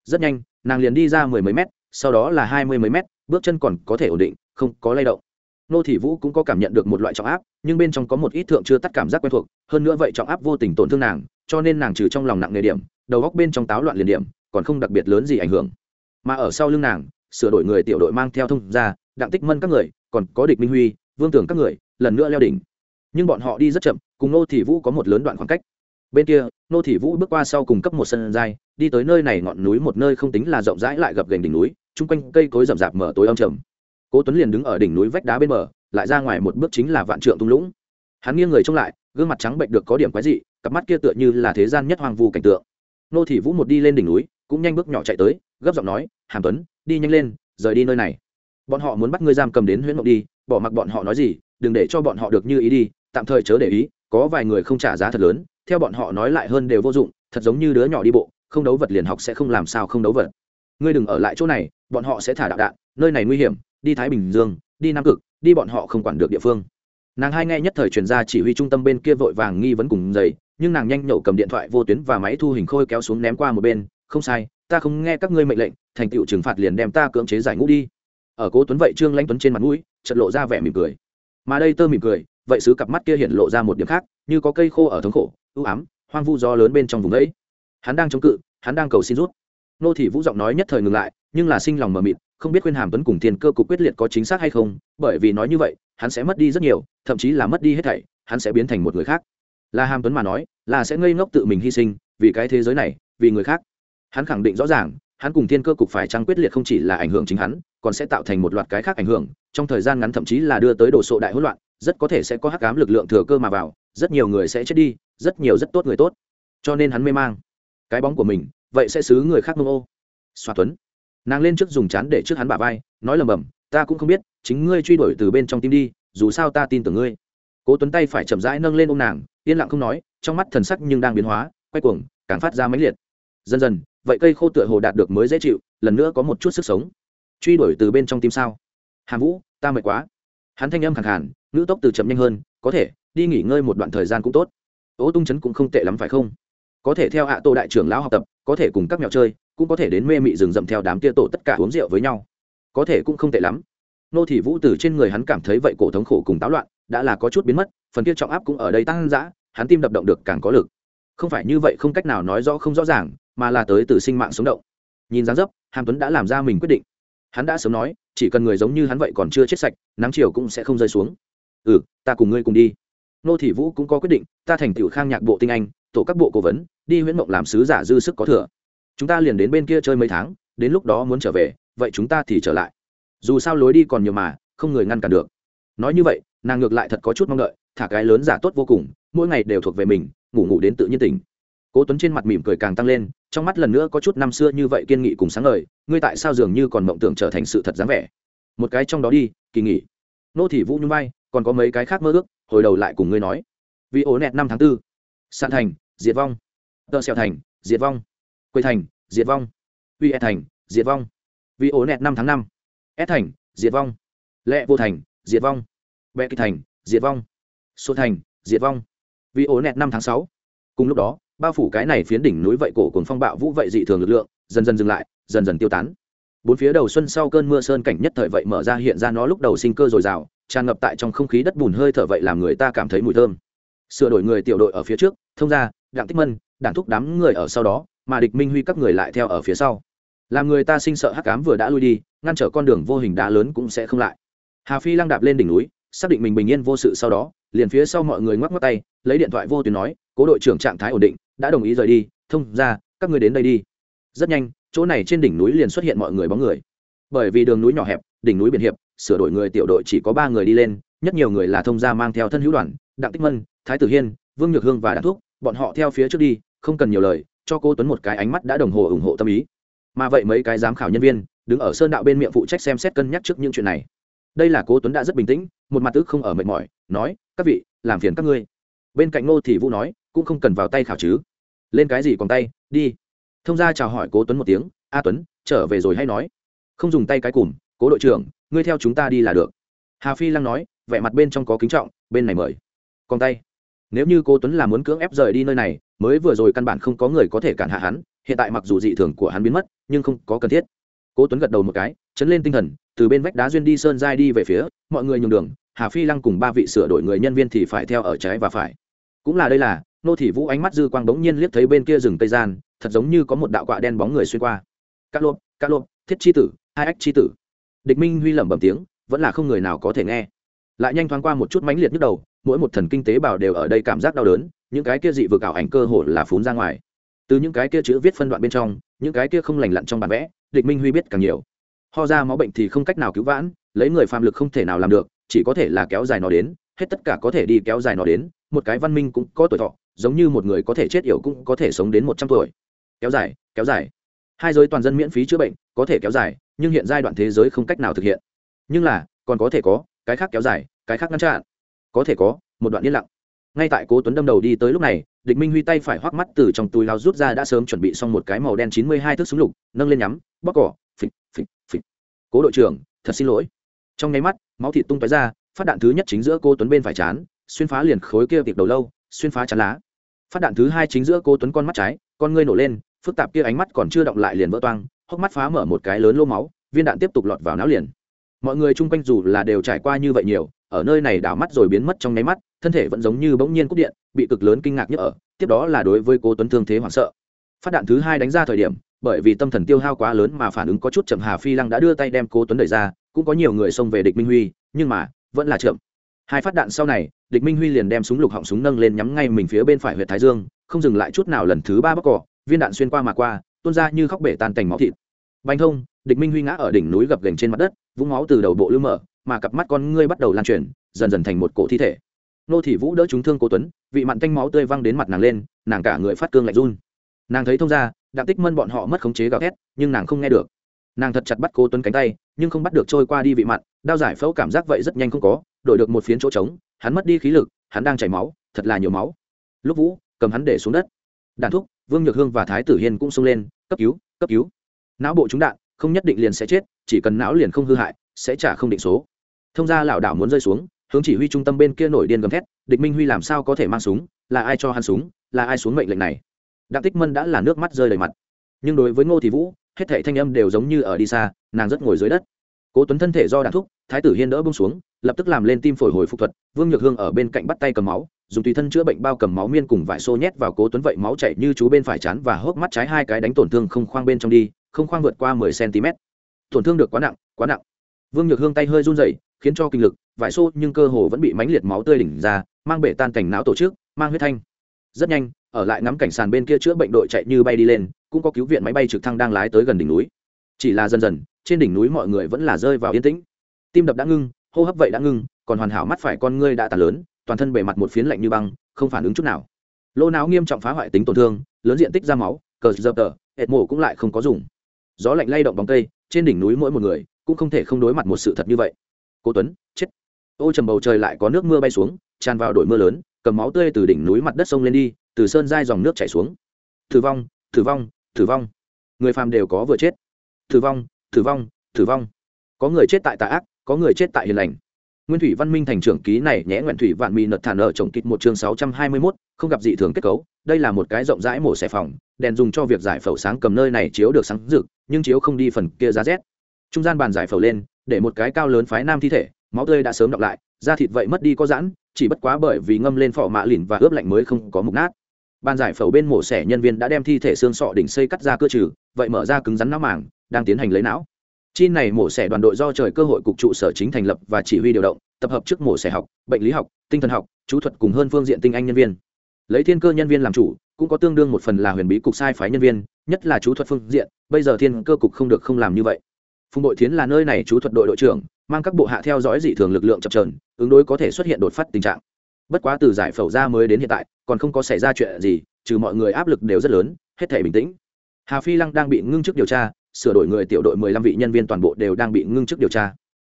Rất nhanh, nàng liền đi ra mười mấy mét, sau đó là hai mươi mấy mét, bước chân còn có thể ổn định, không có lay động. Nô thị vũ cũng có cảm nhận được một loại trọng áp, nhưng bên trong có một ít thượng chưa tắt cảm giác quen thuộc, hơn nữa vậy trọng áp vô tình tổn thương nàng, cho nên nàng trừ trong lòng nặng nghề điểm, đầu góc bên trong táo loạn liền điểm, còn không đặc biệt lớn gì ảnh hưởng. Mà ở sau lưng nàng, sửa đổi người tiểu đội mang theo thông ra đặng tích mân các người, còn có địch minh huy, vương tưởng các người, lần nữa leo đỉnh. Nhưng bọn họ đi rất chậm, cùng nô thị vũ có một lớn đoạn khoảng cách bên kia, nô thị vũ bước qua sau cùng cấp một sân dài, đi tới nơi này ngọn núi một nơi không tính là rộng rãi lại gập gành đỉnh núi, chung quanh cây cối rậm rạp mở tối âm trầm. Cố tuấn liền đứng ở đỉnh núi vách đá bên bờ, lại ra ngoài một bước chính là vạn trượng tung lũng. Hắn nghiêng người trông lại, gương mặt trắng bệnh được có điểm quái dị, cặp mắt kia tựa như là thế gian nhất hoang vu cảnh tượng. Nô thị vũ một đi lên đỉnh núi, cũng nhanh bước nhỏ chạy tới, gấp giọng nói, hàm tuấn, đi nhanh lên, rời đi nơi này. Bọn họ muốn bắt ngươi giam cầm đến huyễn mộng đi, bỏ mặc bọn họ nói gì, đừng để cho bọn họ được như ý đi, tạm thời chớ để ý có vài người không trả giá thật lớn, theo bọn họ nói lại hơn đều vô dụng, thật giống như đứa nhỏ đi bộ, không đấu vật liền học sẽ không làm sao không đấu vật. Ngươi đừng ở lại chỗ này, bọn họ sẽ thả đạo đạn, nơi này nguy hiểm, đi thái bình dương, đi nam cực, đi bọn họ không quản được địa phương. Nàng hai nghe nhất thời truyền ra chỉ huy trung tâm bên kia vội vàng nghi vấn cùng dày nhưng nàng nhanh nhậu cầm điện thoại vô tuyến và máy thu hình khôi kéo xuống ném qua một bên, không sai, ta không nghe các ngươi mệnh lệnh, thành tựu trừng phạt liền đem ta cưỡng chế giải ngũ đi. Ở cố tuấn vậy trương lãnh tuấn trên mặt mũi, chợt lộ ra vẻ mỉm cười. Mà đây tơ mỉm cười vậy sứ cặp mắt kia hiện lộ ra một điểm khác, như có cây khô ở thống khổ ưu ám, hoang vu gió lớn bên trong vùng ấy. Hắn đang chống cự, hắn đang cầu xin rút. Nô thị vũ giọng nói nhất thời ngừng lại, nhưng là sinh lòng mờ mịt, không biết khuyên hàm tuấn cùng thiên cơ cục quyết liệt có chính xác hay không, bởi vì nói như vậy, hắn sẽ mất đi rất nhiều, thậm chí là mất đi hết thảy, hắn sẽ biến thành một người khác. Là hàm tuấn mà nói, là sẽ ngây ngốc tự mình hy sinh, vì cái thế giới này, vì người khác. Hắn khẳng định rõ ràng, hắn cùng thiên cơ cục phải trăng quyết liệt không chỉ là ảnh hưởng chính hắn, còn sẽ tạo thành một loạt cái khác ảnh hưởng, trong thời gian ngắn thậm chí là đưa tới đồ sộ đại hỗn loạn rất có thể sẽ có hắc ám lực lượng thừa cơ mà vào, rất nhiều người sẽ chết đi, rất nhiều rất tốt người tốt. Cho nên hắn mê mang. Cái bóng của mình, vậy sẽ xứ người khác mông ô. Xoa tuấn. Nàng lên trước dùng chán để trước hắn bả vai, nói lầm bầm ta cũng không biết, chính ngươi truy đuổi từ bên trong tim đi, dù sao ta tin tưởng ngươi. Cố tuấn tay phải chậm rãi nâng lên ôm nàng, yên lặng không nói, trong mắt thần sắc nhưng đang biến hóa, quay cuồng, càng phát ra mãnh liệt. Dần dần, vậy cây khô tựa hồ đạt được mới dễ chịu, lần nữa có một chút sức sống. Truy đuổi từ bên trong tim sao? Hàm vũ, ta mệt quá. Hắn thanh âm khẳng hẳn ngữ tốc từ chậm nhanh hơn, có thể, đi nghỉ ngơi một đoạn thời gian cũng tốt. Ố tung chấn cũng không tệ lắm phải không? Có thể theo hạ tô đại trưởng lão học tập, có thể cùng các mèo chơi, cũng có thể đến mê mị rừng rậm theo đám kia tổ tất cả uống rượu với nhau. Có thể cũng không tệ lắm. Nô thị vũ từ trên người hắn cảm thấy vậy cổ thống khổ cùng táo loạn, đã là có chút biến mất, phần kia trọng áp cũng ở đây tăng dã, hắn tim đập động được càng có lực. Không phải như vậy không cách nào nói rõ không rõ ràng, mà là tới từ sinh mạng sống động. Nhìn dáng dấp, hàm tuấn đã làm ra mình quyết định. Hắn đã sớm nói, chỉ cần người giống như hắn vậy còn chưa chết sạch, nắng chiều cũng sẽ không rơi xuống ừ ta cùng ngươi cùng đi. Nô thị vũ cũng có quyết định, ta thành tựu khang nhạc bộ tinh anh, tổ các bộ cố vấn, đi huyễn mộng làm sứ giả dư sức có thừa. Chúng ta liền đến bên kia chơi mấy tháng, đến lúc đó muốn trở về, vậy chúng ta thì trở lại. Dù sao lối đi còn nhiều mà, không người ngăn cản được. Nói như vậy, nàng ngược lại thật có chút mong đợi, thả cái lớn giả tốt vô cùng, mỗi ngày đều thuộc về mình, ngủ ngủ đến tự nhiên tỉnh. Cố tuấn trên mặt mỉm cười càng tăng lên, trong mắt lần nữa có chút năm xưa như vậy kiên nghị cùng sáng ngời, ngươi tại sao dường như còn mộng tưởng trở thành sự thật dáng vẻ? Một cái trong đó đi, kỳ nghỉ. Nô thị vũ nhung vai còn có mấy cái khác mơ ước, hồi đầu lại cùng ngươi nói. Vì ổ nẹt năm tháng 4. sạn thành, diệt vong. Tợ xẹo thành, diệt vong. Quê thành, diệt vong. Uy e thành, diệt vong. Vì ổ nẹt năm tháng năm s thành, diệt vong. Lệ vô thành, diệt vong. Bệ kỳ thành, diệt vong. Số thành, diệt vong. Vì ổ nẹt năm tháng sáu, cùng lúc đó, bao phủ cái này phiến đỉnh núi vậy cổ cùng phong bạo vũ vậy dị thường lực lượng, dần dần dừng lại, dần dần tiêu tán. Bốn phía đầu xuân sau cơn mưa sơn cảnh nhất thời vậy mở ra hiện ra nó lúc đầu sinh cơ dồi dào tràn ngập tại trong không khí đất bùn hơi thở vậy làm người ta cảm thấy mùi thơm. Sửa đổi người tiểu đội ở phía trước, thông ra đặng tích mân, đảng thúc đám người ở sau đó, mà địch minh huy các người lại theo ở phía sau. Làm người ta sinh sợ hắc cám vừa đã lui đi, ngăn trở con đường vô hình đá lớn cũng sẽ không lại. Hà phi lăng đạp lên đỉnh núi, xác định mình bình yên vô sự sau đó, liền phía sau mọi người ngoắc ngoắc tay, lấy điện thoại vô tuyến nói, cố đội trưởng trạng thái ổn định, đã đồng ý rời đi, thông ra các người đến đây đi. Rất nhanh, chỗ này trên đỉnh núi liền xuất hiện mọi người bóng người. Bởi vì đường núi nhỏ hẹp, đỉnh núi biển hiệp sửa đổi người tiểu đội chỉ có ba người đi lên nhất nhiều người là thông gia mang theo thân hữu đoàn đặng tích mân thái tử hiên vương nhược hương và đặng thúc, bọn họ theo phía trước đi không cần nhiều lời cho cô tuấn một cái ánh mắt đã đồng hồ ủng hộ tâm ý. Mà vậy mấy cái giám khảo nhân viên đứng ở sơn đạo bên miệng phụ trách xem xét cân nhắc trước những chuyện này. Đây là cố tuấn đã rất bình tĩnh một mặt tức không ở mệt mỏi nói các vị làm phiền các ngươi. Bên cạnh ngô thì vũ nói cũng không cần vào tay khảo chứ. Lên cái gì còn tay đi. Thông gia chào hỏi cố tuấn một tiếng a tuấn trở về rồi hay nói. Không dùng tay cái cùm cố đội trưởng ngươi theo chúng ta đi là được. Hà phi lăng nói, vẻ mặt bên trong có kính trọng, bên này mời. Còn tay. Nếu như cô tuấn là muốn cưỡng ép rời đi nơi này, mới vừa rồi căn bản không có người có thể cản hạ hắn, hiện tại mặc dù dị thường của hắn biến mất, nhưng không có cần thiết. Cố tuấn gật đầu một cái, chấn lên tinh thần, từ bên vách đá duyên đi sơn giai đi về phía, mọi người nhường đường, hà phi lăng cùng ba vị sửa đổi người nhân viên thì phải theo ở trái và phải. Cũng là đây là, nô thị vũ ánh mắt dư quang bỗng nhiên liếc thấy bên kia rừng tây gian, thật giống như có một đạo quạ đen bóng người xuyên qua. Cát lộp cát lộp, thiết chi tử, hai ách chi tử địch minh huy lẩm bẩm tiếng, vẫn là không người nào có thể nghe. Lại nhanh thoáng qua một chút mãnh liệt nhức đầu, mỗi một thần kinh tế bào đều ở đây cảm giác đau đớn, những cái kia dị vực ảo ảnh cơ hồ là phún ra ngoài. Từ những cái kia chữ viết phân đoạn bên trong, những cái kia không lành lặn trong bản vẽ, địch minh huy biết càng nhiều. Ho ra máu bệnh thì không cách nào cứu vãn, lấy người phạm lực không thể nào làm được, chỉ có thể là kéo dài nó đến, hết tất cả có thể đi kéo dài nó đến, một cái văn minh cũng có tuổi thọ, giống như một người có thể chết yểu cũng có thể sống đến một trăm tuổi. Kéo dài kéo dài. Hai giới toàn dân miễn phí chữa bệnh, có thể kéo dài nhưng hiện giai đoạn thế giới không cách nào thực hiện. Nhưng là, còn có thể có, cái khác kéo dài, cái khác ngăn chặn. Có thể có, một đoạn yên lặng. Ngay tại cố tuấn đâm đầu đi tới lúc này, địch minh huy tay phải hoắc mắt từ trong túi lao rút ra đã sớm chuẩn bị xong một cái màu đen chín mươi hai thước súng lục, nâng lên nhắm bóc cỏ, phịch phịch phịch. Cố đội trưởng, thật xin lỗi. Trong nháy mắt, máu thịt tung tóe ra, phát đạn thứ nhất chính giữa cô tuấn bên phải chán, xuyên phá liền khối kia tiệp đầu lâu, xuyên phá chán lá. Phát đạn thứ hai chính giữa cô tuấn con mắt trái, con ngươi nổ lên, phức tạp kia ánh mắt còn chưa động lại liền vỡ toang hốc mắt phá mở một cái lớn lô máu, viên đạn tiếp tục lọt vào não liền. Mọi người chung quanh dù là đều trải qua như vậy nhiều, ở nơi này đảo mắt rồi biến mất trong nháy mắt, thân thể vẫn giống như bỗng nhiên cúp điện, bị cực lớn kinh ngạc nhất ở, tiếp đó là đối với cố tuấn thương thế hoảng sợ. Phát đạn thứ hai đánh ra thời điểm, bởi vì tâm thần tiêu hao quá lớn mà phản ứng có chút chậm, hà phi lăng đã đưa tay đem cố tuấn đẩy ra, cũng có nhiều người xông về địch minh huy, nhưng mà, vẫn là chậm. Hai phát đạn sau này, địch minh huy liền đem súng lục họng súng nâng lên nhắm ngay mình phía bên phải huyện thái dương, không dừng lại chút nào lần thứ ba bóc cỏ viên đạn xuyên qua mà qua, tuôn ra như khóc bể tan cành máu thịt bành thông, địch minh huy ngã ở đỉnh núi gập gành trên mặt đất, vũng máu từ đầu bộ lưu mở, mà cặp mắt con ngươi bắt đầu lan truyền, dần dần thành một cổ thi thể. Nô thị vũ đỡ chúng thương cố tuấn, vị mặn tanh máu tươi văng đến mặt nàng lên, nàng cả người phát cương lạnh run. Nàng thấy thông ra đặng tích mân bọn họ mất khống chế gào thét, nhưng nàng không nghe được. Nàng thật chặt bắt cố tuấn cánh tay, nhưng không bắt được trôi qua đi vị mặn, đao giải phẫu cảm giác vậy rất nhanh không có, đổi được một phiến chỗ trống, hắn mất đi khí lực, hắn đang chảy máu, thật là nhiều máu. Lúc vũ, cầm hắn để xuống đất. Đàn thúc, vương nhược hương và thái tử hiên cũng xông lên, cấp cứu cấp cứu não bộ trúng đạn, không nhất định liền sẽ chết, chỉ cần não liền không hư hại, sẽ trả không định số. Thông ra lảo đảo muốn rơi xuống, hướng chỉ huy trung tâm bên kia nổi điên gầm thét, địch minh huy làm sao có thể mang súng, là ai cho hắn súng, là ai xuống mệnh lệnh này? Đặng tích mân đã là nước mắt rơi đầy mặt. Nhưng đối với ngô thị vũ, hết thảy thanh âm đều giống như ở đi xa, nàng rất ngồi dưới đất. Cố tuấn thân thể do đạn thúc, thái tử hiên đỡ bông xuống, lập tức làm lên tim phổi hồi phục thuật, vương nhược hương ở bên cạnh bắt tay cầm máu, dùng tùy thân chữa bệnh bao cầm máu miên cùng vải xô nhét vào cố tuấn vậy máu chảy như chú bên phải chán và hốc mắt trái hai cái đánh tổn thương không khoang bên trong đi không khoang vượt qua mười cm. Tổn thương được quá nặng quá nặng. Vương nhược hương tay hơi run rẩy, khiến cho kinh lực, vải xô nhưng cơ hồ vẫn bị mánh liệt máu tươi đỉnh ra, mang bể tan cảnh não tổ chức, mang huyết thanh. Rất nhanh, ở lại ngắm cảnh sàn bên kia chữa bệnh đội chạy như bay đi lên, cũng có cứu viện máy bay trực thăng đang lái tới gần đỉnh núi. Chỉ là dần dần, trên đỉnh núi mọi người vẫn là rơi vào yên tĩnh. Tim đập đã ngưng, hô hấp vậy đã ngưng, còn hoàn hảo mắt phải con ngươi đã tàn lớn, toàn thân bề mặt một phiến lạnh như băng, không phản ứng chút nào. Lô não nghiêm trọng phá hoại tính tổn thương, lớn diện tích ra máu, cờ dập tờ hệt mổ cũng lại không có dùng gió lạnh lay động bóng cây, trên đỉnh núi mỗi một người cũng không thể không đối mặt một sự thật như vậy. Cô tuấn, chết. Ô trầm bầu trời lại có nước mưa bay xuống, tràn vào đổi mưa lớn, cầm máu tươi từ đỉnh núi mặt đất sông lên đi, từ sơn dai dòng nước chảy xuống. Thử vong thử vong thử vong. Người phàm đều có vừa chết. Thử vong thử vong thử vong. Có người chết tại tà ác, có người chết tại hiền lành nguyên thủy văn minh thành trưởng ký này nhẽ nguyện thủy vạn mỹ nật thản ở trồng kịch một chương sáu trăm hai mươi 621, không gặp dị thường kết cấu. Đây là một cái rộng rãi mổ xẻ phòng đèn dùng cho việc giải phẫu sáng cầm nơi này chiếu được sáng rực nhưng chiếu không đi phần kia giá rét. Trung gian bàn giải phẫu lên để một cái cao lớn phái nam thi thể máu tươi đã sớm đọc lại da thịt vậy mất đi có giãn chỉ bất quá bởi vì ngâm lên phỏ mạ lìn và ướp lạnh mới không có mục nát. Ban giải phẫu bên mổ xẻ nhân viên đã đem thi thể xương sọ đỉnh xây cắt ra cơ trừ vậy mở ra cứng rắn não màng đang tiến hành lấy não chi này mổ xẻ đoàn đội do trời cơ hội cục trụ sở chính thành lập và chỉ huy điều động, tập hợp trước mổ xẻ học, bệnh lý học, tinh thần học, chú thuật cùng hơn phương diện tinh anh nhân viên. Lấy thiên cơ nhân viên làm chủ, cũng có tương đương một phần là huyền bí cục sai phái nhân viên, nhất là chú thuật phương diện, bây giờ thiên cơ cục không được không làm như vậy. Phùng đội thiến là nơi này chú thuật đội đội trưởng, mang các bộ hạ theo dõi dị thường lực lượng chập trờn ứng đối có thể xuất hiện đột phát tình trạng. Bất quá từ giải phẫu ra mới đến hiện tại, còn không có xảy ra chuyện gì, trừ mọi người áp lực đều rất lớn, hết thể bình tĩnh. Hà phi lăng đang bị ngưng chức điều tra sửa đổi người tiểu đội mười lăm vị nhân viên toàn bộ đều đang bị ngưng chức điều tra.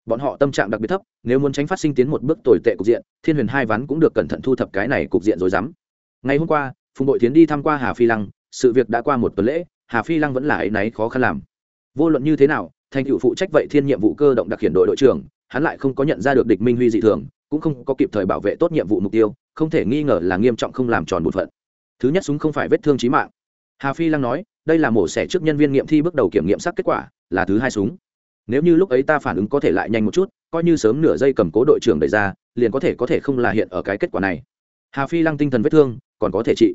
Bọn họ tâm trạng đặc biệt thấp, nếu muốn tránh phát sinh tiến một bước tồi tệ cục diện, thiên huyền hai ván cũng được cẩn thận thu thập cái này cục diện rồi dám. Ngày hôm qua, phùng đội tiến đi tham q u a hà phi lăng, sự việc đã qua một tuần lễ, hà phi lăng vẫn là áy náy khó khăn làm. Vô luận như thế nào, thành tựu phụ trách vậy thiên nhiệm vụ cơ động đặc hiện đội đội trưởng, hắn lại không có nhận ra được địch minh huy dị thường, cũng không có kịp thời bảo vệ tốt nhiệm vụ mục tiêu, không thể nghi ngờ là nghiêm trọng không làm tròn bổn phận. Thứ nhất súng không phải vết thương chí mạng. Hà phi lăng nói đây là mổ xẻ trước nhân viên nghiệm thi bước đầu kiểm nghiệm sắc kết quả, là thứ hai súng. Nếu như lúc ấy ta phản ứng có thể lại nhanh một chút, coi như sớm nửa giây cầm cố đội trưởng đẩy ra, liền có thể có thể không là hiện ở cái kết quả này. Hà phi lăng tinh thần vết thương, còn có thể trị.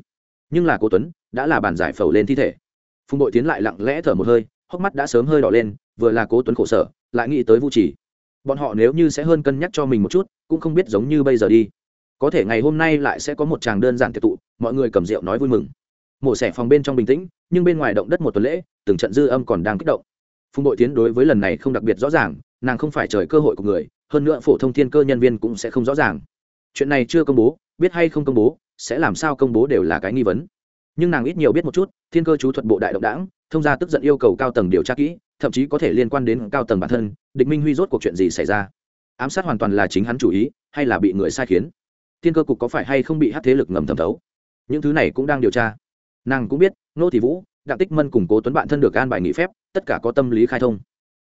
Nhưng là cố tuấn, đã là bàn giải phẫu lên thi thể. Phùng đội tiến lại lặng lẽ thở một hơi, hốc mắt đã sớm hơi đỏ lên, vừa là cố tuấn khổ sở, lại nghĩ tới vũ trì bọn họ nếu như sẽ hơn cân nhắc cho mình một chút, cũng không biết giống như bây giờ đi. Có thể ngày hôm nay lại sẽ có một chàng đơn giản tiệc tụ, mọi người cầm rượu nói vui mừng mổ xẻ phòng bên trong bình tĩnh, nhưng bên ngoài động đất một tuần lễ, từng trận dư âm còn đang kích động. Phùng đội tiến đối với lần này không đặc biệt rõ ràng, nàng không phải trời cơ hội của người, hơn nữa phổ thông thiên cơ nhân viên cũng sẽ không rõ ràng. Chuyện này chưa công bố, biết hay không công bố, sẽ làm sao công bố đều là cái nghi vấn. Nhưng nàng ít nhiều biết một chút, thiên cơ chú thuật bộ đại động đảng, thông gia tức giận yêu cầu cao tầng điều tra kỹ, thậm chí có thể liên quan đến cao tầng bản thân, địch minh huy rốt cuộc chuyện gì xảy ra? Ám sát hoàn toàn là chính hắn chủ ý, hay là bị người sai khiến? Thiên cơ cục có phải hay không bị hát thế lực ngầm thẩm thấu? Những thứ này cũng đang điều tra nàng cũng biết, nô thị vũ, đặng tích mân cùng cố tuấn bạn thân được an bài nghỉ phép, tất cả có tâm lý khai thông.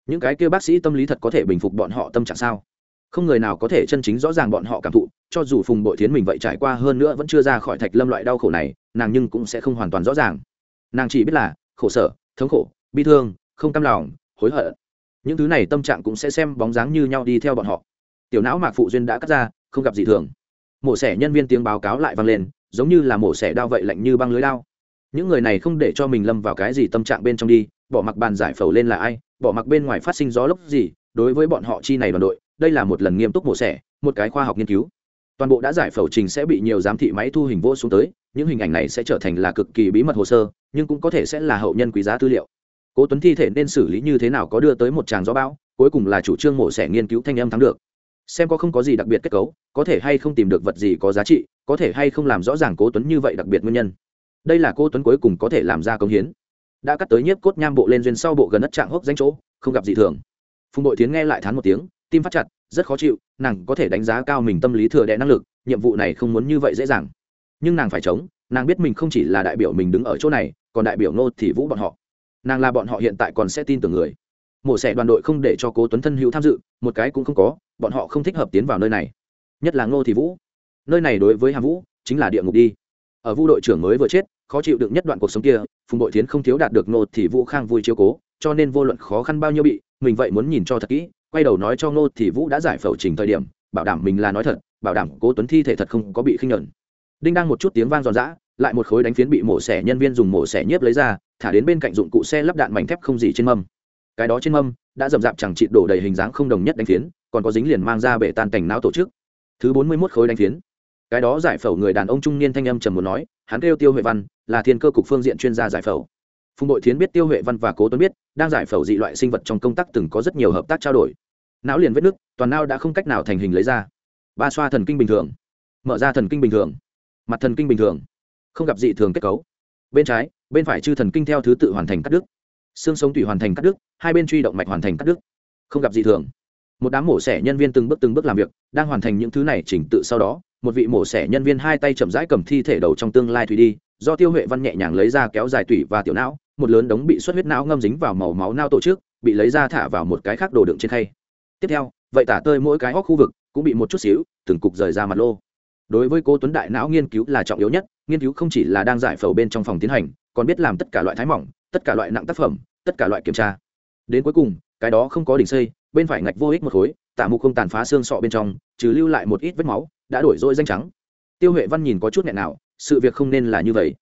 Những cái kêu bác sĩ tâm lý thật có thể bình phục bọn họ tâm trạng sao? Không người nào có thể chân chính rõ ràng bọn họ cảm thụ, cho dù phùng bội thiến mình vậy trải qua hơn nữa vẫn chưa ra khỏi thạch lâm loại đau khổ này, nàng nhưng cũng sẽ không hoàn toàn rõ ràng. Nàng chỉ biết là, khổ sở, thống khổ, bi thương, không cam lòng, hối hận. Những thứ này tâm trạng cũng sẽ xem bóng dáng như nhau đi theo bọn họ. Tiểu não mạc phụ duyên đã cắt ra, không gặp gì thường. Mổ xẻ nhân viên tiếng báo cáo lại vang lên, giống như là mổ xẻ đao vậy lạnh như băng lưới đao những người này không để cho mình lâm vào cái gì tâm trạng bên trong đi, bỏ mặc bàn giải phẫu lên là ai, bỏ mặc bên ngoài phát sinh gió lốc gì, đối với bọn họ chi này đoàn đội, đây là một lần nghiêm túc mổ xẻ, một cái khoa học nghiên cứu. Toàn bộ đã giải phẫu trình sẽ bị nhiều giám thị máy thu hình vô xuống tới, những hình ảnh này sẽ trở thành là cực kỳ bí mật hồ sơ, nhưng cũng có thể sẽ là hậu nhân quý giá tư liệu. Cố tuấn thi thể nên xử lý như thế nào có đưa tới một tràng gió bão, cuối cùng là chủ trương mổ xẻ nghiên cứu thanh âm thắng được. Xem có không có gì đặc biệt kết cấu, có thể hay không tìm được vật gì có giá trị, có thể hay không làm rõ ràng cố tuấn như vậy đặc biệt nguyên nhân đây là cô tuấn cuối cùng có thể làm ra công hiến. Đã cắt tới nhiếp cốt nham bộ lên duyên sau bộ gần đất trạng hốc danh chỗ, không gặp gì thường. Phùng đội tiến nghe lại thán một tiếng, tim phát chặt, rất khó chịu, nàng có thể đánh giá cao mình tâm lý thừa đẹ năng lực, nhiệm vụ này không muốn như vậy dễ dàng. Nhưng nàng phải chống, nàng biết mình không chỉ là đại biểu mình đứng ở chỗ này, còn đại biểu nô thì vũ bọn họ. Nàng là bọn họ hiện tại còn sẽ tin tưởng người. Mổ xẻ đoàn đội không để cho cố tuấn thân hữu tham dự, một cái cũng không có, bọn họ không thích hợp tiến vào nơi này. Nhất là ngô thì vũ. Nơi này đối với hàm vũ, chính là địa ngục đi. Ở vu đội trưởng mới vừa chết khó chịu được nhất đoạn cuộc sống kia, phùng Bội tiến không thiếu đạt được nô thì vũ khang vui chiếu cố, cho nên vô luận khó khăn bao nhiêu bị, mình vậy muốn nhìn cho thật kỹ, quay đầu nói cho nô thì vũ đã giải phẫu trình thời điểm, bảo đảm mình là nói thật, bảo đảm cố tuấn thi thể thật không có bị khinh nhẫn. Đinh đang một chút tiếng vang giòn giã, lại một khối đánh phiến bị mổ xẻ nhân viên dùng mổ xẻ nhiếp lấy ra, thả đến bên cạnh dụng cụ xe lắp đạn mảnh thép không gì trên mâm. Cái đó trên mâm, đã rậm rạp chẳng trị đổ đầy hình dáng không đồng nhất đánh phiến, còn có dính liền mang ra bể tan cảnh não tổ chức. Thứ bốn mươi 41 khối đánh phiến cái đó giải phẫu người đàn ông trung niên thanh âm trầm muốn nói, hắn kêu tiêu huệ văn, là thiên cơ cục phương diện chuyên gia giải phẫu. Phùng đội thiến biết tiêu huệ văn và cố tuấn biết, đang giải phẫu dị loại sinh vật trong công tác từng có rất nhiều hợp tác trao đổi. Não liền vết nước toàn não đã không cách nào thành hình lấy ra. Ba xoa thần kinh bình thường. Mở ra thần kinh bình thường. Mặt thần kinh bình thường. Không gặp dị thường kết cấu. Bên trái, bên phải chư thần kinh theo thứ tự hoàn thành cắt đứt. Xương sống tủy hoàn thành cắt đứt, hai bên truy động mạch hoàn thành cắt đứt. Không gặp dị thường. Một đám mổ xẻ nhân viên từng bước từng bước làm việc, đang hoàn thành những thứ này chỉnh tự sau đó một vị mổ xẻ nhân viên hai tay chậm rãi cầm thi thể đầu trong tương lai thủy đi, do tiêu huệ văn nhẹ nhàng lấy ra kéo dài tủy và tiểu não, một lớn đống bị xuất huyết não ngâm dính vào màu máu nao tổ chức, bị lấy ra thả vào một cái khác đồ đựng trên khay. Tiếp theo, vậy tả tơi mỗi cái hóc khu vực cũng bị một chút xíu, từng cục rời ra mặt lô. Đối với cô tuấn đại não nghiên cứu là trọng yếu nhất, nghiên cứu không chỉ là đang giải phẫu bên trong phòng tiến hành, còn biết làm tất cả loại thái mỏng, tất cả loại nặng tác phẩm, tất cả loại kiểm tra. Đến cuối cùng, cái đó không có đỉnh xây, bên phải ngạch vô ích một khối, tả mục không tàn phá xương sọ bên trong, trừ lưu lại một ít vết máu đã đổi dỗi danh trắng. Tiêu huệ văn nhìn có chút nghẹn nào, sự việc không nên là như vậy.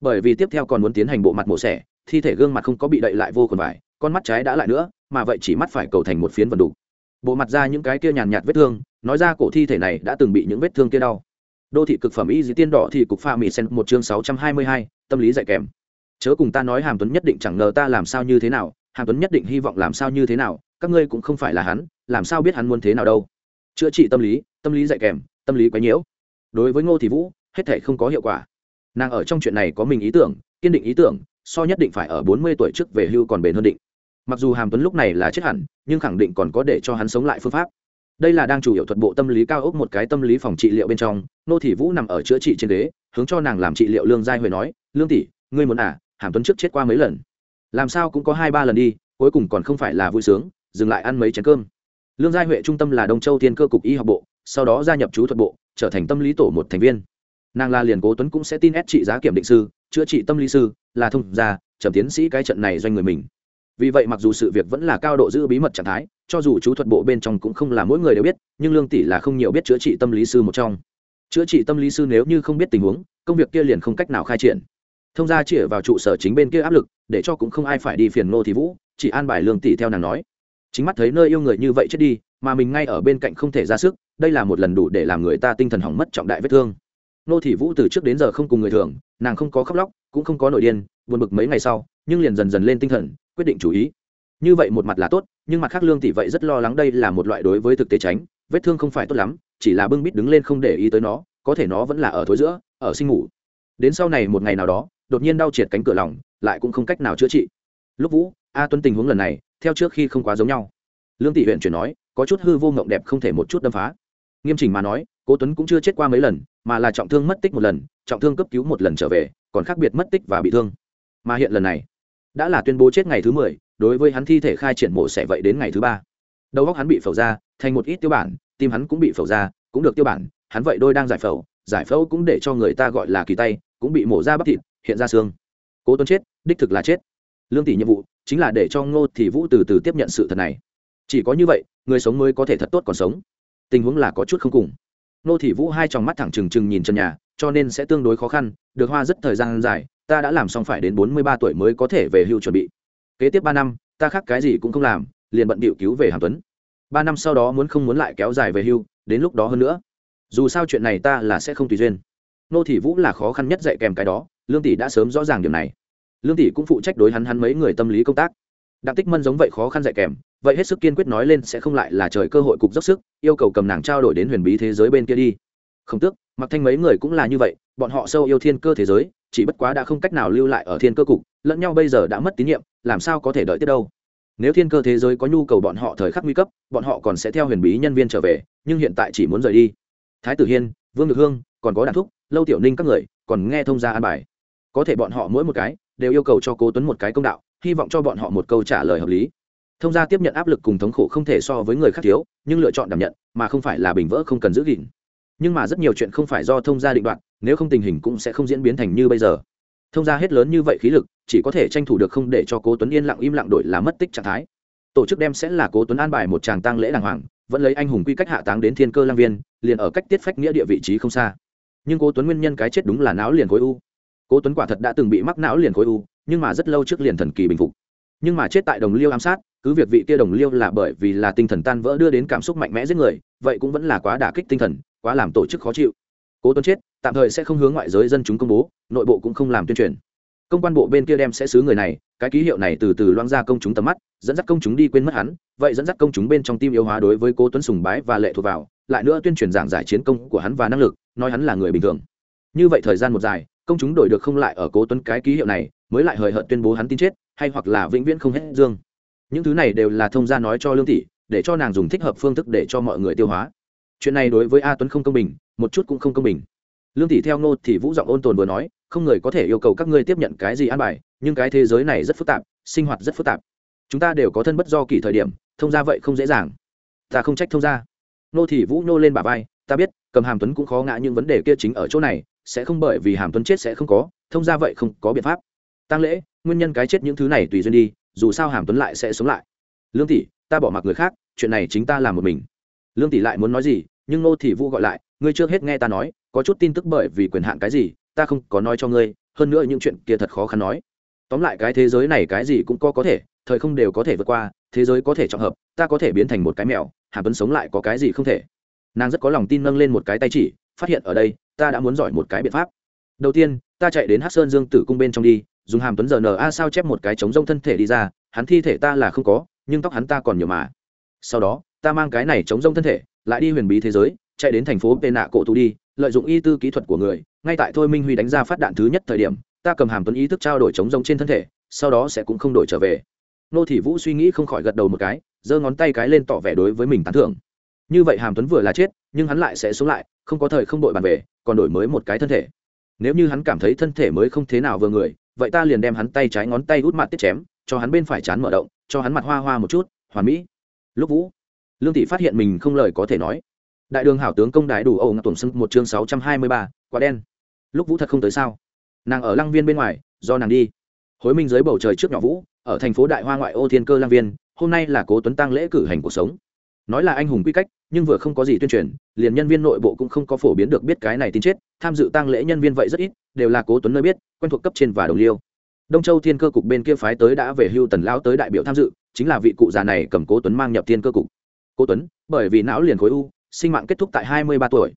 Bởi vì tiếp theo còn muốn tiến hành bộ mặt mổ xẻ, thi thể gương mặt không có bị đậy lại vô còn vải, con mắt trái đã lại nữa, mà vậy chỉ mắt phải cầu thành một phiến vần đủ bộ mặt ra những cái kia nhàn nhạt vết thương, nói ra cổ thi thể này đã từng bị những vết thương kia đau. Đô thị cực phẩm y dĩ tiên đỏ thì cục pha mỹ sen một chương sáu trăm hai mươi hai, tâm lý dạy kèm. Chớ cùng ta nói hàm tuấn nhất định chẳng ngờ ta làm sao như thế nào, hàm tuấn nhất định hy vọng làm sao như thế nào, các ngươi cũng không phải là hắn, làm sao biết hắn muốn thế nào đâu. Chữa trị tâm lý tâm lý dạy kèm tâm lý quấy nhiễu. Đối với ngô thị vũ, hết thể không có hiệu quả. Nàng ở trong chuyện này có mình ý tưởng, kiên định ý tưởng, so nhất định phải ở bốn mươi tuổi trước về hưu còn bền hơn định. Mặc dù hàm tuấn lúc này là chết hẳn, nhưng khẳng định còn có để cho hắn sống lại phương pháp. Đây là đang chủ yếu thuật bộ tâm lý cao ốc một cái tâm lý phòng trị liệu bên trong nô thị vũ nằm ở chữa trị trên ghế, hướng cho nàng làm trị liệu lương giai huệ nói, lương tỷ, ngươi muốn à hàm tuấn trước chết qua mấy lần? Làm sao cũng có hai ba lần đi, cuối cùng còn không phải là vui sướng, dừng lại ăn mấy chén cơm. Lương giai huệ trung tâm là đông châu thiên cơ cục y học bộ sau đó gia nhập chú thuật bộ, trở thành tâm lý tổ một thành viên. Nàng là liền cố tuấn cũng sẽ tin ép trị giá kiểm định sư, chữa trị tâm lý sư, là thông gia, trầm tiến sĩ cái trận này doanh người mình. Vì vậy mặc dù sự việc vẫn là cao độ giữ bí mật trạng thái, cho dù chú thuật bộ bên trong cũng không là mỗi người đều biết, nhưng lương tỷ là không nhiều biết chữa trị tâm lý sư một trong. Chữa trị tâm lý sư nếu như không biết tình huống, công việc kia liền không cách nào khai triển. Thông gia chỉ vào trụ sở chính bên kia áp lực, để cho cũng không ai phải đi phiền nô thì vũ, chỉ an bài lương tỷ theo nàng nói. Chính mắt thấy nơi yêu người như vậy chết đi mà mình ngay ở bên cạnh không thể ra sức, đây là một lần đủ để làm người ta tinh thần hỏng mất trọng đại vết thương. Nô thị vũ từ trước đến giờ không cùng người thường, nàng không có khóc lóc, cũng không có nội điên, buồn bực mấy ngày sau, nhưng liền dần dần lên tinh thần, quyết định chú ý. Như vậy một mặt là tốt, nhưng mặt khác lương tỷ vậy rất lo lắng đây là một loại đối với thực tế tránh, vết thương không phải tốt lắm, chỉ là bưng bít đứng lên không để ý tới nó, có thể nó vẫn là ở thối giữa, ở sinh ngủ. Đến sau này một ngày nào đó, đột nhiên đau triệt cánh cửa lòng, lại cũng không cách nào chữa trị. Lúc vũ, a tuân tình huống lần này, theo trước khi không quá giống nhau. Lương tỷ huyện chuyển nói có chút hư vô ngộng đẹp không thể một chút đâm phá. Nghiêm chỉnh mà nói, cố tuấn cũng chưa chết qua mấy lần, mà là trọng thương mất tích một lần, trọng thương cấp cứu một lần trở về, còn khác biệt mất tích và bị thương. Mà hiện lần này, đã là tuyên bố chết ngày thứ mười, đối với hắn thi thể khai triển mổ sẽ vậy đến ngày thứ ba. Đầu óc hắn bị phẫu ra, thành một ít tiêu bản, tim hắn cũng bị phẫu ra, cũng được tiêu bản, hắn vậy đôi đang giải phẫu giải phẫu cũng để cho người ta gọi là kỳ tay, cũng bị mổ ra bắp thịt, hiện ra xương. Cố tuấn chết, đích thực là chết. Lương tỷ nhiệm vụ chính là để cho ngô thì vũ từ từ tiếp nhận sự thật này. Chỉ có như vậy người sống mới có thể thật tốt còn sống. Tình huống là có chút không cùng. Nô thị vũ hai tròng mắt thẳng trừng trừng nhìn trần nhà, cho nên sẽ tương đối khó khăn, được hoa rất thời gian dài, ta đã làm xong phải đến bốn mươi ba tuổi mới có thể về hưu chuẩn bị. Kế tiếp ba năm, ta khác cái gì cũng không làm, liền bận bịu cứu về hàm tuấn. Ba năm sau đó muốn không muốn lại kéo dài về hưu, đến lúc đó hơn nữa. Dù sao chuyện này ta là sẽ không tùy duyên. Nô thị vũ là khó khăn nhất dạy kèm cái đó, lương tỷ đã sớm rõ ràng điều này. Lương tỷ cũng phụ trách đối hắn hắn mấy người tâm lý công tác. Đặng tích mân giống vậy khó khăn dạy kèm vậy hết sức kiên quyết nói lên sẽ không lại là trời cơ hội cục dốc sức, yêu cầu cầm nàng trao đổi đến huyền bí thế giới bên kia đi. Không tước mặc thanh mấy người cũng là như vậy, bọn họ sâu yêu thiên cơ thế giới, chỉ bất quá đã không cách nào lưu lại ở thiên cơ cục, lẫn nhau bây giờ đã mất tín nhiệm, làm sao có thể đợi tiếp đâu? Nếu thiên cơ thế giới có nhu cầu bọn họ thời khắc nguy cấp, bọn họ còn sẽ theo huyền bí nhân viên trở về, nhưng hiện tại chỉ muốn rời đi. Thái tử hiên, vương được hương, còn có đàn thúc, lâu tiểu ninh các người, còn nghe thông gia an bài. Có thể bọn họ mỗi một cái, đều yêu cầu cho cố tuấn một cái công đạo, hy vọng cho bọn họ một câu trả lời hợp lý thông gia tiếp nhận áp lực cùng thống khổ không thể so với người khác thiếu, nhưng lựa chọn đảm nhận, mà không phải là bình vỡ không cần giữ gìn. Nhưng mà rất nhiều chuyện không phải do thông gia định đoạt, nếu không tình hình cũng sẽ không diễn biến thành như bây giờ. Thông gia hết lớn như vậy khí lực, chỉ có thể tranh thủ được không để cho cố tuấn yên lặng im lặng đổi là mất tích trạng thái. Tổ chức đem sẽ là cố tuấn an bài một tràng tang lễ đàng hoàng, vẫn lấy anh hùng quy cách hạ táng đến thiên cơ lang viên, liền ở cách tiết phách nghĩa địa vị trí không xa. Nhưng cố tuấn nguyên nhân cái chết đúng là não liền khối u. Cố tuấn quả thật đã từng bị mắc não liền khối u, nhưng mà rất lâu trước liền thần kỳ bình phục. Nhưng mà chết tại đồng liêu ám sát cứ việc vị kia đồng liêu là bởi vì là tinh thần tan vỡ đưa đến cảm xúc mạnh mẽ giết người, vậy cũng vẫn là quá đả kích tinh thần, quá làm tổ chức khó chịu. Cố tuấn chết, tạm thời sẽ không hướng ngoại giới dân chúng công bố, nội bộ cũng không làm tuyên truyền. Công quan bộ bên kia đem sẽ xứ người này, cái ký hiệu này từ từ loang ra công chúng tầm mắt, dẫn dắt công chúng đi quên mất hắn, vậy dẫn dắt công chúng bên trong tim yêu hóa đối với cố tuấn sùng bái và lệ thuộc vào, lại nữa tuyên truyền giảng giải chiến công của hắn và năng lực, nói hắn là người bình thường. Như vậy thời gian một dài, công chúng đổi được không lại ở cố tuấn cái ký hiệu này, mới lại hời hợt tuyên bố hắn tin chết, hay hoặc là vĩnh viễn không hết dương những thứ này đều là thông gia nói cho lương tỷ để cho nàng dùng thích hợp phương thức để cho mọi người tiêu hóa. Chuyện này đối với a tuấn không công bình, một chút cũng không công bình. Lương tỷ theo ngô thì vũ giọng ôn tồn vừa nói, không người có thể yêu cầu các ngươi tiếp nhận cái gì an bài, nhưng cái thế giới này rất phức tạp, sinh hoạt rất phức tạp. Chúng ta đều có thân bất do kỳ thời điểm, thông ra vậy không dễ dàng. Ta không trách thông ra ngô thì vũ nô lên bà vai, ta biết, cầm hàm tuấn cũng khó ngã những vấn đề kia chính ở chỗ này, sẽ không bởi vì hàm tuấn chết sẽ không có, thông ra vậy không có biện pháp. Tăng lễ, nguyên nhân cái chết những thứ này tùy duyên đi dù sao hàm tuấn lại sẽ sống lại. Lương tỷ, ta bỏ mặc người khác, chuyện này chính ta làm một mình. Lương tỷ lại muốn nói gì, nhưng nô thị vũ gọi lại, ngươi trước hết nghe ta nói, có chút tin tức bởi vì quyền hạn cái gì, ta không có nói cho ngươi, hơn nữa những chuyện kia thật khó khăn nói. Tóm lại cái thế giới này cái gì cũng có có thể, thời không đều có thể vượt qua, thế giới có thể trọng hợp, ta có thể biến thành một cái mèo, hàm tuấn sống lại có cái gì không thể. Nàng rất có lòng tin nâng lên một cái tay chỉ, phát hiện ở đây, ta đã muốn giỏi một cái biện pháp. Đầu tiên, ta chạy đến hát sơn dương tử cung bên trong đi dùng hàm tuấn giờ n a sao chép một cái chống rông thân thể đi ra, hắn thi thể ta là không có, nhưng tóc hắn ta còn nhiều mà. Sau đó, ta mang cái này chống rông thân thể, lại đi huyền bí thế giới, chạy đến thành phố tệ nạ cổ tù đi, lợi dụng y tư kỹ thuật của người, ngay tại thôi minh huy đánh ra phát đạn thứ nhất thời điểm, ta cầm hàm tuấn ý thức trao đổi chống rông trên thân thể, sau đó sẽ cũng không đổi trở về. Nô thị vũ suy nghĩ không khỏi gật đầu một cái, giơ ngón tay cái lên tỏ vẻ đối với mình tán thưởng. Như vậy hàm tuấn vừa là chết, nhưng hắn lại sẽ sống lại, không có thời không đội bàn về, còn đổi mới một cái thân thể. Nếu như hắn cảm thấy thân thể mới không thế nào vừa người vậy ta liền đem hắn tay trái ngón tay út mặt tiết chém, cho hắn bên phải chán mở động, cho hắn mặt hoa hoa một chút, hoàn mỹ. Lúc vũ, lương thị phát hiện mình không lời có thể nói. Đại đường hảo tướng công đại đủ âu ngọc tuần sưng một chương sáu trăm hai mươi ba, quả đen. Lúc vũ thật không tới sao? Nàng ở lăng viên bên ngoài, do nàng đi. Hối minh dưới bầu trời trước nhỏ vũ, ở thành phố đại hoa ngoại ô thiên cơ lăng viên, hôm nay là cố tuấn tăng lễ cử hành cuộc sống nói là anh hùng quy cách, nhưng vừa không có gì tuyên truyền, liền nhân viên nội bộ cũng không có phổ biến được biết cái này tin chết, tham dự tăng lễ nhân viên vậy rất ít, đều là cố tuấn nơi biết, quen thuộc cấp trên và đồng liêu. Đông châu thiên cơ cục bên kia phái tới đã về hưu tần lão tới đại biểu tham dự, chính là vị cụ già này cầm cố tuấn mang nhập thiên cơ cục. Cố tuấn, bởi vì não liền khối u, sinh mạng kết thúc tại hai mươi ba tuổi.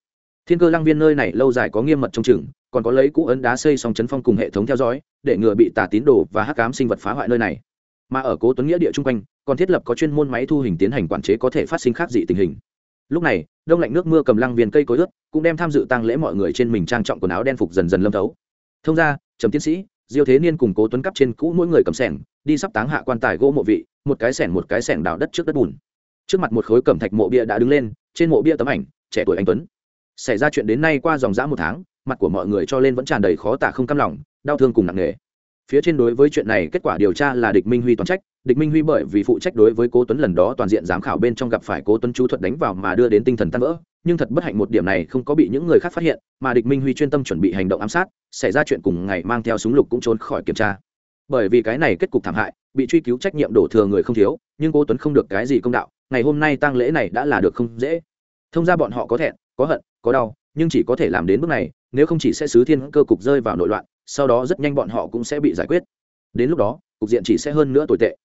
Thiên cơ lăng viên nơi này lâu dài có nghiêm mật trong chừng, còn có lấy cũ ấn đá xây song chấn phong cùng hệ thống theo dõi, để ngừa bị tà tín đồ và hắc cám sinh vật phá hoại nơi này mà ở cố tuấn nghĩa địa chung quanh, còn thiết lập có chuyên môn máy thu hình tiến hành quản chế có thể phát sinh khác dị tình hình. Lúc này, đông lạnh nước mưa cầm lăng viên cây cối ướt, cũng đem tham dự tăng lễ mọi người trên mình trang trọng quần áo đen phục dần dần lâm thấu. Thông ra trầm tiến sĩ, diêu thế niên cùng cố tuấn cắp trên cũ mỗi người cầm sẻng, đi sắp táng hạ quan tài gỗ mộ vị, một cái sẻng một cái sẻng đào đất trước đất bùn. Trước mặt một khối cẩm thạch mộ bia đã đứng lên, trên mộ bia tấm ảnh, trẻ tuổi anh tuấn. Xảy ra chuyện đến nay qua dòng dã một tháng, mặt của mọi người cho lên vẫn tràn đầy khó tả không cam lòng, đau thương cùng nặng nề phía trên đối với chuyện này kết quả điều tra là địch minh huy toàn trách, địch minh huy bởi vì phụ trách đối với cố tuấn lần đó toàn diện giám khảo bên trong gặp phải cố tuấn chú thuật đánh vào mà đưa đến tinh thần tan vỡ, nhưng thật bất hạnh một điểm này không có bị những người khác phát hiện, mà địch minh huy chuyên tâm chuẩn bị hành động ám sát, xảy ra chuyện cùng ngày mang theo súng lục cũng trốn khỏi kiểm tra. Bởi vì cái này kết cục thảm hại, bị truy cứu trách nhiệm đổ thừa người không thiếu, nhưng cố tuấn không được cái gì công đạo, ngày hôm nay tang lễ này đã là được không dễ. Thông ra bọn họ có thẹn, có hận, có đau, nhưng chỉ có thể làm đến bước này, nếu không chỉ sẽ sứ thiên cơ cục rơi vào nội loạn sau đó rất nhanh bọn họ cũng sẽ bị giải quyết. Đến lúc đó, cục diện chỉ sẽ hơn nữa tồi tệ.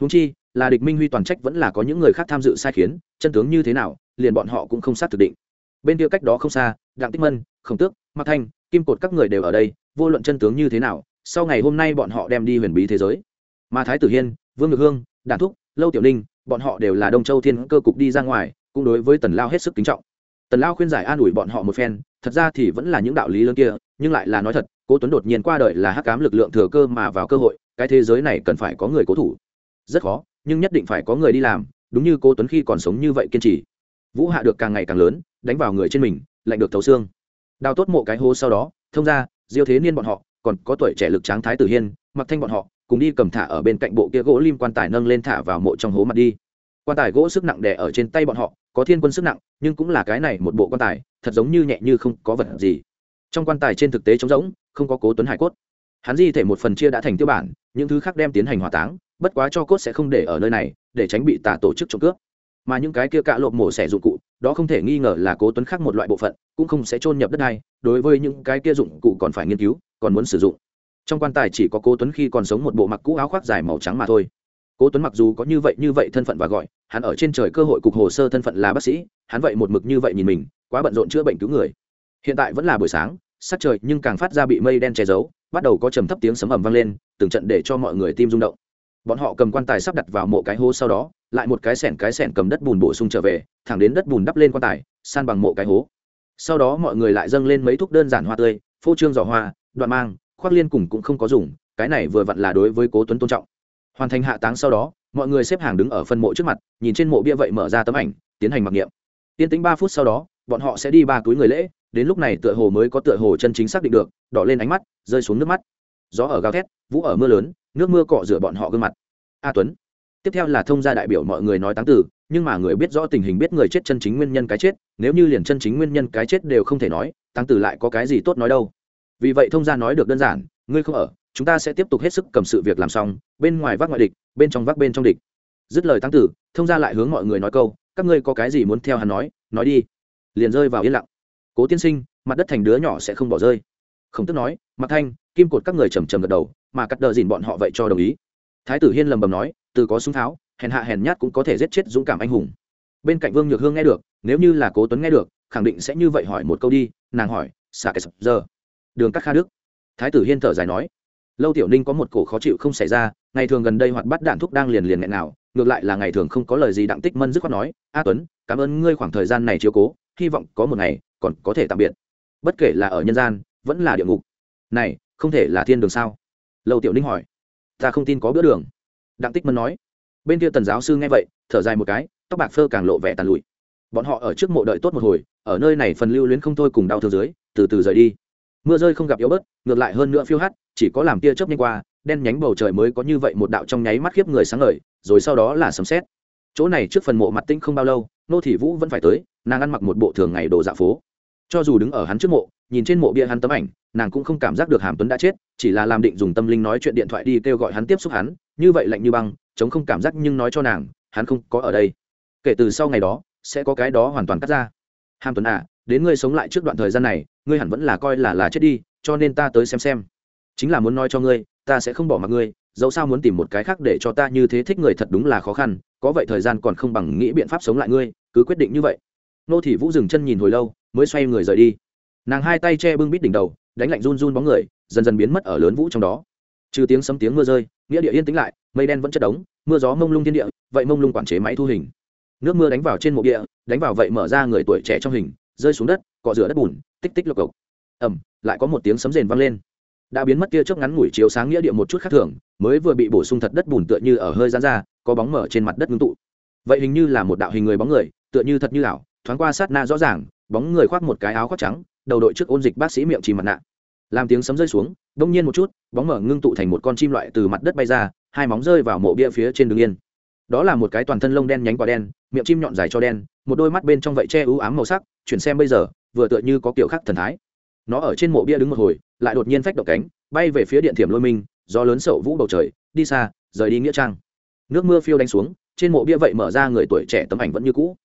Húng chi, là địch minh huy toàn trách vẫn là có những người khác tham dự sai khiến, chân tướng như thế nào, liền bọn họ cũng không xác thực định. Bên kia cách đó không xa, đặng tích mân, khổng tước, mạc thanh, kim cột các người đều ở đây, vô luận chân tướng như thế nào, sau ngày hôm nay bọn họ đem đi huyền bí thế giới. Mà thái tử hiên, vương ngược hương đản thúc, lâu tiểu ninh, bọn họ đều là đông châu thiên cơ cục đi ra ngoài, cũng đối với tần lao hết sức kính trọng. Tần lao khuyên giải an ủi bọn họ một phen thật ra thì vẫn là những đạo lý lớn kia, nhưng lại là nói thật, cố tuấn đột nhiên qua đời là hắc cám lực lượng thừa cơ mà vào cơ hội, cái thế giới này cần phải có người cố thủ. Rất khó, nhưng nhất định phải có người đi làm, đúng như cố tuấn khi còn sống như vậy kiên trì. Vũ hạ được càng ngày càng lớn, đánh vào người trên mình, lạnh được thấu xương. Đào tốt mộ cái hố sau đó, thông ra, diêu thế niên bọn họ, còn có tuổi trẻ lực tráng thái tử hiên mặc thanh bọn họ, cùng đi cầm thả ở bên cạnh bộ kia gỗ lim quan tài nâng lên thả vào mộ trong hố mặt đi. Quan tài gỗ sức nặng đè ở trên tay bọn họ, có thiên quân sức nặng, nhưng cũng là cái này một bộ quan tài thật giống như nhẹ như không có vật gì. Trong quan tài trên thực tế trống rỗng, không có cố tuấn hải cốt. Hắn di thể một phần chia đã thành tiêu bản, những thứ khác đem tiến hành hỏa táng, bất quá cho cốt sẽ không để ở nơi này, để tránh bị tà tổ chức trộm cướp. Mà những cái kia cạ lộp mổ xẻ dụng cụ, đó không thể nghi ngờ là cố tuấn khác một loại bộ phận, cũng không sẽ chôn nhập đất này đối với những cái kia dụng cụ còn phải nghiên cứu, còn muốn sử dụng. Trong quan tài chỉ có cố tuấn khi còn sống một bộ mặc cũ áo khoác dài màu trắng mà thôi cố tuấn mặc dù có như vậy như vậy thân phận và gọi, hắn ở trên trời cơ hội cục hồ sơ thân phận là bác sĩ, hắn vậy một mực như vậy nhìn mình, quá bận rộn chữa bệnh cứu người. Hiện tại vẫn là buổi sáng, sắc trời nhưng càng phát ra bị mây đen che giấu, bắt đầu có trầm thấp tiếng sấm ầm vang lên, từng trận để cho mọi người tim rung động. Bọn họ cầm quan tài sắp đặt vào mộ cái hố sau đó, lại một cái sẻn cái sẻn cầm đất bùn bổ sung trở về, thẳng đến đất bùn đắp lên quan tài, san bằng mộ cái hố. Sau đó mọi người lại dâng lên mấy thuốc đơn giản hoa tươi, phô trương giỏ hoa, đoạn mang, khoác liên cùng cũng không có dùng, cái này vừa vặn là đối với cố tuấn tôn trọng hoàn thành hạ táng sau đó, mọi người xếp hàng đứng ở phân mộ trước mặt, nhìn trên mộ bia vậy mở ra tấm ảnh, tiến hành mặc niệm. Tiên tính ba phút sau đó, bọn họ sẽ đi ba túi người lễ, đến lúc này tựa hồ mới có tựa hồ chân chính xác định được, đỏ lên ánh mắt, rơi xuống nước mắt. Gió ở gào thét, vũ ở mưa lớn, nước mưa cọ rửa bọn họ gương mặt. A tuấn. Tiếp theo là thông gia đại biểu mọi người nói táng tử, nhưng mà người biết rõ tình hình biết người chết chân chính nguyên nhân cái chết, nếu như liền chân chính nguyên nhân cái chết đều không thể nói, táng tử lại có cái gì tốt nói đâu. Vì vậy thông gia nói được đơn giản, ngươi không ở, chúng ta sẽ tiếp tục hết sức cầm sự việc làm xong bên ngoài vác ngoại địch, bên trong vác bên trong địch. Dứt lời tăng tử, thông ra lại hướng mọi người nói câu, các ngươi có cái gì muốn theo hắn nói nói đi. Liền rơi vào yên lặng. Cố tiên sinh, mặt đất thành đứa nhỏ sẽ không bỏ rơi. Không tức nói mặt thanh, kim cột các người trầm trầm gật đầu, mà cắt đờ dìn bọn họ vậy cho đồng ý. Thái tử hiên lầm bầm nói, từ có súng tháo, hèn hạ hèn nhát cũng có thể giết chết dũng cảm anh hùng. Bên cạnh vương nhược hương nghe được, nếu như là cố tuấn nghe được, khẳng định sẽ như vậy hỏi một câu đi. Nàng hỏi, xả cái sập giờ? Đường cắt kha đức. Thái tử hiên thở dài nói lâu tiểu ninh có một cổ khó chịu không xảy ra, ngày thường gần đây hoạt bắt đạn thuốc đang liền liền nghẹn nào, ngược lại là ngày thường không có lời gì đặng tích mân dứt khoát nói, a tuấn, cảm ơn ngươi khoảng thời gian này chiếu cố, hy vọng có một ngày, còn có thể tạm biệt. Bất kể là ở nhân gian, vẫn là địa ngục. Này, không thể là thiên đường sao? Lâu tiểu ninh hỏi. Ta không tin có bữa đường. Đặng tích mân nói. Bên kia tần giáo sư nghe vậy, thở dài một cái, tóc bạc phơ càng lộ vẻ tàn lụi. Bọn họ ở trước mộ đợi tốt một hồi, ở nơi này phần lưu luyến không thôi cùng đau thương dưới, từ từ rời đi mưa rơi không gặp yếu bớt, ngược lại hơn nữa phiêu hắt, chỉ có làm tia chớp nhanh qua, đen nhánh bầu trời mới có như vậy một đạo trong nháy mắt khiếp người sáng ngời, rồi sau đó là sấm sét. Chỗ này trước phần mộ mặt tinh không bao lâu, nô thị vũ vẫn phải tới, nàng ăn mặc một bộ thường ngày đồ dạ phố. Cho dù đứng ở hắn trước mộ, nhìn trên mộ bia hắn tấm ảnh, nàng cũng không cảm giác được hàm tuấn đã chết, chỉ là làm định dùng tâm linh nói chuyện điện thoại đi kêu gọi hắn tiếp xúc hắn, như vậy lạnh như băng, chống không cảm giác nhưng nói cho nàng, hắn không có ở đây. Kể từ sau ngày đó, sẽ có cái đó hoàn toàn cắt ra. Hàm tuấn à đến ngươi sống lại trước đoạn thời gian này ngươi hẳn vẫn là coi là là chết đi, cho nên ta tới xem xem. Chính là muốn nói cho ngươi, ta sẽ không bỏ mặc ngươi, dẫu sao muốn tìm một cái khác để cho ta như thế thích người thật đúng là khó khăn, có vậy thời gian còn không bằng nghĩ biện pháp sống lại ngươi, cứ quyết định như vậy. Nô thị vũ dừng chân nhìn hồi lâu, mới xoay người rời đi. Nàng hai tay che bưng bít đỉnh đầu, đánh lạnh run run bóng người, dần dần biến mất ở lớn vũ trong đó. Trừ tiếng sấm tiếng mưa rơi, nghĩa địa yên tĩnh lại, mây đen vẫn chất đống, mưa gió mông lung thiên địa, vậy mông lung quản chế máy thu hình. Nước mưa đánh vào trên mộ địa, đánh vào vậy mở ra người tuổi trẻ trong hình, rơi xuống đất, cọ rửa đất bùn tích tích lộc cộc. Ẩm lại có một tiếng sấm rền vang lên. Đã biến mất kia chớp ngắn ngủi chiếu sáng nghĩa địa một chút khác thường, mới vừa bị bổ sung thật đất bùn tựa như ở hơi giãn ra, có bóng mở trên mặt đất ngưng tụ. Vậy hình như là một đạo hình người bóng người, tựa như thật như ảo, thoáng qua sát na rõ ràng, bóng người khoác một cái áo khoác trắng, đầu đội trước ôn dịch bác sĩ miệng trì mặt nạ. Làm tiếng sấm rơi xuống, đông nhiên một chút, bóng mở ngưng tụ thành một con chim loại từ mặt đất bay ra, hai móng rơi vào mộ bia phía trên đường yên. Đó là một cái toàn thân lông đen nhánh quả đen, miệng chim nhọn dài cho đen, một đôi mắt bên trong vậy che ưu ám màu sắc, chuyển xem bây giờ vừa tựa như có kiểu khác thần thái. Nó ở trên mộ bia đứng một hồi, lại đột nhiên phách động cánh, bay về phía điện thiểm lôi minh do lớn sậu vũ bầu trời, đi xa, rời đi nghĩa trang. Nước mưa phiêu đánh xuống, trên mộ bia vậy mở ra người tuổi trẻ tấm ảnh vẫn như cũ.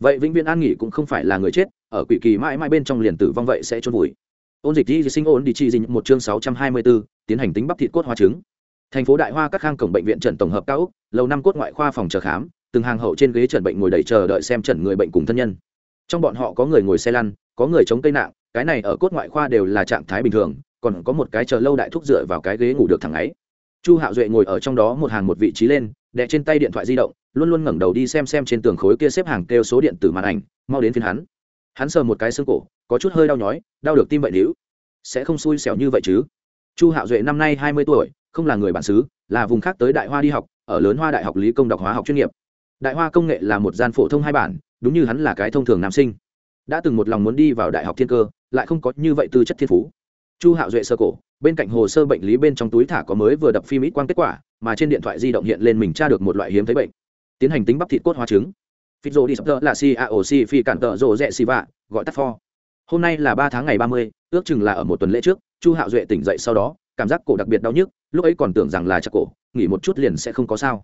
Vậy vĩnh viễn an nghỉ cũng không phải là người chết, ở quỷ kỳ mãi mãi bên trong liền tử vong vậy sẽ trôn vùi. Ôn dịch di sinh ôn đi chi dinh một chương sáu trăm hai mươi bốn tiến hành tính bắp thịt cốt hóa trứng. Thành phố đại hoa các khang cổng bệnh viện trần tổng hợp cao úc, lầu năm cốt ngoại khoa phòng chờ khám, từng hàng hậu trên ghế trần bệnh ngồi đầy chờ đợi xem trần người bệnh cùng thân nhân. Trong bọn họ có người ngồi xe lăn có người chống cây nạng, cái này ở cốt ngoại khoa đều là trạng thái bình thường, còn có một cái chờ lâu đại thúc dựa vào cái ghế ngủ được thẳng ấy. Chu hạo duệ ngồi ở trong đó một hàng một vị trí lên, đè trên tay điện thoại di động, luôn luôn ngẩng đầu đi xem xem trên tường khối kia xếp hàng kêu số điện tử màn ảnh, mau đến phiên hắn. Hắn sờ một cái xương cổ, có chút hơi đau nhói, đau được tim bệnh hữu sẽ không xui xẻo như vậy chứ? Chu hạo duệ năm nay hai mươi tuổi, không là người bản xứ, là vùng khác tới đại hoa đi học, ở lớn hoa đại học lý công đọc hóa học chuyên nghiệp. Đại hoa công nghệ là một gian phổ thông hai bản, đúng như hắn là cái thông thường nam sinh đã từng một lòng muốn đi vào đại học thiên cơ, lại không có như vậy tư chất thiên phú. Chu hạo duệ sơ cổ, bên cạnh hồ sơ bệnh lý bên trong túi thả có mới vừa đập phim ít quang kết quả, mà trên điện thoại di động hiện lên mình tra được một loại hiếm thấy bệnh. Tiến hành tính bắp thịt cốt hóa trứng. Phít đi sắp tơ là si si phi cản tợ rô rẽ si vạ, gọi tắt pho. Hôm nay là ba tháng ngày ba mươi, ước chừng là ở một tuần lễ trước, chu hạo duệ tỉnh dậy sau đó, cảm giác cổ đặc biệt đau nhức, lúc ấy còn tưởng rằng là chắc cổ, nghỉ một chút liền sẽ không có sao.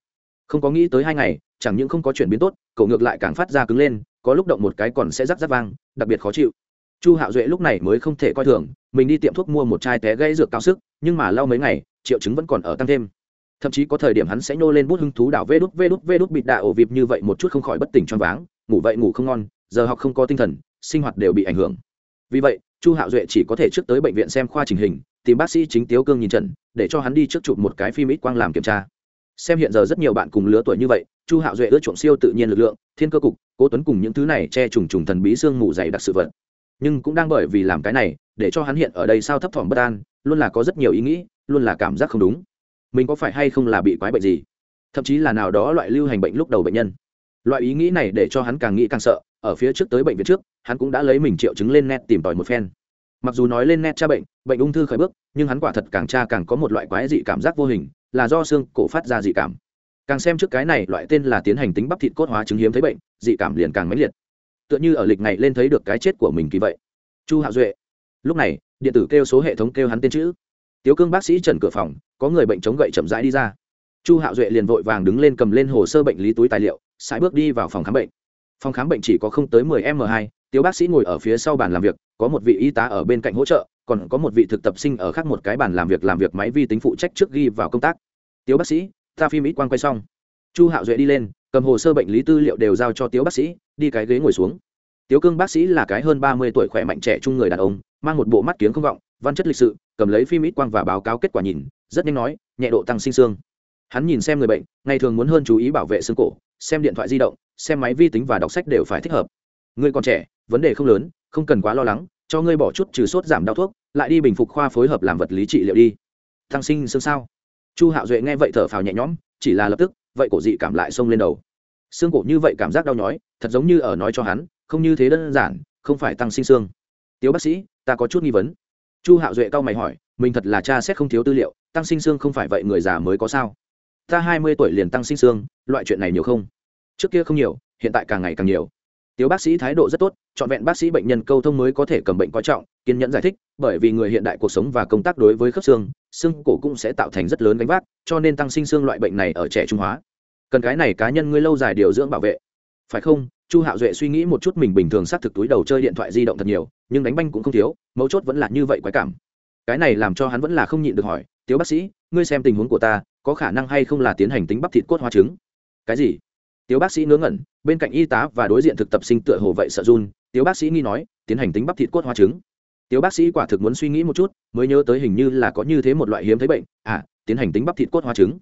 Không có nghĩ tới hai ngày, chẳng những không có chuyển biến tốt, cổ ngược lại càng phát ra cứng lên có lúc động một cái còn sẽ rắc rắc vang, đặc biệt khó chịu. Chu hạo duệ lúc này mới không thể coi thường, mình đi tiệm thuốc mua một chai té gây dược cao sức, nhưng mà lau mấy ngày, triệu chứng vẫn còn ở tăng thêm. Thậm chí có thời điểm hắn sẽ nhô lên bút hưng thú đảo vê đút vê đút vê đút bịt đạ ổ vịp như vậy một chút không khỏi bất tỉnh choáng váng, ngủ vậy ngủ không ngon, giờ học không có tinh thần, sinh hoạt đều bị ảnh hưởng. Vì vậy, chu hạo duệ chỉ có thể trước tới bệnh viện xem khoa trình hình, tìm bác sĩ chính tiếu cương nhìn trần để cho hắn đi trước chụp một cái phim ít quang làm kiểm tra xem hiện giờ rất nhiều bạn cùng lứa tuổi như vậy, chu hạo duệ ưa chuộng siêu tự nhiên lực lượng, thiên cơ cục, cố tuấn cùng những thứ này che trùng trùng thần bí xương mù dày đặc sự vật. Nhưng cũng đang bởi vì làm cái này, để cho hắn hiện ở đây sao thấp thỏm bất an, luôn là có rất nhiều ý nghĩ, luôn là cảm giác không đúng. Mình có phải hay không là bị quái bệnh gì? Thậm chí là nào đó loại lưu hành bệnh lúc đầu bệnh nhân. Loại ý nghĩ này để cho hắn càng nghĩ càng sợ, ở phía trước tới bệnh viện trước, hắn cũng đã lấy mình triệu chứng lên net tìm tòi một phen. Mặc dù nói lên net tra bệnh bệnh ung thư khởi bước, nhưng hắn quả thật càng tra càng có một loại quái dị cảm giác vô hình là do xương cổ phát ra dị cảm. Càng xem trước cái này loại tên là tiến hành tính bắp thịt cốt hóa chứng hiếm thấy bệnh dị cảm liền càng mãnh liệt. Tựa như ở lịch này lên thấy được cái chết của mình kỳ vậy. Chu hạ duệ. Lúc này điện tử kêu số hệ thống kêu hắn tên chữ. Tiếu cương bác sĩ trần cửa phòng có người bệnh chống gậy chậm rãi đi ra. Chu hạo duệ liền vội vàng đứng lên cầm lên hồ sơ bệnh lý túi tài liệu sải bước đi vào phòng khám bệnh. Phòng khám bệnh chỉ có không tới mười m2, tiếu bác sĩ ngồi ở phía sau bàn làm việc có một vị y tá ở bên cạnh hỗ trợ còn có một vị thực tập sinh ở khác một cái bàn làm việc làm việc máy vi tính phụ trách trước ghi vào công tác tiếu bác sĩ, ta phim ít quang quay xong. Chu hạo duệ đi lên, cầm hồ sơ bệnh lý tư liệu đều giao cho tiếu bác sĩ, đi cái ghế ngồi xuống. Tiếu cương bác sĩ là cái hơn ba mươi tuổi khỏe mạnh trẻ trung người đàn ông, mang một bộ mắt kiếng không vọng, văn chất lịch sự, cầm lấy phim ít quang và báo cáo kết quả nhìn, rất nhanh nói, nhẹ độ tăng sinh xương. Hắn nhìn xem người bệnh, ngày thường muốn hơn chú ý bảo vệ xương cổ, xem điện thoại di động, xem máy vi tính và đọc sách đều phải thích hợp. Người còn trẻ, vấn đề không lớn, không cần quá lo lắng, cho ngươi bỏ chút trừ sốt giảm đau thuốc, lại đi bình phục khoa phối hợp làm vật lý trị liệu đi. Tăng sinh xương sao? Chu hạo duệ nghe vậy thở phào nhẹ nhõm, chỉ là lập tức, vậy cổ dị cảm lại xông lên đầu. Xương cổ như vậy cảm giác đau nhói, thật giống như ở nói cho hắn, không như thế đơn giản, không phải tăng sinh xương. Tiếu bác sĩ, ta có chút nghi vấn. Chu hạo duệ cau mày hỏi, mình thật là cha xét không thiếu tư liệu, tăng sinh xương không phải vậy người già mới có sao? Ta hai mươi tuổi liền tăng sinh xương, loại chuyện này nhiều không? Trước kia không nhiều, hiện tại càng ngày càng nhiều. Tiếu bác sĩ thái độ rất tốt, trọn vẹn bác sĩ bệnh nhân câu thông mới có thể cầm bệnh coi trọng, kiên nhẫn giải thích, bởi vì người hiện đại cuộc sống và công tác đối với khớp xương xương cổ cũng sẽ tạo thành rất lớn gánh vác, cho nên tăng sinh xương loại bệnh này ở trẻ trung hóa. Cần cái này cá nhân ngươi lâu dài điều dưỡng bảo vệ. Phải không? Chu hạo duệ suy nghĩ một chút mình bình thường xác thực túi đầu chơi điện thoại di động thật nhiều, nhưng đánh banh cũng không thiếu, mấu chốt vẫn là như vậy quái cảm. Cái này làm cho hắn vẫn là không nhịn được hỏi, tiếu bác sĩ, ngươi xem tình huống của ta, có khả năng hay không là tiến hành tính bắp thịt cốt hóa trứng? Cái gì? Tiếu bác sĩ ngớ ngẩn, bên cạnh y tá và đối diện thực tập sinh tựa hồ vậy sợ run, tiếu bác sĩ nghi nói, tiến hành tính bắp thịt cốt hóa trứng? Tiếu bác sĩ quả thực muốn suy nghĩ một chút, mới nhớ tới hình như là có như thế một loại hiếm thấy bệnh. À tiến hành tính bắp thịt cốt hóa trứng.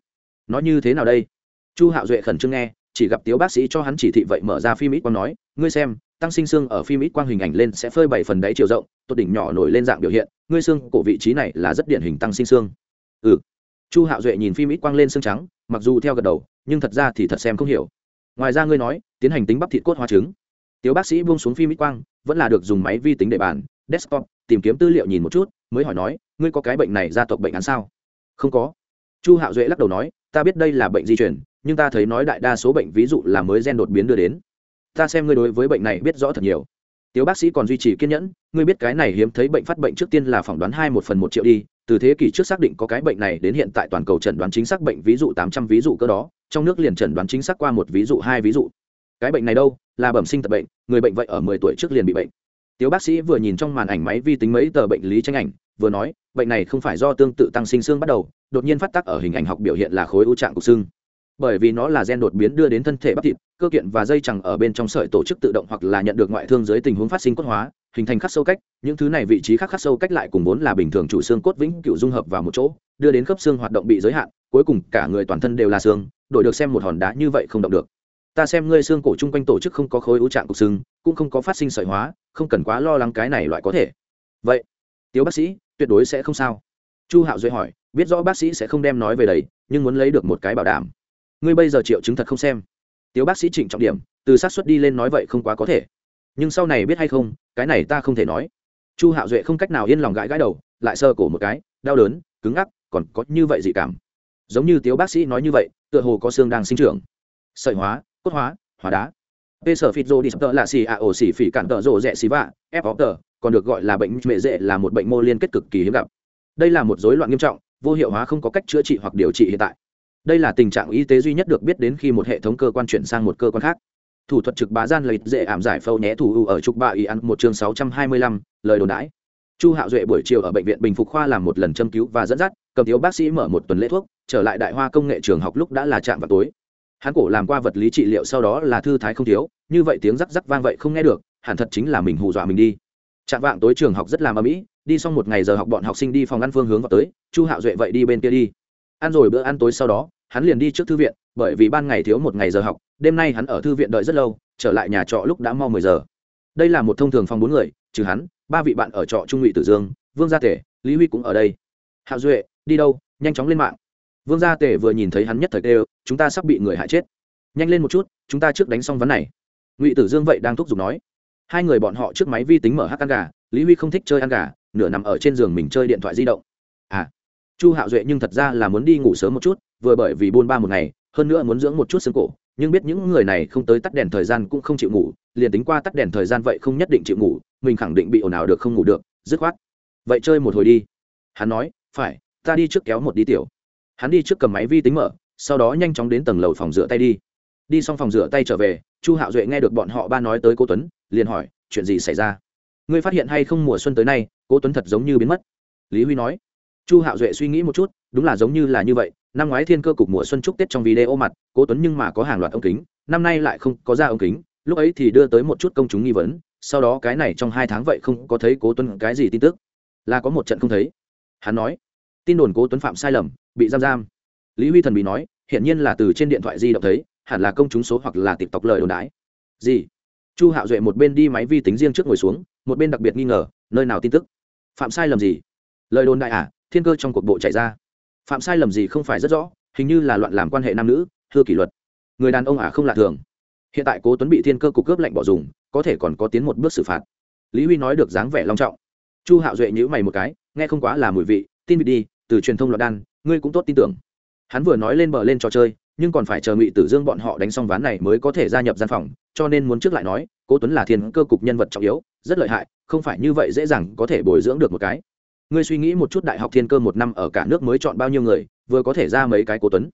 Nó như thế nào đây? Chu hạo duệ khẩn trương nghe, chỉ gặp tiếu bác sĩ cho hắn chỉ thị vậy mở ra phim ít quang nói, ngươi xem, tăng sinh xương ở phim ít quang hình ảnh lên sẽ phơi bảy phần đáy chiều rộng, tốt đỉnh nhỏ nổi lên dạng biểu hiện, ngươi xương cổ vị trí này là rất điển hình tăng sinh xương. Ừ. Chu hạo duệ nhìn phim ít quang lên xương trắng, mặc dù theo gật đầu, nhưng thật ra thì thật xem không hiểu. Ngoài ra ngươi nói, tiến hành tính bắp thịt cốt hóa trứng. Tiếu bác sĩ buông xuống phim ít quang, vẫn là được dùng máy vi tính để bàn desktop, tìm kiếm tư liệu nhìn một chút, mới hỏi nói, ngươi có cái bệnh này gia tộc bệnh án sao? Không có. Chu hạo duệ lắc đầu nói, ta biết đây là bệnh di chuyển nhưng ta thấy nói đại đa số bệnh ví dụ là mới gen đột biến đưa đến. Ta xem ngươi đối với bệnh này biết rõ thật nhiều. Tiếu bác sĩ còn duy trì kiên nhẫn, ngươi biết cái này hiếm thấy bệnh phát bệnh trước tiên là phỏng đoán hai một phần một triệu đi, từ thế kỷ trước xác định có cái bệnh này đến hiện tại toàn cầu chẩn đoán chính xác bệnh ví dụ tám trăm ví dụ cơ đó, trong nước liền chẩn đoán chính xác qua một ví dụ, hai ví dụ. Cái bệnh này đâu? Là bẩm sinh tật bệnh, người bệnh vậy ở mười tuổi trước liền bị bệnh tiếu bác sĩ vừa nhìn trong màn ảnh máy vi tính mấy tờ bệnh lý tranh ảnh, vừa nói, bệnh này không phải do tương tự tăng sinh xương bắt đầu, đột nhiên phát tác ở hình ảnh học biểu hiện là khối u trạng cục xương. Bởi vì nó là gen đột biến đưa đến thân thể bắp thịt, cơ kiện và dây chẳng ở bên trong sợi tổ chức tự động hoặc là nhận được ngoại thương dưới tình huống phát sinh cốt hóa, hình thành khắc sâu cách, những thứ này vị trí khác khắc sâu cách lại cùng vốn là bình thường chủ xương cốt vĩnh cựu dung hợp vào một chỗ, đưa đến khớp xương hoạt động bị giới hạn, cuối cùng cả người toàn thân đều là xương, đổi được xem một hòn đá như vậy không động được ta xem ngươi xương cổ chung quanh tổ chức không có khối ưu trạng cục xương, cũng không có phát sinh sợi hóa, không cần quá lo lắng cái này loại có thể. Vậy, tiếu bác sĩ, tuyệt đối sẽ không sao. Chu hạo duy hỏi, biết rõ bác sĩ sẽ không đem nói về đấy, nhưng muốn lấy được một cái bảo đảm. Ngươi bây giờ triệu chứng thật không xem. Tiếu bác sĩ trịnh trọng điểm, từ sát xuất đi lên nói vậy không quá có thể. Nhưng sau này biết hay không, cái này ta không thể nói. Chu hạo duệ không cách nào yên lòng gãi gãi đầu, lại sơ cổ một cái, đau đớn, cứng ngắc, còn có như vậy dị cảm. Giống như tiếu bác sĩ nói như vậy, tựa hồ có xương đang sinh trưởng. Sợi hóa cốt hóa hóa đá. P sở phịt rô đi sập tợ là xì ạ ổ xì phỉ cản tợ rộ rẽ xì vạ, ép óc tờ còn được gọi là bệnh mệ dễ là một bệnh mô liên kết cực kỳ hiếm gặp. Đây là một dối loạn nghiêm trọng, vô hiệu hóa không có cách chữa trị hoặc điều trị hiện tại. Đây là tình trạng y tế duy nhất được biết đến khi một hệ thống cơ quan chuyển sang một cơ quan khác. Thủ thuật trực bá gian lợi dễ ảm giải phâu nhé thủ ở trục bạ y ăn một chương sáu trăm hai mươi lăm, lời đồn đãi. Chu hạo duệ buổi chiều ở bệnh viện bình phục khoa làm một lần châm cứu và dẫn dắt, cầm thiếu bác sĩ mở một tuần lễ thuốc, trở lại đại hoa công nghệ trường học lúc đã là chạm vào tối hắn cổ làm qua vật lý trị liệu sau đó là thư thái không thiếu, như vậy tiếng rắc rắc vang vậy không nghe được, hẳn thật chính là mình hù dọa mình đi. Chạm vạng tối trường học rất làm âm ỉ đi xong một ngày giờ học bọn học sinh đi phòng ăn phương hướng vào tới, chu hạo duệ vậy đi bên kia đi. Ăn rồi bữa ăn tối sau đó, hắn liền đi trước thư viện, bởi vì ban ngày thiếu một ngày giờ học, đêm nay hắn ở thư viện đợi rất lâu, trở lại nhà trọ lúc đã mau mười giờ. Đây là một thông thường phòng bốn người, trừ hắn, ba vị bạn ở trọ trung ngụy tử dương, vương gia tể, lý huy cũng ở đây. Hạo duệ, đi đâu? Nhanh chóng lên mạng vương gia tể vừa nhìn thấy hắn nhất thời đều chúng ta sắp bị người hại chết. Nhanh lên một chút, chúng ta trước đánh xong vấn này. Ngụy tử dương vậy đang thúc giục nói. Hai người bọn họ trước máy vi tính mở hát ăn gà, lý huy không thích chơi ăn gà, nửa nằm ở trên giường mình chơi điện thoại di động. À chu hạo duệ nhưng thật ra là muốn đi ngủ sớm một chút, vừa bởi vì buôn ba một ngày, hơn nữa muốn dưỡng một chút xương cổ, nhưng biết những người này không tới tắt đèn thời gian cũng không chịu ngủ, liền tính qua tắt đèn thời gian vậy không nhất định chịu ngủ, mình khẳng định bị ồn ào được không ngủ được, dứt khoát. Vậy chơi một hồi đi. Hắn nói, phải, ta đi trước kéo một đi tiểu hắn đi trước cầm máy vi tính mở, sau đó nhanh chóng đến tầng lầu phòng rửa tay đi. Đi xong phòng rửa tay trở về, chu hạo duệ nghe được bọn họ ba nói tới cô tuấn, liền hỏi, chuyện gì xảy ra? Ngươi phát hiện hay không mùa xuân tới nay cô tuấn thật giống như biến mất? Lý huy nói. Chu hạo duệ suy nghĩ một chút, đúng là giống như là như vậy, năm ngoái thiên cơ cục mùa xuân chúc tết trong video mặt, cố tuấn nhưng mà có hàng loạt ống kính, năm nay lại không có ra ống kính, lúc ấy thì đưa tới một chút công chúng nghi vấn, sau đó cái này trong hai tháng vậy không có thấy cố tuấn cái gì tin tức, là có một trận không thấy. Hắn nói, tin đồn cố tuấn phạm sai lầm bị giam giam. Lý huy thần bị nói hiện nhiên là từ trên điện thoại di động thấy, hẳn là công chúng số hoặc là tịp tộc lời đồn đái gì? Chu hạo duệ một bên đi máy vi tính riêng trước ngồi xuống, một bên đặc biệt nghi ngờ, nơi nào tin tức? Phạm sai lầm gì? Lời đồn đại à thiên cơ trong cuộc bộ chạy ra. Phạm sai lầm gì không phải rất rõ, hình như là loạn làm quan hệ nam nữ, thưa kỷ luật. Người đàn ông à không lạ thường. Hiện tại cố tuấn bị thiên cơ cục cướp lệnh bỏ dùng, có thể còn có tiến một bước xử phạt. Lý huy nói được dáng vẻ long trọng. Chu hạo duệ nhữ mày một cái, nghe không quá là mùi vị, tin vị đi, từ truyền thông loạn đan ngươi cũng tốt tin tưởng. Hắn vừa nói lên bờ lên trò chơi, nhưng còn phải chờ ngụy tử dương bọn họ đánh xong ván này mới có thể gia nhập gian phòng, cho nên muốn trước lại nói, cố tuấn là thiên cơ cục nhân vật trọng yếu, rất lợi hại, không phải như vậy dễ dàng có thể bồi dưỡng được một cái. Ngươi suy nghĩ một chút đại học thiên cơ một năm ở cả nước mới chọn bao nhiêu người, vừa có thể ra mấy cái cố tuấn.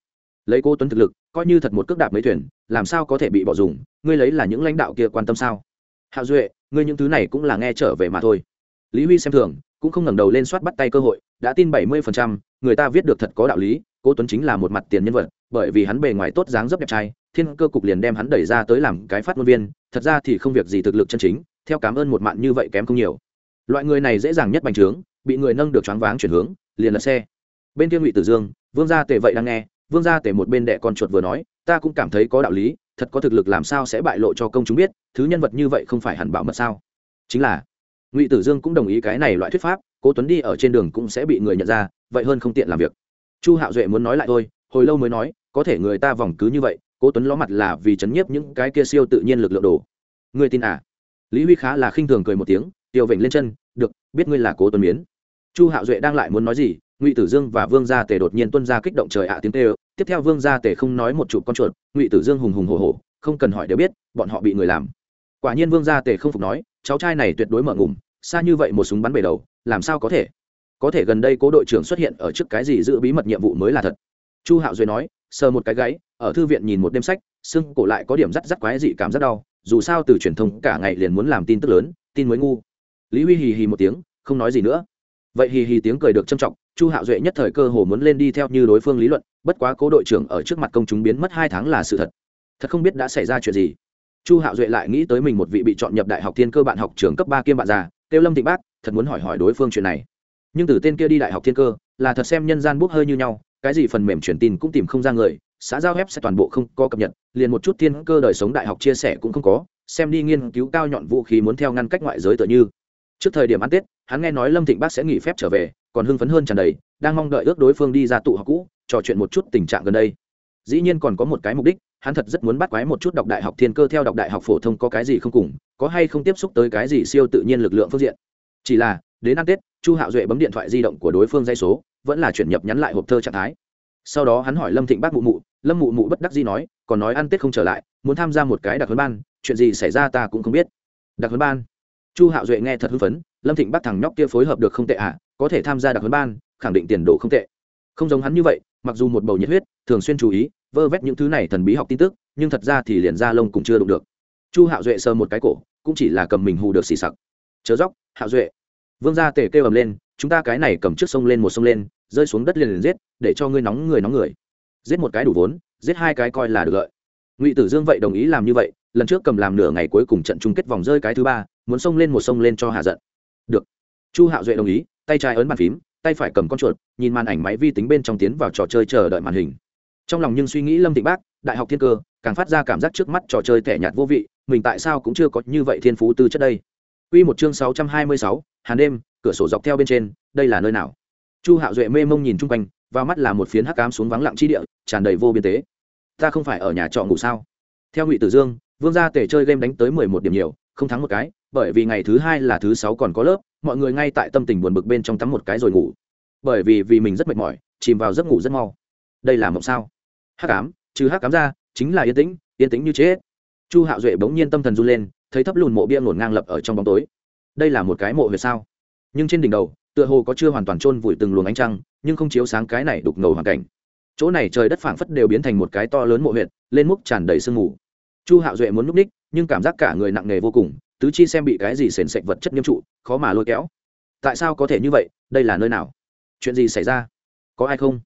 Lấy cố tuấn thực lực, coi như thật một cước đạp mấy thuyền, làm sao có thể bị bỏ dùng, ngươi lấy là những lãnh đạo kia quan tâm sao? Hạ duệ, ngươi những thứ này cũng là nghe trở về mà thôi. Lý huy xem thường cũng không ngẩng đầu lên soát bắt tay cơ hội đã tin bảy mươi phần trăm, người ta viết được thật có đạo lý cố tuấn chính là một mặt tiền nhân vật bởi vì hắn bề ngoài tốt dáng dấp đẹp trai thiên cơ cục liền đem hắn đẩy ra tới làm cái phát ngôn viên thật ra thì không việc gì thực lực chân chính theo cảm ơn một mạng như vậy kém không nhiều. Loại người này dễ dàng nhất bành trướng bị người nâng được choáng váng chuyển hướng liền lật xe. Bên kia ngụy tử dương vương gia tề vậy đang nghe vương gia tề một bên đệ con chuột vừa nói ta cũng cảm thấy có đạo lý thật có thực lực làm sao sẽ bại lộ cho công chúng biết thứ nhân vật như vậy không phải hẳn bảo mật sao? Chính là ngụy tử dương cũng đồng ý cái này loại thuyết pháp cố tuấn đi ở trên đường cũng sẽ bị người nhận ra vậy hơn không tiện làm việc chu hạo duệ muốn nói lại thôi hồi lâu mới nói có thể người ta vòng cứ như vậy cố tuấn ló mặt là vì chấn nhiếp những cái kia siêu tự nhiên lực lượng đồ người tin à? lý huy khá là khinh thường cười một tiếng tiểu vịnh lên chân được biết ngươi là cố tuấn miến chu hạo duệ đang lại muốn nói gì ngụy tử dương và vương gia tề đột nhiên tuân ra kích động trời ạ tiếng tê tiếp theo vương gia tề không nói một chụp con chuột ngụy tử dương hùng hùng hồ hồ không cần hỏi đều biết bọn họ bị người làm quả nhiên vương gia tề không phục nói, cháu trai này tuyệt đối mở ngủm xa như vậy một súng bắn bể đầu, làm sao có thể? Có thể gần đây cố đội trưởng xuất hiện ở trước cái gì giữ bí mật nhiệm vụ mới là thật. Chu hạo duy nói, sờ một cái gáy, ở thư viện nhìn một đêm sách sưng cổ lại có điểm rắt rắt quái dị cảm rất đau, dù sao từ truyền thông cả ngày liền muốn làm tin tức lớn, tin mới ngu. Lý huy hì hì một tiếng, không nói gì nữa. Vậy hì hì tiếng cười được trân trọng, chu hạo duệ nhất thời cơ hồ muốn lên đi theo như đối phương lý luận, bất quá cố đội trưởng ở trước mặt công chúng biến mất hai tháng là sự thật. Thật không biết đã xảy ra chuyện gì chu hạo duệ lại nghĩ tới mình một vị bị chọn nhập đại học thiên cơ bạn học trường cấp ba kiêm bạn già, kêu lâm thịnh bác, thật muốn hỏi hỏi đối phương chuyện này. Nhưng từ tên kia đi đại học thiên cơ, là thật xem nhân gian bút hơi như nhau, cái gì phần mềm truyền tin cũng tìm không ra người, xã giao web sẽ toàn bộ không có cập nhật, liền một chút thiên cơ đời sống đại học chia sẻ cũng không có, xem đi nghiên cứu cao nhọn vũ khí muốn theo ngăn cách ngoại giới tựa như. Trước thời điểm ăn tết, hắn nghe nói lâm thịnh bác sẽ nghỉ phép trở về, còn hưng phấn hơn tràn đầy, đang mong đợi ước đối phương đi ra tụ học cũ, trò chuyện một chút tình trạng gần đây. Dĩ nhiên còn có một cái mục đích hắn thật rất muốn bắt quái một chút đọc đại học thiên cơ theo đọc đại học phổ thông có cái gì không cùng có hay không tiếp xúc tới cái gì siêu tự nhiên lực lượng phương diện. Chỉ là đến ăn tết chu hạo duệ bấm điện thoại di động của đối phương dây số vẫn là chuyển nhập nhắn lại hộp thơ trạng thái. Sau đó hắn hỏi lâm thịnh bác mụ mụ lâm mụ mụ bất đắc di nói còn nói ăn tết không trở lại muốn tham gia một cái đặc huấn ban chuyện gì xảy ra ta cũng không biết. Đặc huấn ban? Chu hạo duệ nghe thật hưng phấn lâm thịnh bác thằng nhóc kia phối hợp được không tệ ạ à, có thể tham gia đặc huấn ban khẳng định tiền đồ không tệ. Không giống hắn như vậy mặc dù một bầu nhiệt huyết thường xuyên chú ý vơ vét những thứ này thần bí học tin tức, nhưng thật ra thì liền ra lông cũng chưa đụng được. Chu hạo duệ sờ một cái cổ, cũng chỉ là cầm mình hù được xì sặc. Chớ dóc hạo duệ. Vương gia tề kêu ầm lên, chúng ta cái này cầm trước sông lên một sông lên, rơi xuống đất liền liền giết, để cho ngươi nóng người nóng người. Giết một cái đủ vốn, giết hai cái coi là được lợi. Ngụy tử dương vậy đồng ý làm như vậy, lần trước cầm làm nửa ngày cuối cùng trận chung kết vòng rơi cái thứ ba, muốn sông lên một sông lên cho hạ giận. Được. Chu hạo duệ đồng ý, tay trái ấn bàn phím, tay phải cầm con chuột, nhìn màn ảnh máy vi tính bên trong tiến vào trò chơi chờ đợi màn hình trong lòng nhưng suy nghĩ lâm thịnh bác đại học thiên cơ càng phát ra cảm giác trước mắt trò chơi thẻ nhạt vô vị mình tại sao cũng chưa có như vậy thiên phú tư chất đây Quy một chương 626, Hàn đêm, cửa sổ dọc theo bên trên, đây là nơi nào? Chu Hạo Duệ mê mông nhìn chung quanh, vào mắt là một phiến hắc ám xuống vắng lặng chi địa, tràn đầy vô biên tế. Ta không phải ở nhà trọ ngủ sao? Theo Ngụy Tử Dương, Vương gia tể chơi game đánh tới 11 điểm nhiều, không thắng một cái, bởi vì ngày thứ hai là thứ sáu còn có lớp, mọi người ngay tại tâm tình buồn bực bên trong tắm một cái rồi ngủ. Bởi vì vì mình rất mệt mỏi, chìm vào giấc ngủ rất mau. Đây là mộng sao? Hắc ám, trừ hắc ám ra, chính là yên tĩnh, yên tĩnh như chết. Chu Hạo Duệ bỗng nhiên tâm thần run lên, thấy thấp lùn mộ bia ngổn ngang lập ở trong bóng tối. Đây là một cái mộ huyệt sao? Nhưng trên đỉnh đầu tựa hồ có chưa hoàn toàn chôn vùi từng luồng ánh trăng nhưng không chiếu sáng cái này đục ngầu hoàn cảnh. Chỗ này trời đất phảng phất đều biến thành một cái to lớn mộ huyệt lên múc tràn đầy sương mù. Chu hạo duệ muốn núp ních nhưng cảm giác cả người nặng nề vô cùng tứ chi xem bị cái gì sền sệt vật chất nghiêm trụ khó mà lôi kéo. Tại sao có thể như vậy? Đây là nơi nào? Chuyện gì xảy ra? Có ai không?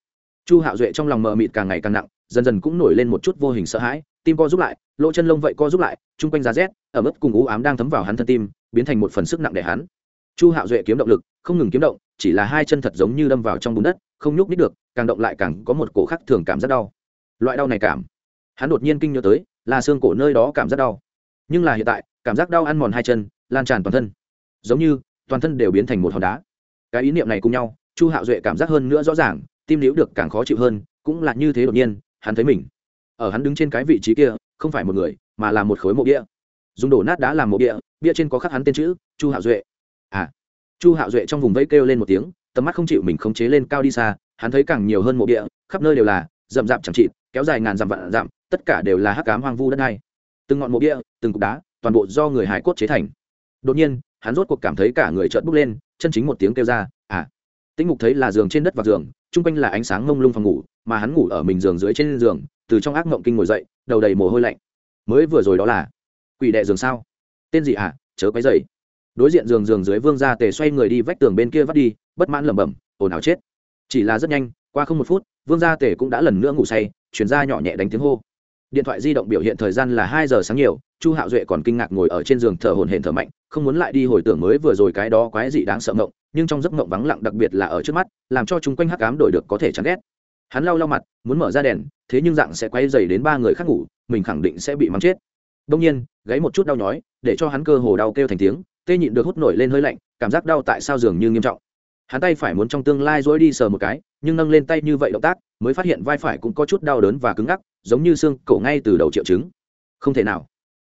Chu hạo duệ trong lòng mờ mịt càng ngày càng nặng dần dần cũng nổi lên một chút vô hình sợ hãi, tim co giúp lại, lỗ chân lông vậy co giúp lại, chung quanh giá rét ở mức cùng ú ám đang thấm vào hắn thân tim, biến thành một phần sức nặng để hắn. Chu hạo duệ kiếm động lực, không ngừng kiếm động, chỉ là hai chân thật giống như đâm vào trong bùn đất, không nhúc nít được, càng động lại càng có một cổ khác thường cảm rất đau. Loại đau này cảm, hắn đột nhiên kinh nhớ tới, là xương cổ nơi đó cảm rất đau. Nhưng là hiện tại, cảm giác đau ăn mòn hai chân, lan tràn toàn thân. Giống như, toàn thân đều biến thành một hòn đá. Cái ý niệm này cùng nhau, chu hạo duệ cảm giác hơn nữa rõ ràng, tim níu được càng khó chịu hơn, cũng là như thế đột nhiên hắn thấy mình. Ở hắn đứng trên cái vị trí kia, không phải một người, mà là một khối mộ bia. Dùng đổ nát đá làm mộ bia bia trên có khắc hắn tên chữ, chu hạo duệ. À chu hạo duệ trong vùng vẫy kêu lên một tiếng, tầm mắt không chịu mình khống chế lên cao đi xa, hắn thấy càng nhiều hơn mộ bia, khắp nơi đều là, rậm rạp chẳng trị kéo dài ngàn dặm vạn dặm, tất cả đều là hắc cám hoang vu đất này từng ngọn mộ bia, từng cục đá, toàn bộ do người hải cốt chế thành. Đột nhiên, hắn rốt cuộc cảm thấy cả người trợn bốc lên, chân chính một tiếng kêu ra à. Tĩnh mục thấy là giường trên đất và giường, chung quanh là ánh sáng mông lung phòng ngủ mà hắn ngủ ở mình giường dưới trên giường, từ trong ác mộng kinh ngồi dậy, đầu đầy mồ hôi lạnh. Mới vừa rồi đó là quỷ đệ giường sao? Tên gì ạ à? chớ quấy dậy đối diện giường giường dưới vương ra tề xoay người đi vách tường bên kia vắt đi, bất mãn lẩm bẩm, ồn ào chết. Chỉ là rất nhanh, qua không một phút, vương gia tề cũng đã lần nữa ngủ say, chuyển ra nhỏ nhẹ đánh tiếng hô. Điện thoại di động biểu hiện thời gian là hai giờ sáng nhiều, chu hạo duệ còn kinh ngạc ngồi ở trên giường thở hồn hển thở mạnh, không muốn lại đi hồi tưởng mới vừa rồi cái đó quái dị đáng sợ mộng, nhưng trong giấc mộng vắng lặng đặc biệt là ở trước mắt, làm cho chúng quanh hắc cám đổi được có thể chán ghét hắn lau lau mặt, muốn mở ra đèn, thế nhưng dạng sẽ quay dày đến ba người khác ngủ, mình khẳng định sẽ bị mắng chết. Đông nhiên, gáy một chút đau nhói, để cho hắn cơ hồ đau kêu thành tiếng, tê nhịn được hút nổi lên hơi lạnh, cảm giác đau tại sao dường như nghiêm trọng. Hắn tay phải muốn trong tương lai dối đi sờ một cái, nhưng nâng lên tay như vậy động tác, mới phát hiện vai phải cũng có chút đau đớn và cứng ngắc, giống như xương cổ ngay từ đầu triệu chứng. Không thể nào.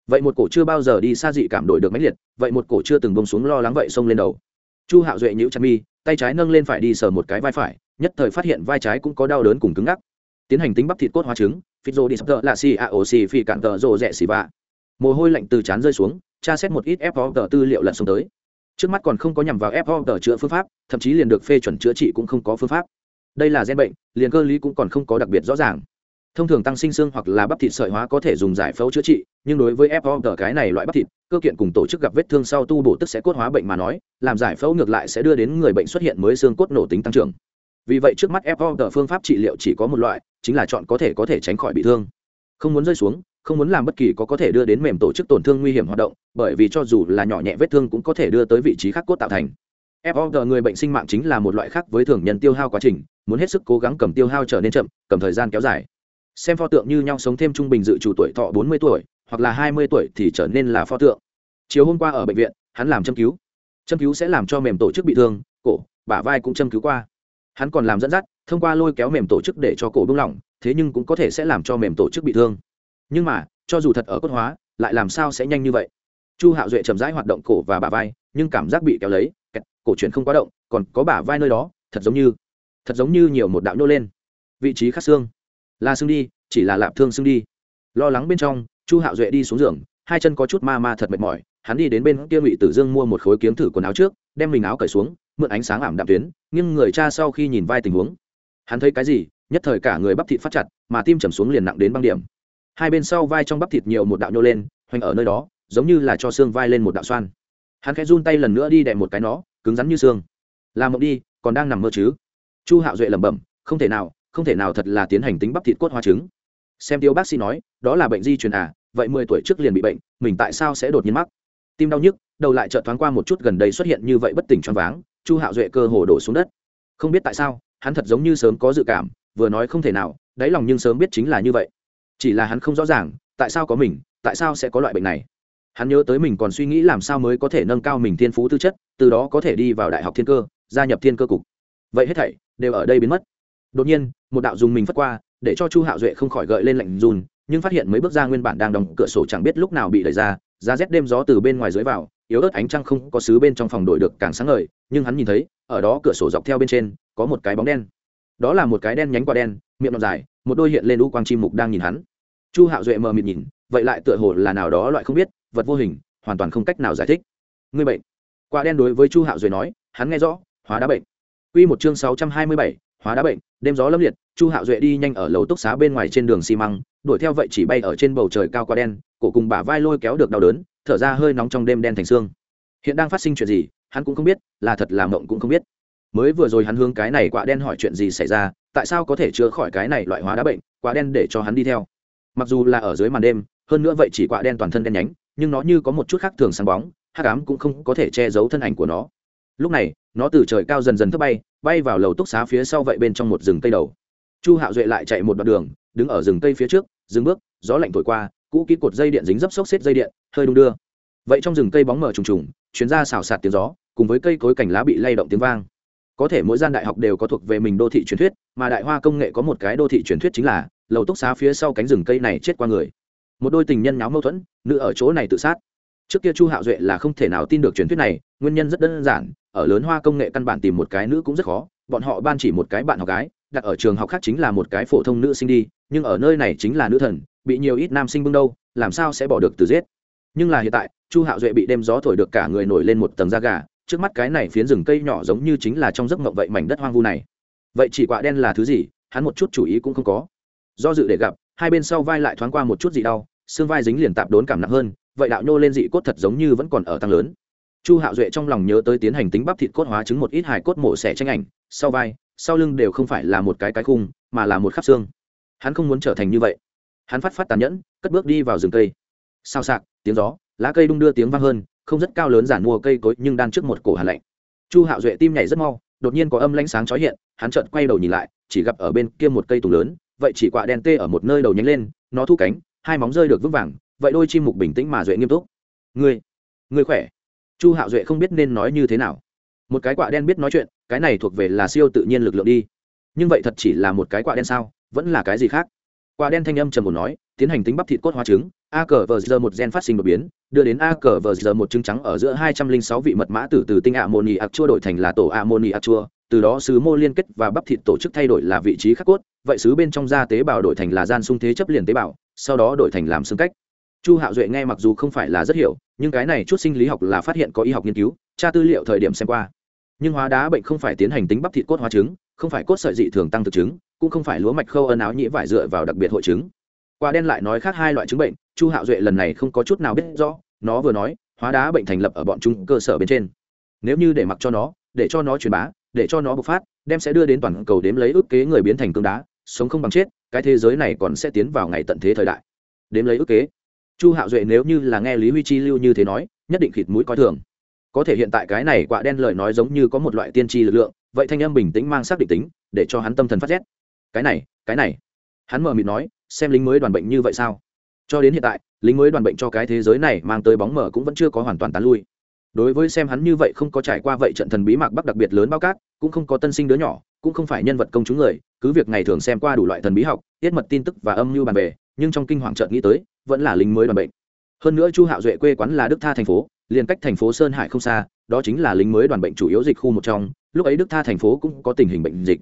Vậy một cổ chưa bao giờ đi xa dị cảm đổi được mãnh liệt, vậy một cổ chưa từng bông xuống lo lắng vậy xông lên đầu. Chu hạo duệ nhữ chặt mi, tay trái nâng lên phải đi sờ một cái vai phải nhất thời phát hiện vai trái cũng có đau đớn cùng cứng ngắc. Tiến hành tính bắp thịt cốt hóa trứng phi đi sắp tợ là si a o si phi cạn tợ rồ rẻ xì vạ. Mồ hôi lạnh từ trán rơi xuống, tra xét một ít ép tờ tư liệu lần xuống tới. Trước mắt còn không có nhằm vào ép tờ chữa phương pháp, thậm chí liền được phê chuẩn chữa trị cũng không có phương pháp. Đây là gen bệnh, liền cơ lý cũng còn không có đặc biệt rõ ràng. Thông thường tăng sinh xương hoặc là bắp thịt sợi hóa có thể dùng giải phẫu chữa trị, nhưng đối với fo cái này loại bắp thịt, cơ kiện cùng tổ chức gặp vết thương sau tu bổ tức sẽ cốt hóa bệnh mà nói, làm giải phẫu ngược lại sẽ đưa đến người bệnh xuất hiện mới xương cốt nổ tính tăng trưởng vì vậy trước mắt fo phương pháp trị liệu chỉ có một loại, chính là chọn có thể có thể tránh khỏi bị thương. Không muốn rơi xuống, không muốn làm bất kỳ có có thể đưa đến mềm tổ chức tổn thương nguy hiểm hoạt động, bởi vì cho dù là nhỏ nhẹ vết thương cũng có thể đưa tới vị trí khác cốt tạo thành. Fog người bệnh sinh mạng chính là một loại khác với thường nhân tiêu hao quá trình, muốn hết sức cố gắng cầm tiêu hao trở nên chậm, cầm thời gian kéo dài. Xem pho tượng như nhau sống thêm trung bình dự trù tuổi thọ bốn mươi tuổi, hoặc là hai mươi tuổi thì trở nên là pho tượng. Chiều hôm qua ở bệnh viện, hắn làm châm cứu. Châm cứu sẽ làm cho mềm tổ chức bị thương, cổ, bả vai cũng châm cứu qua hắn còn làm dẫn dắt thông qua lôi kéo mềm tổ chức để cho cổ bưng lỏng thế nhưng cũng có thể sẽ làm cho mềm tổ chức bị thương. Nhưng mà cho dù thật ở cốt hóa lại làm sao sẽ nhanh như vậy? Chu hạo duệ chậm rãi hoạt động cổ và bả vai nhưng cảm giác bị kéo lấy kẹt, cổ chuyển không quá động còn có bả vai nơi đó thật giống như thật giống như nhiều một đạo nhô lên. Vị trí khắc xương. Là xương đi chỉ là lạp thương xương đi. Lo lắng bên trong chu hạo duệ đi xuống giường hai chân có chút ma ma thật mệt mỏi hắn đi đến bên kia ngụy tử dương mua một khối kiếm thử quần áo trước đem mình áo cởi xuống mượn ánh sáng ảm đạm tuyến nhưng người cha sau khi nhìn vai tình huống. Hắn thấy cái gì? Nhất thời cả người bắp thịt phát chặt, mà tim chầm xuống liền nặng đến băng điểm. Hai bên sau vai trong bắp thịt nhiều một đạo nhô lên, hoành ở nơi đó, giống như là cho xương vai lên một đạo xoan. Hắn khẽ run tay lần nữa đi đè một cái nó, cứng rắn như xương. Làm mộng đi, còn đang nằm mơ chứ? Chu hạo duệ lẩm bẩm, không thể nào, không thể nào thật là tiến hành tính bắp thịt cốt hóa trứng. Xem tiêu bác sĩ nói, đó là bệnh di truyền à vậy mười tuổi trước liền bị bệnh, mình tại sao sẽ đột nhiên mắc? Tim đau nhức, đầu lại chợt thoáng qua một chút gần đây xuất hiện như vậy bất tỉnh choáng váng chu hạo duệ cơ hồ đổ xuống đất. Không biết tại sao, hắn thật giống như sớm có dự cảm, vừa nói không thể nào, đáy lòng nhưng sớm biết chính là như vậy. Chỉ là hắn không rõ ràng, tại sao có mình, tại sao sẽ có loại bệnh này. Hắn nhớ tới mình còn suy nghĩ làm sao mới có thể nâng cao mình thiên phú tư chất, từ đó có thể đi vào đại học thiên cơ, gia nhập thiên cơ cục. Vậy hết thảy đều ở đây biến mất. Đột nhiên, một đạo dùng mình phất qua, để cho chu hạo duệ không khỏi gợi lên lạnh dùn nhưng phát hiện mấy bước ra nguyên bản đang đóng cửa sổ chẳng biết lúc nào bị đẩy ra giá rét đêm gió từ bên ngoài dưới vào yếu ớt ánh trăng không có xứ bên trong phòng đổi được càng sáng ngời nhưng hắn nhìn thấy ở đó cửa sổ dọc theo bên trên có một cái bóng đen. Đó là một cái đen nhánh quả đen miệng nhọn dài một đôi hiện lên u quang chim mục đang nhìn hắn. Chu hạo duệ mờ mịt nhìn vậy lại tựa hồ là nào đó loại không biết vật vô hình hoàn toàn không cách nào giải thích. Người bệnh. Quả đen đối với chu hạo duệ nói hắn nghe rõ hóa đá bệnh. Quy một chương sáu trăm hai mươi bảy, hóa đá bệnh, đêm gió lâm liệt, Chu Hạo Duệ đi nhanh ở lầu túc xá bên ngoài trên đường xi măng, đuổi theo vậy chỉ bay ở trên bầu trời cao quá đen, cổ cùng bả vai lôi kéo được đau đớn, thở ra hơi nóng trong đêm đen thành xương. Hiện đang phát sinh chuyện gì, hắn cũng không biết, là thật là mộng cũng không biết. Mới vừa rồi hắn hướng cái này quả đen hỏi chuyện gì xảy ra, tại sao có thể chữa khỏi cái này loại hóa đá bệnh, quả đen để cho hắn đi theo. Mặc dù là ở dưới màn đêm, hơn nữa vậy chỉ quả đen toàn thân đen nhánh, nhưng nó như có một chút khác thường sáng bóng, hát cám cũng không có thể che giấu thân ảnh của nó. Lúc này, nó từ trời cao dần dần thấp bay, bay vào lầu túc xá phía sau vậy bên trong một rừng cây đầu chu hạo duệ lại chạy một đoạn đường đứng ở rừng cây phía trước dừng bước, gió lạnh thổi qua, cũ kỹ cột dây điện dính dấp xốc xếp dây điện, hơi đung đưa. Vậy trong rừng cây bóng mở trùng trùng, chuyến ra xào sạt tiếng gió, cùng với cây cối cành lá bị lay động tiếng vang. Có thể mỗi gian đại học đều có thuộc về mình đô thị truyền thuyết, mà đại hoa công nghệ có một cái đô thị truyền thuyết chính là, lầu túc xá phía sau cánh rừng cây này chết qua người. Một đôi tình nhân nháo mâu thuẫn, nữ ở chỗ này tự sát. Trước kia chu hạo duệ là không thể nào tin được truyền thuyết này, nguyên nhân rất đơn giản, ở lớn hoa công nghệ căn bản tìm một cái nữ cũng rất khó, bọn họ ban chỉ một cái bạn học gái, đặt ở trường học khác chính là một cái phổ thông nữ sinh đi nhưng ở nơi này chính là nữ thần, bị nhiều ít nam sinh bưng đâu, làm sao sẽ bỏ được từ giết? Nhưng là hiện tại, chu hạo duệ bị đêm gió thổi được cả người nổi lên một tầng da gà, trước mắt cái này phiến rừng cây nhỏ giống như chính là trong giấc mộng vậy mảnh đất hoang vu này. Vậy chỉ quạ đen là thứ gì, hắn một chút chủ ý cũng không có. Do dự để gặp, hai bên sau vai lại thoáng qua một chút gì đau, xương vai dính liền tạp đốn cảm nặng hơn, vậy đạo nhô lên dị cốt thật giống như vẫn còn ở tăng lớn. Chu hạo duệ trong lòng nhớ tới tiến hành tính bắp thịt cốt hóa chứng một ít hài cốt mổ xẻ tranh ảnh, sau vai, sau lưng đều không phải là một cái cái khung, mà là một khắp xương hắn không muốn trở thành như vậy. Hắn phát phát tàn nhẫn, cất bước đi vào rừng cây. Sao sạc tiếng gió, lá cây đung đưa tiếng vang hơn, không rất cao lớn giản mua cây cối nhưng đang trước một cổ hàn lạnh. Chu hạo duệ tim nhảy rất mau, đột nhiên có âm lãnh sáng chói hiện, hắn chợt quay đầu nhìn lại, chỉ gặp ở bên kia một cây tùng lớn, vậy chỉ quạ đen tê ở một nơi đầu nhánh lên, nó thu cánh, hai móng rơi được vững vàng, vậy đôi chim mục bình tĩnh mà duệ nghiêm túc. Ngươi ngươi khỏe? Chu hạo duệ không biết nên nói như thế nào. Một cái quạ đen biết nói chuyện, cái này thuộc về là siêu tự nhiên lực lượng đi. Nhưng vậy thật chỉ là một cái quạ đen sao? Vẫn là cái gì khác? Quả đen thanh âm trầm một nói, tiến hành tính bắp thịt cốt hóa trứng, a cờ vờ giờ một gen phát sinh đột biến, đưa đến a cờ vờ giờ một trứng trắng ở giữa hai trăm linh sáu vị mật mã tử từ tinh amoni ạc chua đổi thành là tổ amoni ạc chua, từ đó sứ mô liên kết và bắp thịt tổ chức thay đổi là vị trí khắc cốt, vậy sứ bên trong da tế bào đổi thành là gian sung thế chấp liền tế bào, sau đó đổi thành làm xương cách. Chu hạo duệ nghe mặc dù không phải là rất hiểu, nhưng cái này chút sinh lý học là phát hiện có y học nghiên cứu, tra tư liệu thời điểm xem qua. Nhưng hóa đá bệnh không phải tiến hành tính bắp thịt cốt hóa trứng không phải cốt sợi dị thường tăng thực chứng, cũng không phải lúa mạch khâu ân áo nhĩ vải dựa vào đặc biệt hội chứng. Quả đen lại nói khác hai loại chứng bệnh, chu hạo duệ lần này không có chút nào biết rõ, nó vừa nói, hóa đá bệnh thành lập ở bọn chúng cơ sở bên trên. Nếu như để mặc cho nó, để cho nó truyền bá, để cho nó bộc phát, đem sẽ đưa đến toàn cầu đếm lấy ước kế người biến thành cương đá, sống không bằng chết, cái thế giới này còn sẽ tiến vào ngày tận thế thời đại. Đếm lấy ước kế. Chu hạo duệ nếu như là nghe lý huy chi lưu như thế nói, nhất định khịt mũi coi thường. Có thể hiện tại cái này quạ đen lời nói giống như có một loại tiên tri lực lượng vậy thanh âm bình tĩnh mang xác định tính, để cho hắn tâm thần phát rét. Cái này cái này. Hắn mờ mịt nói, xem lính mới đoàn bệnh như vậy sao? Cho đến hiện tại, lính mới đoàn bệnh cho cái thế giới này mang tới bóng mờ cũng vẫn chưa có hoàn toàn tán lui. Đối với xem hắn như vậy không có trải qua vậy trận thần bí mạc bắc đặc biệt lớn bao cát, cũng không có tân sinh đứa nhỏ, cũng không phải nhân vật công chúng người, cứ việc ngày thường xem qua đủ loại thần bí học, tiết mật tin tức và âm mưu bàn bề nhưng trong kinh hoàng trợn nghĩ tới, vẫn là lính mới đoàn bệnh. Hơn nữa chu hạo duệ quê quán là đức tha thành phố, liền cách thành phố sơn hải không xa, đó chính là lính mới đoàn bệnh chủ yếu dịch khu một trong lúc ấy đức tha thành phố cũng có tình hình bệnh dịch.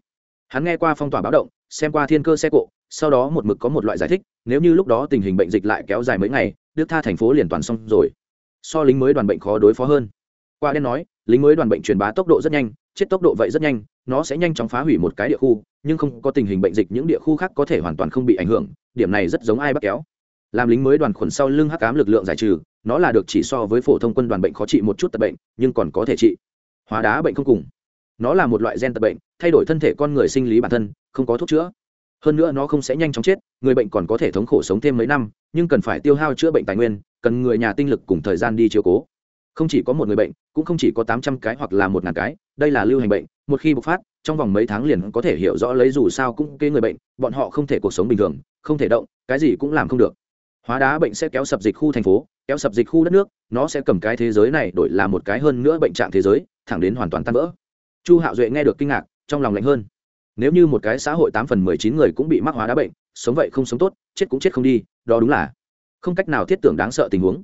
Hắn nghe qua phong tỏa báo động, xem qua thiên cơ xe cộ, sau đó một mực có một loại giải thích, nếu như lúc đó tình hình bệnh dịch lại kéo dài mấy ngày, đức tha thành phố liền toàn xong rồi. So lính mới đoàn bệnh khó đối phó hơn. Qua đen nói, lính mới đoàn bệnh truyền bá tốc độ rất nhanh, chết tốc độ vậy rất nhanh, nó sẽ nhanh chóng phá hủy một cái địa khu, nhưng không có tình hình bệnh dịch những địa khu khác có thể hoàn toàn không bị ảnh hưởng, điểm này rất giống ai bắt kéo. Làm lính mới đoàn khuẩn sau lưng hắc cám lực lượng giải trừ, nó là được chỉ so với phổ thông quân đoàn bệnh khó trị một chút tật bệnh, nhưng còn có thể trị. Hóa đá bệnh không cùng nó là một loại gen tật bệnh, thay đổi thân thể con người sinh lý bản thân, không có thuốc chữa. Hơn nữa nó không sẽ nhanh chóng chết, người bệnh còn có thể thống khổ sống thêm mấy năm, nhưng cần phải tiêu hao chữa bệnh tài nguyên, cần người nhà tinh lực cùng thời gian đi chiều cố. Không chỉ có một người bệnh, cũng không chỉ có tám trăm cái hoặc là một ngàn cái, đây là lưu hành bệnh, một khi bộc phát, trong vòng mấy tháng liền có thể hiểu rõ lấy dù sao cũng kê người bệnh, bọn họ không thể cuộc sống bình thường, không thể động, cái gì cũng làm không được. Hóa đá bệnh sẽ kéo sập dịch khu thành phố, kéo sập dịch khu đất nước, nó sẽ cầm cái thế giới này đổi làm một cái hơn nữa bệnh trạng thế giới, thẳng đến hoàn toàn tan vỡ chu hạo duệ nghe được kinh ngạc, trong lòng lạnh hơn. Nếu như một cái xã hội tám phần mười chín người cũng bị mắc hóa đá bệnh, sống vậy không sống tốt, chết cũng chết không đi, đó đúng là không cách nào thiết tưởng đáng sợ tình huống.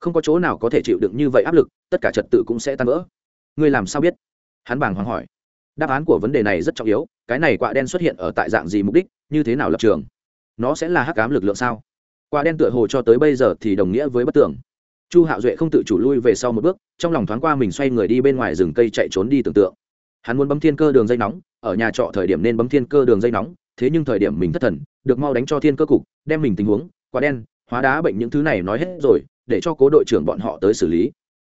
Không có chỗ nào có thể chịu đựng như vậy áp lực, tất cả trật tự cũng sẽ tan vỡ. Ngươi làm sao biết? Hắn bàng hoàng hỏi. Đáp án của vấn đề này rất trọng yếu, cái này quạ đen xuất hiện ở tại dạng gì mục đích, như thế nào lập trường? Nó sẽ là hắc cám lực lượng sao? Quạ đen tựa hồ cho tới bây giờ thì đồng nghĩa với bất tưởng. Chu hạo duệ không tự chủ lui về sau một bước, trong lòng thoáng qua mình xoay người đi bên ngoài rừng cây chạy trốn đi tưởng tượng hắn muốn bấm thiên cơ đường dây nóng, ở nhà trọ thời điểm nên bấm thiên cơ đường dây nóng, thế nhưng thời điểm mình thất thần, được mau đánh cho thiên cơ cục, đem mình tình huống quá đen, hóa đá bệnh những thứ này nói hết rồi, để cho cố đội trưởng bọn họ tới xử lý.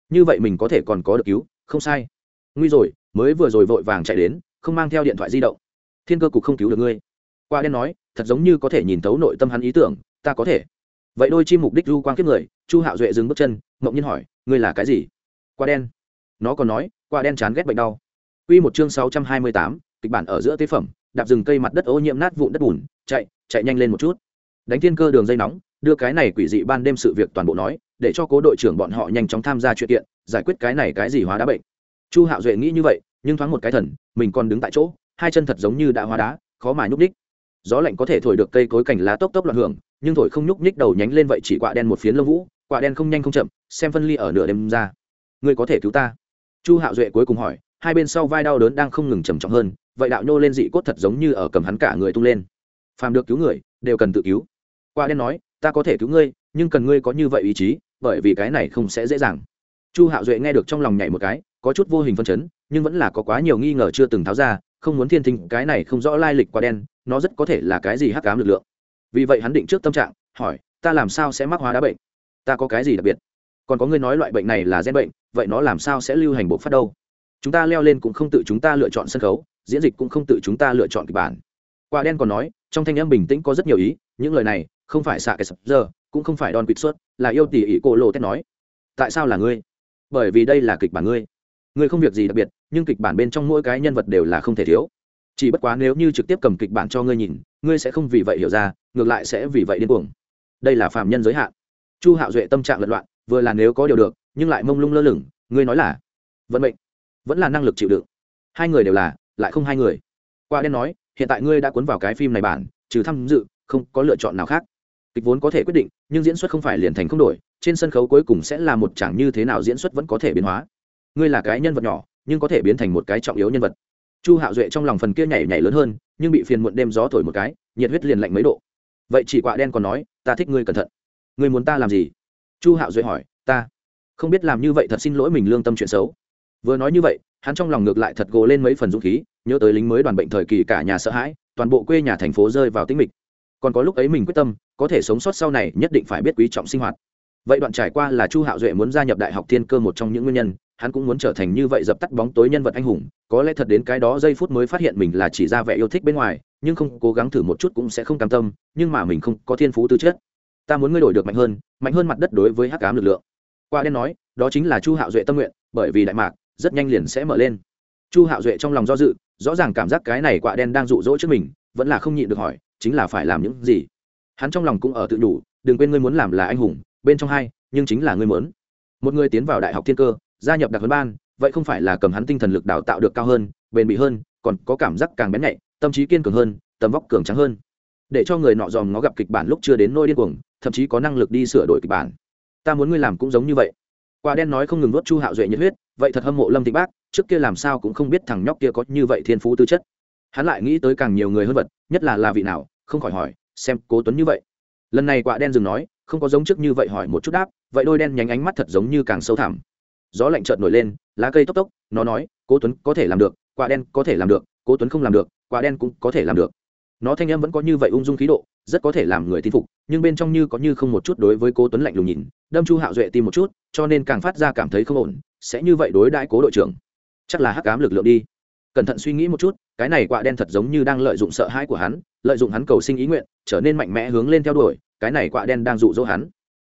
Như vậy mình có thể còn có được cứu, không sai. Nguy rồi, mới vừa rồi vội vàng chạy đến, không mang theo điện thoại di động. Thiên cơ cục không cứu được ngươi. Qua đen nói, thật giống như có thể nhìn thấu nội tâm hắn ý tưởng, ta có thể. Vậy đôi chim mục đích du quang kiếp người, chu hạo duệ dừng bước chân mộng nhiên hỏi, ngươi là cái gì? Qua đen. Nó còn nói qua đen chán ghét bệnh đau. Quy một chương 628, kịch bản ở giữa tế phẩm, đạp rừng cây mặt đất ô nhiễm nát vụn đất bùn, chạy, chạy nhanh lên một chút. Đánh thiên cơ đường dây nóng, đưa cái này quỷ dị ban đêm sự việc toàn bộ nói, để cho cố đội trưởng bọn họ nhanh chóng tham gia chuyện kiện, giải quyết cái này cái gì hóa đá bệnh. Chu Hạo Duệ nghĩ như vậy, nhưng thoáng một cái thần, mình còn đứng tại chỗ, hai chân thật giống như đã hóa đá, khó mà nhúc nhích. Gió lạnh có thể thổi được cây cối cảnh lá tốc tốc loạn hưởng, nhưng thổi không nhúc nhích đầu nhánh lên vậy chỉ quạ đen một phiến lông vũ, quạ đen không nhanh không chậm, xem phân ly ở nửa đêm ra. Ngươi có thể cứu ta? Chu Hạo Duệ cuối cùng hỏi, hai bên sau vai đau đớn đang không ngừng trầm trọng hơn, vậy đạo nhô lên dị cốt thật giống như ở cầm hắn cả người tung lên. Phàm được cứu người, đều cần tự cứu. Qua đen nói, ta có thể cứu ngươi, nhưng cần ngươi có như vậy ý chí, bởi vì cái này không sẽ dễ dàng. Chu hạo duệ nghe được trong lòng nhảy một cái, có chút vô hình phân chấn, nhưng vẫn là có quá nhiều nghi ngờ chưa từng tháo ra, không muốn thiên thinh, cái này không rõ lai lịch qua đen, nó rất có thể là cái gì hắc cám lực lượng. Vì vậy hắn định trước tâm trạng, hỏi, ta làm sao sẽ mắc hóa đá bệnh? Ta có cái gì đặc biệt? Còn có ngươi nói loại bệnh này là gen bệnh, vậy nó làm sao sẽ lưu hành bộ phát đâu? Chúng ta leo lên cũng không tự chúng ta lựa chọn sân khấu, diễn dịch cũng không tự chúng ta lựa chọn kịch bản. Quả đen còn nói, trong thanh âm bình tĩnh có rất nhiều ý, những lời này không phải xạ cái sập giờ, cũng không phải đòn quỵt xuất là yêu tỷ ỷ cô lô tét nói. Tại sao là ngươi? Bởi vì đây là kịch bản ngươi. Ngươi không việc gì đặc biệt, nhưng kịch bản bên trong mỗi cái nhân vật đều là không thể thiếu. Chỉ bất quá nếu như trực tiếp cầm kịch bản cho ngươi nhìn, ngươi sẽ không vì vậy hiểu ra, ngược lại sẽ vì vậy điên cuồng. Đây là phạm nhân giới hạn. Chu hạo duệ tâm trạng lật loạn, vừa là nếu có điều được, nhưng lại mông lung lơ lửng, ngươi nói là vận mệnh vẫn là năng lực chịu đựng. Hai người đều là, lại không hai người. Qua đen nói, hiện tại ngươi đã cuốn vào cái phim này bản, trừ tham dự, không có lựa chọn nào khác. Kịch vốn có thể quyết định, nhưng diễn xuất không phải liền thành không đổi, trên sân khấu cuối cùng sẽ là một chẳng như thế nào diễn xuất vẫn có thể biến hóa. Ngươi là cái nhân vật nhỏ, nhưng có thể biến thành một cái trọng yếu nhân vật. Chu hạo duệ trong lòng phần kia nhảy nhảy lớn hơn, nhưng bị phiền muộn đêm gió thổi một cái, nhiệt huyết liền lạnh mấy độ. Vậy chỉ quạ đen còn nói, ta thích ngươi cẩn thận. Ngươi muốn ta làm gì? Chu hạo duệ hỏi, ta không biết làm như vậy thật xin lỗi mình lương tâm chuyện xấu vừa nói như vậy, hắn trong lòng ngược lại thật gồ lên mấy phần dũng khí, nhớ tới lính mới đoàn bệnh thời kỳ cả nhà sợ hãi, toàn bộ quê nhà thành phố rơi vào tĩnh mịch. Còn có lúc ấy mình quyết tâm, có thể sống sót sau này nhất định phải biết quý trọng sinh hoạt. Vậy đoạn trải qua là chu hạo duệ muốn gia nhập đại học thiên cơ một trong những nguyên nhân, hắn cũng muốn trở thành như vậy dập tắt bóng tối nhân vật anh hùng, có lẽ thật đến cái đó giây phút mới phát hiện mình là chỉ ra vẻ yêu thích bên ngoài, nhưng không cố gắng thử một chút cũng sẽ không cam tâm, nhưng mà mình không có thiên phú tư chất. Ta muốn ngươi đổi được mạnh hơn mạnh hơn mặt đất đối với hắc ám lực lượng. Qua đen nói, đó chính là chu hạo duệ tâm nguyện, bởi vì đại mạc rất nhanh liền sẽ mở lên. Chu hạo duệ trong lòng do dự, rõ ràng cảm giác cái này quạ đen đang rụ rỗ trước mình, vẫn là không nhịn được hỏi, chính là phải làm những gì? Hắn trong lòng cũng ở tự đủ đừng quên ngươi muốn làm là anh hùng, bên trong hai, nhưng chính là ngươi muốn. Một người tiến vào đại học thiên cơ, gia nhập đặc huấn ban, vậy không phải là cầm hắn tinh thần lực đào tạo được cao hơn, bền bỉ hơn, còn có cảm giác càng bén nhạy, tâm trí kiên cường hơn, tầm vóc cường trắng hơn. Để cho người nọ dòm ngó gặp kịch bản lúc chưa đến nôi điên cuồng, thậm chí có năng lực đi sửa đổi kịch bản. Ta muốn ngươi làm cũng giống như vậy. Quả đen nói không ngừng nuốt chu hạo duệ nhiệt huyết vậy thật hâm mộ lâm thị bác, trước kia làm sao cũng không biết thằng nhóc kia có như vậy thiên phú tư chất. Hắn lại nghĩ tới càng nhiều người hơn vật, nhất là là vị nào, không khỏi hỏi, xem cố tuấn như vậy. Lần này quả đen dừng nói, không có giống trước như vậy hỏi một chút đáp, vậy đôi đen nhánh ánh mắt thật giống như càng sâu thẳm. Gió lạnh chợt nổi lên, lá cây tốc tốc, nó nói, cố tuấn có thể làm được, quả đen có thể làm được, cố tuấn không làm được, quả đen cũng có thể làm được. Nó thanh em vẫn có như vậy ung dung khí độ, rất có thể làm người tin phục, nhưng bên trong như có như không một chút đối với cố tuấn lạnh lùng nhìn, đâm chu hạo duệ tim một chút, cho nên càng phát ra cảm thấy không ổn sẽ như vậy đối đãi cố đội trưởng. Chắc là hắc cám lực lượng đi. Cẩn thận suy nghĩ một chút, cái này quạ đen thật giống như đang lợi dụng sợ hãi của hắn, lợi dụng hắn cầu sinh ý nguyện, trở nên mạnh mẽ hướng lên theo đuổi, cái này quạ đen đang dụ dỗ hắn.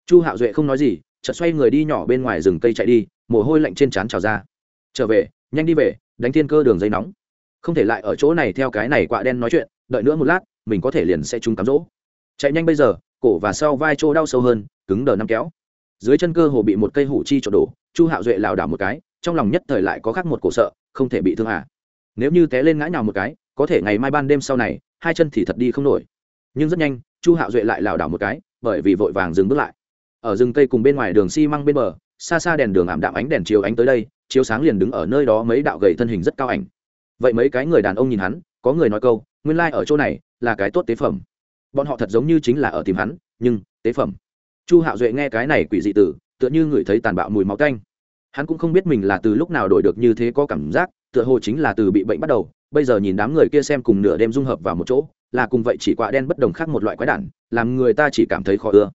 Chu hạo duệ không nói gì, chợt xoay người đi nhỏ bên ngoài rừng cây chạy đi, mồ hôi lạnh trên trán trào ra. Trở về, nhanh đi về, đánh thiên cơ đường dây nóng. Không thể lại ở chỗ này theo cái này quạ đen nói chuyện, đợi nữa một lát, mình có thể liền sẽ trúng cám dỗ. Chạy nhanh bây giờ, cổ và sau vai chỗ đau sâu hơn, cứng đờ năm kéo. Dưới chân cơ hồ bị một cây hủ chi trộn đổ chu hạo duệ lảo đảo một cái, trong lòng nhất thời lại có khác một cổ sợ, không thể bị thương à. Nếu như té lên ngã nhào một cái, có thể ngày mai ban đêm sau này, hai chân thì thật đi không nổi. Nhưng rất nhanh, chu hạo duệ lại lảo đảo một cái, bởi vì vội vàng dừng bước lại. Ở rừng cây cùng bên ngoài đường xi măng bên bờ, xa xa đèn đường ảm đạm ánh đèn chiếu ánh tới đây, chiếu sáng liền đứng ở nơi đó mấy đạo gầy thân hình rất cao ảnh. Vậy mấy cái người đàn ông nhìn hắn, có người nói câu, nguyên lai、like、ở chỗ này là cái tốt tế phẩm. Bọn họ thật giống như chính là ở tìm hắn, nhưng tế phẩm. Chu hạo duệ nghe cái này quỷ dị tử tựa như ngửi thấy tàn bạo mùi máu tanh, hắn cũng không biết mình là từ lúc nào đổi được như thế có cảm giác tựa hồ chính là từ bị bệnh bắt đầu bây giờ nhìn đám người kia xem cùng nửa đêm dung hợp vào một chỗ là cùng vậy chỉ quả đen bất đồng khác một loại quái đản làm người ta chỉ cảm thấy khó ưa.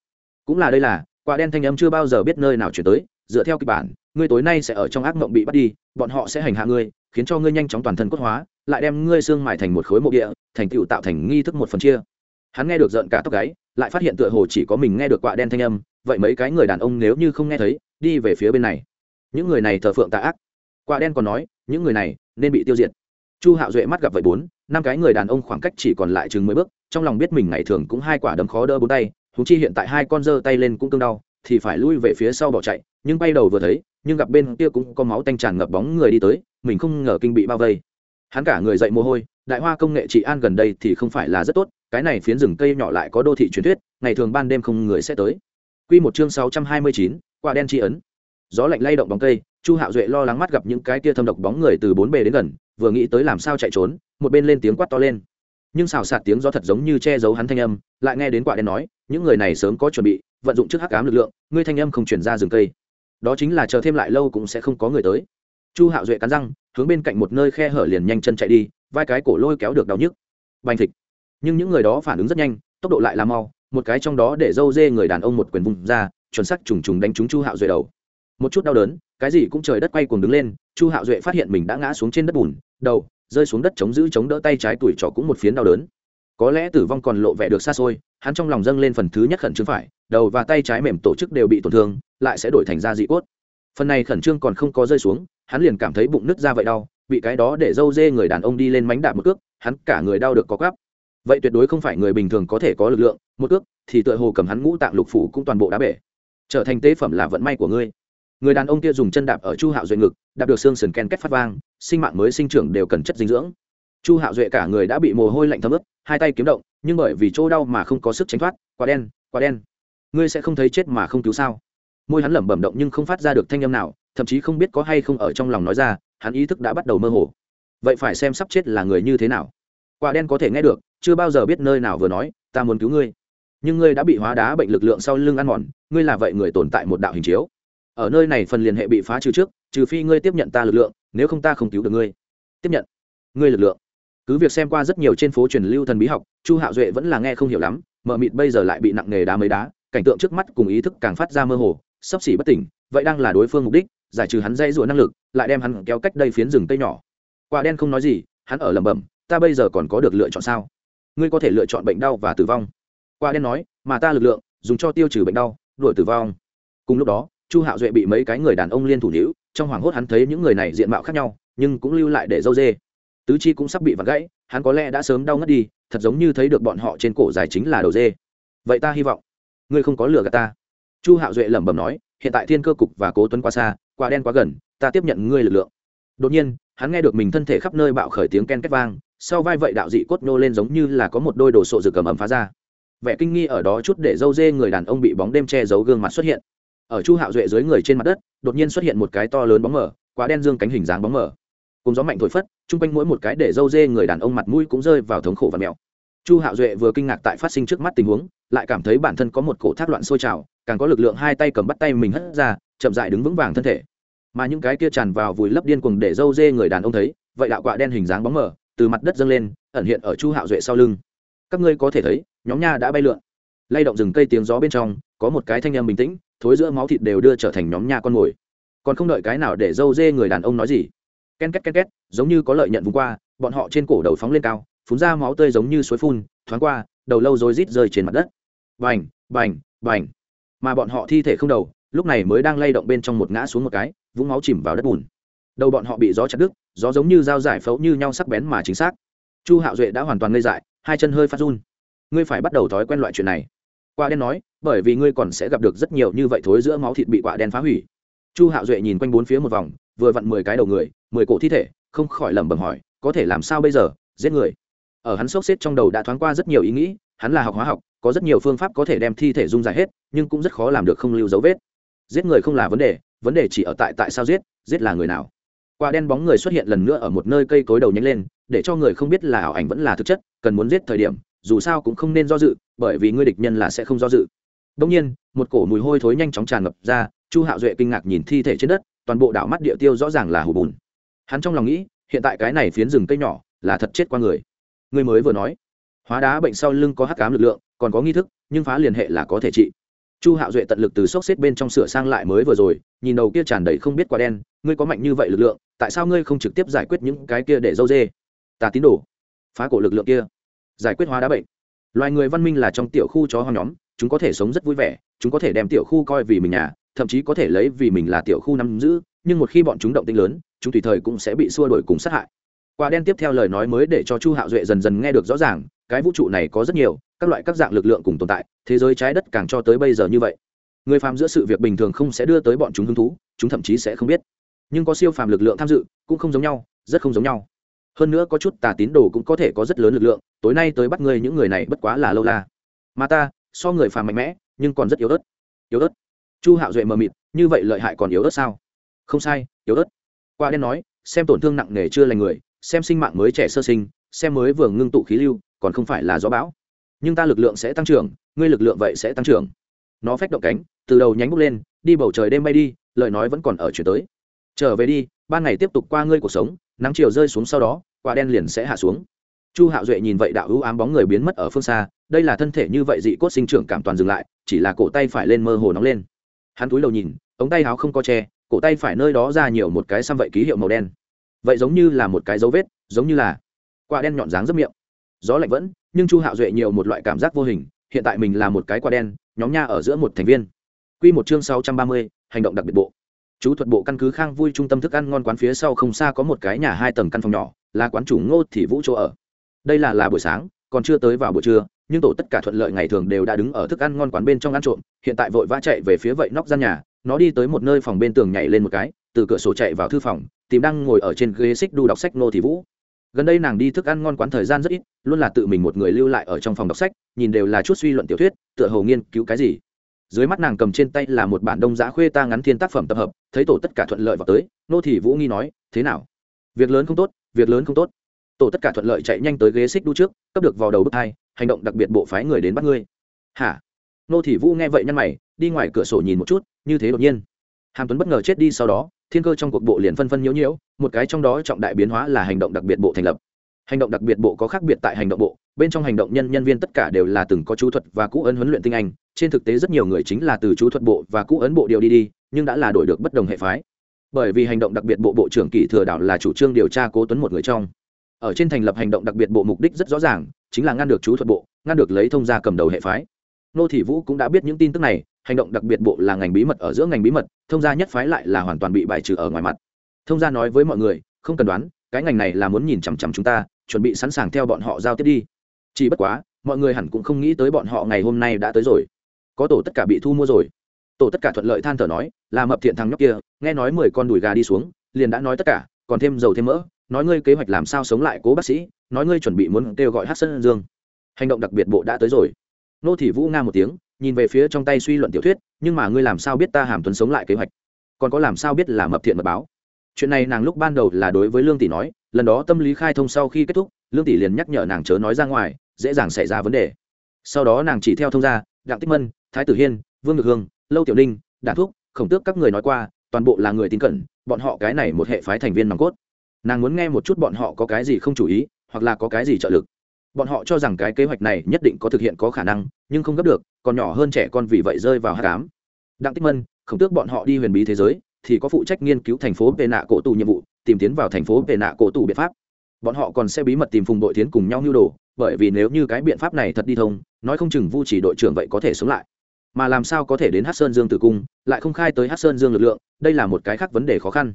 Cũng là đây là quả đen thanh âm chưa bao giờ biết nơi nào chuyển tới dựa theo kịch bản ngươi tối nay sẽ ở trong ác mộng bị bắt đi bọn họ sẽ hành hạ ngươi khiến cho ngươi nhanh chóng toàn thân cốt hóa lại đem ngươi xương mài thành một khối mộ địa thành tựu tạo thành nghi thức một phần chia. Hắn nghe được giận cả tóc gáy lại phát hiện tựa hồ chỉ có mình nghe được quạ đen thanh âm vậy mấy cái người đàn ông nếu như không nghe thấy, đi về phía bên này. Những người này thờ phượng tạ ác. Quạ đen còn nói, những người này nên bị tiêu diệt. Chu hạo duệ mắt gặp vậy bốn, năm cái người đàn ông khoảng cách chỉ còn lại chừng mười bước, trong lòng biết mình ngày thường cũng hai quả đấm khó đỡ bốn tay thúng chi hiện tại hai con giơ tay lên cũng cương đau, thì phải lui về phía sau bỏ chạy, nhưng bay đầu vừa thấy, nhưng gặp bên kia cũng có máu tanh tràn ngập bóng người đi tới, mình không ngờ kinh bị bao vây. Hắn cả người dậy mồ hôi, đại hoa công nghệ trị an gần đây thì không phải là rất tốt, cái này phiến rừng cây nhỏ lại có đô thị truyền thuyết, ngày thường ban đêm không người sẽ tới. Quy một chương sáu trăm hai mươi chín, quả đen chi ấn. Gió lạnh lay động bóng cây, Chu Hạo Duệ lo lắng mắt gặp những cái kia thâm độc bóng người từ bốn bề đến gần, vừa nghĩ tới làm sao chạy trốn, một bên lên tiếng quát to lên. Nhưng xào xạc tiếng gió thật giống như che giấu hắn thanh âm, lại nghe đến quả đen nói, những người này sớm có chuẩn bị, vận dụng trước hắc ám lực lượng, ngươi thanh âm không truyền ra rừng cây. Đó chính là chờ thêm lại lâu cũng sẽ không có người tới. Chu Hạo Duệ cắn răng, hướng bên cạnh một nơi khe hở liền nhanh chân chạy đi, vai cái cổ lôi kéo được đau nhức. Bành thịt nhưng những người đó phản ứng rất nhanh tốc độ lại là mau một cái trong đó để dâu dê người đàn ông một quyền vùng ra, chuẩn sắc trùng trùng đánh trúng chu hạo duệ đầu. Một chút đau đớn, cái gì cũng trời đất quay cuồng đứng lên, chu hạo duệ phát hiện mình đã ngã xuống trên đất bùn, đầu, rơi xuống đất chống giữ chống đỡ tay trái tuổi trỏ cũng một phiến đau đớn. Có lẽ tử vong còn lộ vẻ được xa xôi, hắn trong lòng dâng lên phần thứ nhất khẩn trương phải, đầu và tay trái mềm tổ chức đều bị tổn thương, lại sẽ đổi thành da dị cốt. Phần này khẩn trương còn không có rơi xuống, hắn liền cảm thấy bụng nứt ra vậy đau, bị cái đó để dâu dê người đàn ông đi lên mánh đạp một cước, hắn cả người đau được có gắp vậy tuyệt đối không phải người bình thường có thể có lực lượng, một ước thì tựa hồ cầm hắn ngũ tạng lục phủ cũng toàn bộ đá bể. Trở thành tế phẩm là vận may của ngươi. Người đàn ông kia dùng chân đạp ở chu hạo duệ ngực, đạp được xương sườn ken kết phát vang, sinh mạng mới sinh trưởng đều cần chất dinh dưỡng. Chu hạo duệ cả người đã bị mồ hôi lạnh thấm ướt, hai tay kiếm động, nhưng bởi vì chỗ đau mà không có sức tránh thoát, quá đen quá đen. Ngươi sẽ không thấy chết mà không cứu sao? Môi hắn lẩm bẩm động nhưng không phát ra được thanh âm nào, thậm chí không biết có hay không ở trong lòng nói ra, hắn ý thức đã bắt đầu mơ hồ. Vậy phải xem sắp chết là người như thế nào. Quả đen có thể nghe được chưa bao giờ biết nơi nào vừa nói, ta muốn cứu ngươi. Nhưng ngươi đã bị hóa đá bệnh lực lượng sau lưng ăn mòn, ngươi là vậy người tồn tại một đạo hình chiếu. Ở nơi này phần liên hệ bị phá trừ trước, trừ phi ngươi tiếp nhận ta lực lượng, nếu không ta không cứu được ngươi. Tiếp nhận ngươi lực lượng. Cứ việc xem qua rất nhiều trên phố truyền lưu thần bí học, chu hạo duệ vẫn là nghe không hiểu lắm, mờ mịt bây giờ lại bị nặng nghề đá mấy đá, cảnh tượng trước mắt cùng ý thức càng phát ra mơ hồ, sắp xỉ bất tỉnh, vậy đang là đối phương mục đích, giải trừ hắn dây rụa năng lực, lại đem hắn kéo cách đây phiến rừng cây nhỏ. Quả đen không nói gì, hắn ở lẩm bẩm, ta bây giờ còn có được lựa chọn sao? Ngươi có thể lựa chọn bệnh đau và tử vong. Quả đen nói, mà ta lực lượng, dùng cho tiêu trừ bệnh đau, đuổi tử vong. Cùng lúc đó, chu hạo duệ bị mấy cái người đàn ông liên thủ nữ trong hoảng hốt hắn thấy những người này diện mạo khác nhau, nhưng cũng lưu lại để dâu dê. Tứ chi cũng sắp bị vặt gãy, hắn có lẽ đã sớm đau ngất đi, thật giống như thấy được bọn họ trên cổ dài chính là đầu dê. Vậy ta hy vọng, ngươi không có lừa gạt ta. Chu hạo duệ lẩm bẩm nói, hiện tại thiên cơ cục và cố tuấn quá xa quá đen quá gần, ta tiếp nhận ngươi lực lượng. Đột nhiên, hắn nghe được mình thân thể khắp nơi bạo khởi tiếng ken két vang sau vai vậy đạo dị cốt nô lên giống như là có một đôi đồ sộ rực cầm ẩm phá ra. Vẻ kinh nghi ở đó chút để dâu dê người đàn ông bị bóng đêm che giấu gương mặt xuất hiện. Ở chu hạo duệ dưới người trên mặt đất, đột nhiên xuất hiện một cái to lớn bóng mở quá đen dương cánh hình dáng bóng mở cùng gió mạnh thổi phất, chung quanh mỗi một cái để dâu dê người đàn ông mặt mũi cũng rơi vào thống khổ và mèo chu hạo duệ vừa kinh ngạc tại phát sinh trước mắt tình huống, lại cảm thấy bản thân có một cổ thác loạn sôi trào, càng có lực lượng hai tay cầm bắt tay mình hất ra, chậm dại đứng vững vàng thân thể. Mà những cái kia tràn vào vùi lấp điên cuồng để dâu dê người đàn ông thấy, vậy đạo quạ đen hình dáng bóng mở từ mặt đất dâng lên, ẩn hiện ở chu hạo duệ sau lưng. Các ngươi có thể thấy, nhóm nha đã bay lượn. Lay động rừng cây tiếng gió bên trong, có một cái thanh âm bình tĩnh, thối giữa máu thịt đều đưa trở thành nhóm nha con mồi. Còn không đợi cái nào để dâu dê người đàn ông nói gì. Ken két ken két, giống như có lợi nhận vùng qua, bọn họ trên cổ đầu phóng lên cao, phun ra máu tươi giống như suối phun, thoáng qua, đầu lâu rồi rít rơi trên mặt đất. Bành bành bành. Mà bọn họ thi thể không đầu, lúc này mới đang lay động bên trong một ngã xuống một cái, vũng máu chìm vào đất bùn đầu bọn họ bị gió chặt đứt, gió giống như dao giải phẫu như nhau sắc bén mà chính xác. Chu hạo duệ đã hoàn toàn ngây dại, hai chân hơi phát run. Ngươi phải bắt đầu thói quen loại chuyện này. Quả đen nói, bởi vì ngươi còn sẽ gặp được rất nhiều như vậy thối giữa máu thịt bị quả đen phá hủy. Chu hạo duệ nhìn quanh bốn phía một vòng, vừa vặn mười cái đầu người, mười cổ thi thể, không khỏi lẩm bẩm hỏi, có thể làm sao bây giờ, giết người. Ở hắn sốc xếp trong đầu đã thoáng qua rất nhiều ý nghĩ, hắn là học hóa học, có rất nhiều phương pháp có thể đem thi thể dung dài hết, nhưng cũng rất khó làm được không lưu dấu vết. Giết người không là vấn đề vấn đề chỉ ở tại tại sao giết giết là người nào quả đen bóng người xuất hiện lần nữa ở một nơi cây cối đầu nhánh lên, để cho người không biết là ảo ảnh vẫn là thực chất, cần muốn giết thời điểm, dù sao cũng không nên do dự, bởi vì ngươi địch nhân là sẽ không do dự. Đông nhiên, một cổ mùi hôi thối nhanh chóng tràn ngập ra, chu hạo duệ kinh ngạc nhìn thi thể trên đất, toàn bộ đảo mắt địa tiêu rõ ràng là hủ bùn. Hắn trong lòng nghĩ, hiện tại cái này phiến rừng cây nhỏ, là thật chết qua người. Người mới vừa nói, hóa đá bệnh sau lưng có hắc cám lực lượng, còn có nghi thức, nhưng phá liền hệ là có thể trị. Chu hạo duệ tận lực từ sốc xếp bên trong sửa sang lại mới vừa rồi, nhìn đầu kia tràn đầy không biết quả đen ngươi có mạnh như vậy lực lượng, tại sao ngươi không trực tiếp giải quyết những cái kia để dâu dê? Ta tín đồ, phá cổ lực lượng kia, giải quyết hóa đá bệnh. Loài người văn minh là trong tiểu khu chó hoang nhóm, chúng có thể sống rất vui vẻ, chúng có thể đem tiểu khu coi vì mình nhà, thậm chí có thể lấy vì mình là tiểu khu nắm giữ, nhưng một khi bọn chúng động tinh lớn, chúng tùy thời cũng sẽ bị xua đổi cùng sát hại. Quả đen tiếp theo lời nói mới để cho chu hạo duệ dần dần nghe được rõ ràng, cái vũ trụ này có rất nhiều, các loại các dạng lực lượng cùng tồn tại, thế giới trái đất càng cho tới bây giờ như vậy. Người phàm giữa sự việc bình thường không sẽ đưa tới bọn chúng hứng thú, chúng thậm chí sẽ không biết nhưng có siêu phàm lực lượng tham dự, cũng không giống nhau, rất không giống nhau. Hơn nữa có chút tà tín đồ cũng có thể có rất lớn lực lượng, tối nay tới bắt ngươi những người này bất quá là lâu la. Mà ta, so người phàm mạnh mẽ, nhưng còn rất yếu ớt. Yếu ớt. Chu hạo duệ mờ mịt, như vậy lợi hại còn yếu ớt sao? Không sai, yếu ớt. Qua đen nói, xem tổn thương nặng nề chưa lành người, xem sinh mạng mới trẻ sơ sinh, xem mới vừa ngưng tụ khí lưu, còn không phải là gió bão. Nhưng ta lực lượng sẽ tăng trưởng, ngươi lực lượng vậy sẽ tăng trưởng. Nó phách động cánh, từ đầu nhánh bốc lên, đi bầu trời đêm bay đi, lời nói vẫn còn ở chuyển tới trở về đi, ban ngày tiếp tục qua ngươi cuộc sống, nắng chiều rơi xuống sau đó, quả đen liền sẽ hạ xuống. Chu hạo duệ nhìn vậy đạo hữu ám bóng người biến mất ở phương xa, đây là thân thể như vậy dị cốt sinh trưởng cảm toàn dừng lại, chỉ là cổ tay phải lên mơ hồ nóng lên. Hắn túi đầu nhìn, ống tay áo không có che, cổ tay phải nơi đó ra nhiều một cái xăm vậy ký hiệu màu đen. Vậy giống như là một cái dấu vết, giống như là quả đen nhọn dáng rất miệng. Gió lạnh vẫn, nhưng chu hạo duệ nhiều một loại cảm giác vô hình, hiện tại mình là một cái quả đen, nhóm nha ở giữa một thành viên. Q một chương sáu trăm ba mươi, hành động đặc biệt bộ chú thuật bộ căn cứ khang vui trung tâm thức ăn ngon quán phía sau không xa có một cái nhà hai tầng căn phòng nhỏ, là quán chủ ngô thị vũ chỗ ở. Đây là là buổi sáng, còn chưa tới vào buổi trưa, nhưng tổ tất cả thuận lợi ngày thường đều đã đứng ở thức ăn ngon quán bên trong ăn trộm, hiện tại vội vã chạy về phía vậy nóc gian nhà, nó đi tới một nơi phòng bên tường nhảy lên một cái, từ cửa sổ chạy vào thư phòng, tìm đang ngồi ở trên ghế xích đu đọc sách Ngô thị vũ. Gần đây nàng đi thức ăn ngon quán thời gian rất ít, luôn là tự mình một người lưu lại ở trong phòng đọc sách, nhìn đều là chút suy luận tiểu thuyết, tựa hồ nghiên cứu cái gì dưới mắt nàng cầm trên tay là một bản đông giá khuê ta ngắn thiên tác phẩm tập hợp, thấy tổ tất cả thuận lợi vào tới, nô thị vũ nghi nói, thế nào? Việc lớn không tốt, việc lớn không tốt. Tổ tất cả thuận lợi chạy nhanh tới ghế xích đu trước, cấp được vào đầu bước hai, hành động đặc biệt bộ phái người đến bắt ngươi. Hả? Nô thị vũ nghe vậy nhăn mày, đi ngoài cửa sổ nhìn một chút, như thế đột nhiên. Hàm tuấn bất ngờ chết đi sau đó, thiên cơ trong cuộc bộ liền phân phân nhiễu nhiễu, một cái trong đó trọng đại biến hóa là hành động đặc biệt bộ thành lập. Hành động đặc biệt bộ có khác biệt tại hành động bộ, bên trong hành động nhân nhân viên tất cả đều là từng có chú thuật và cũ ân huấn luyện tinh anh trên thực tế rất nhiều người chính là từ chú thuật bộ và cũ ấn bộ điều đi đi, nhưng đã là đổi được bất đồng hệ phái. Bởi vì hành động đặc biệt bộ bộ trưởng kỷ thừa đảo là chủ trương điều tra cố tuấn một người trong. Ở trên thành lập hành động đặc biệt bộ mục đích rất rõ ràng, chính là ngăn được chú thuật bộ, ngăn được lấy thông gia cầm đầu hệ phái. Nô thị vũ cũng đã biết những tin tức này, hành động đặc biệt bộ là ngành bí mật ở giữa ngành bí mật, thông gia nhất phái lại là hoàn toàn bị bài trừ ở ngoài mặt. Thông gia nói với mọi người, không cần đoán, cái ngành này là muốn nhìn chằm chằm chúng ta, chuẩn bị sẵn sàng theo bọn họ giao tiếp đi. Chỉ bất quá, mọi người hẳn cũng không nghĩ tới bọn họ ngày hôm nay đã tới rồi có tổ tất cả bị thu mua rồi. Tổ tất cả thuận lợi than thở nói, là mập thiện thằng nhóc kia, nghe nói mười con đùi gà đi xuống, liền đã nói tất cả, còn thêm dầu thêm mỡ, nói ngươi kế hoạch làm sao sống lại cố bác sĩ, nói ngươi chuẩn bị muốn kêu gọi hát sân dương. Hành động đặc biệt bộ đã tới rồi. Nô thị vũ nga một tiếng, nhìn về phía trong tay suy luận tiểu thuyết, nhưng mà ngươi làm sao biết ta hàm tuấn sống lại kế hoạch? Còn có làm sao biết là mập thiện mật báo? Chuyện này nàng lúc ban đầu là đối với lương tỷ nói, lần đó tâm lý khai thông sau khi kết thúc, lương tỷ liền nhắc nhở nàng chớ nói ra ngoài, dễ dàng xảy ra vấn đề. Sau đó nàng chỉ theo thông gia, đặng tích mân thái tử hiên, vương ngực hương, lâu tiểu ninh đản thúc, khổng tước các người nói qua, toàn bộ là người tin cẩn, bọn họ cái này một hệ phái thành viên nòng cốt. Nàng muốn nghe một chút bọn họ có cái gì không chủ ý, hoặc là có cái gì trợ lực. Bọn họ cho rằng cái kế hoạch này nhất định có thực hiện có khả năng, nhưng không gấp được, còn nhỏ hơn trẻ con vì vậy rơi vào hát cám đặng tích mân, khổng tước bọn họ đi huyền bí thế giới, thì có phụ trách nghiên cứu thành phố về nạ cổ tù nhiệm vụ, tìm tiến vào thành phố về nạ cổ tù biện pháp. Bọn họ còn sẽ bí mật tìm phùng đội tiến cùng nhau nhu đồ, bởi vì nếu như cái biện pháp này thật đi thông, nói không chừng vu chỉ đội trưởng vậy có thể sống lại mà làm sao có thể đến hát sơn dương tử cung, lại không khai tới hát sơn dương lực lượng, đây là một cái khác vấn đề khó khăn.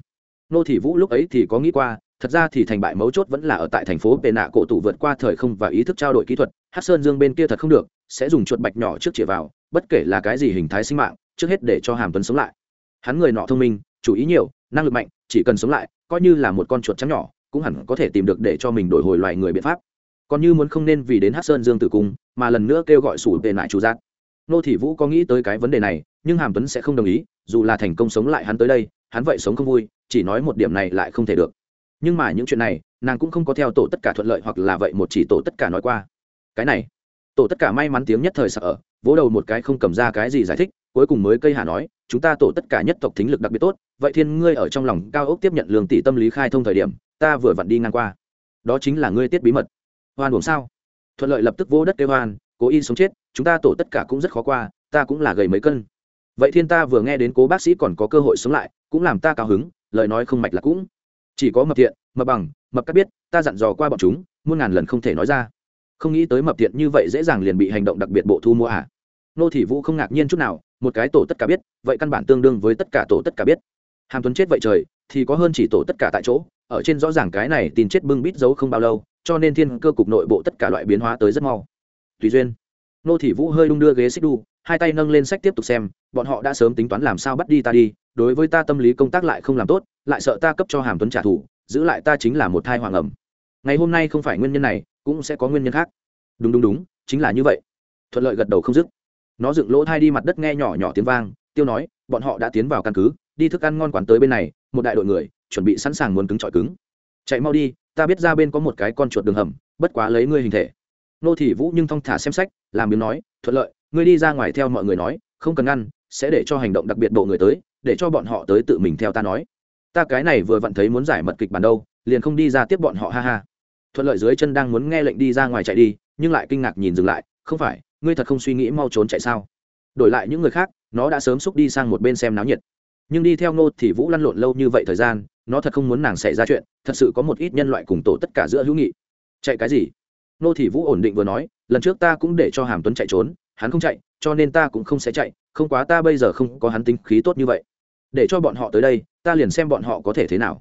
Nô thị vũ lúc ấy thì có nghĩ qua, thật ra thì thành bại mấu chốt vẫn là ở tại thành phố bệ nạ cổ tủ vượt qua thời không và ý thức trao đổi kỹ thuật, hát sơn dương bên kia thật không được, sẽ dùng chuột bạch nhỏ trước chĩa vào, bất kể là cái gì hình thái sinh mạng, trước hết để cho hàm tuấn sống lại. Hắn người nọ thông minh, chủ ý nhiều, năng lực mạnh, chỉ cần sống lại, coi như là một con chuột trắng nhỏ, cũng hẳn có thể tìm được để cho mình đổi hồi loài người biện pháp. Còn như muốn không nên vì đến hát sơn dương tử cung, mà lần nữa kêu gọi sủ tệ lại chủ giác nô thị vũ có nghĩ tới cái vấn đề này, nhưng hàm tuấn sẽ không đồng ý, dù là thành công sống lại hắn tới đây, hắn vậy sống không vui, chỉ nói một điểm này lại không thể được. Nhưng mà những chuyện này, nàng cũng không có theo tổ tất cả thuận lợi hoặc là vậy một chỉ tổ tất cả nói qua. Cái này, tổ tất cả may mắn tiếng nhất thời sợ vỗ đầu một cái không cầm ra cái gì giải thích, cuối cùng mới cây hà nói, chúng ta tổ tất cả nhất tộc thính lực đặc biệt tốt, vậy thiên ngươi ở trong lòng cao ốc tiếp nhận lương tỷ tâm lý khai thông thời điểm, ta vừa vặn đi ngang qua. Đó chính là ngươi tiết bí mật. Hoan buồng sao? Thuận lợi lập tức vỗ đất kêu hoan cố y sống chết, chúng ta tổ tất cả cũng rất khó qua, ta cũng là gầy mấy cân. Vậy thiên ta vừa nghe đến cố bác sĩ còn có cơ hội sống lại, cũng làm ta cao hứng, lời nói không mạch là cũng chỉ có mập thiện, mập bằng, mập cắt biết, ta dặn dò qua bọn chúng, muôn ngàn lần không thể nói ra. Không nghĩ tới mập thiện như vậy dễ dàng liền bị hành động đặc biệt bộ thu mua à? Nô thị vũ không ngạc nhiên chút nào, một cái tổ tất cả biết, vậy căn bản tương đương với tất cả tổ tất cả biết. Hàm tuấn chết vậy trời, thì có hơn chỉ tổ tất cả tại chỗ, ở trên rõ ràng cái này tin chết bưng bít giấu không bao lâu, cho nên thiên cơ cục nội bộ tất cả loại biến hóa tới rất mau tùy duyên. Nô thị vũ hơi đung đưa ghế xích đu, hai tay nâng lên sách tiếp tục xem, bọn họ đã sớm tính toán làm sao bắt đi ta đi, đối với ta tâm lý công tác lại không làm tốt, lại sợ ta cấp cho hàm tuấn trả thù, giữ lại ta chính là một thai hoàng ẩm. Ngày hôm nay không phải nguyên nhân này, cũng sẽ có nguyên nhân khác. Đúng đúng đúng, chính là như vậy. Thuận lợi gật đầu không dứt. Nó dựng lỗ thai đi mặt đất nghe nhỏ nhỏ tiếng vang, tiêu nói, bọn họ đã tiến vào căn cứ, đi thức ăn ngon quán tới bên này, một đại đội người, chuẩn bị sẵn sàng muốn cứng trọi cứng. Chạy mau đi, ta biết ra bên có một cái con chuột đường hầm, bất quá lấy ngươi hình thể nô thị vũ nhưng thong thả xem sách, làm biếng nói, thuận lợi, ngươi đi ra ngoài theo mọi người nói, không cần ngăn, sẽ để cho hành động đặc biệt bộ người tới, để cho bọn họ tới tự mình theo ta nói. Ta cái này vừa vặn thấy muốn giải mật kịch bản đâu, liền không đi ra tiếp bọn họ, ha ha. Thuận lợi dưới chân đang muốn nghe lệnh đi ra ngoài chạy đi, nhưng lại kinh ngạc nhìn dừng lại, không phải, ngươi thật không suy nghĩ mau trốn chạy sao? Đổi lại những người khác, nó đã sớm xúc đi sang một bên xem náo nhiệt. Nhưng đi theo ngô thì vũ lăn lộn lâu như vậy thời gian, nó thật không muốn nàng xảy ra chuyện, thật sự có một ít nhân loại cùng tổ tất cả giữa hữu nghị. Chạy cái gì? Nô Thị vũ ổn định vừa nói, lần trước ta cũng để cho hàm tuấn chạy trốn, hắn không chạy, cho nên ta cũng không sẽ chạy, không quá ta bây giờ không có hắn tính khí tốt như vậy. Để cho bọn họ tới đây, ta liền xem bọn họ có thể thế nào.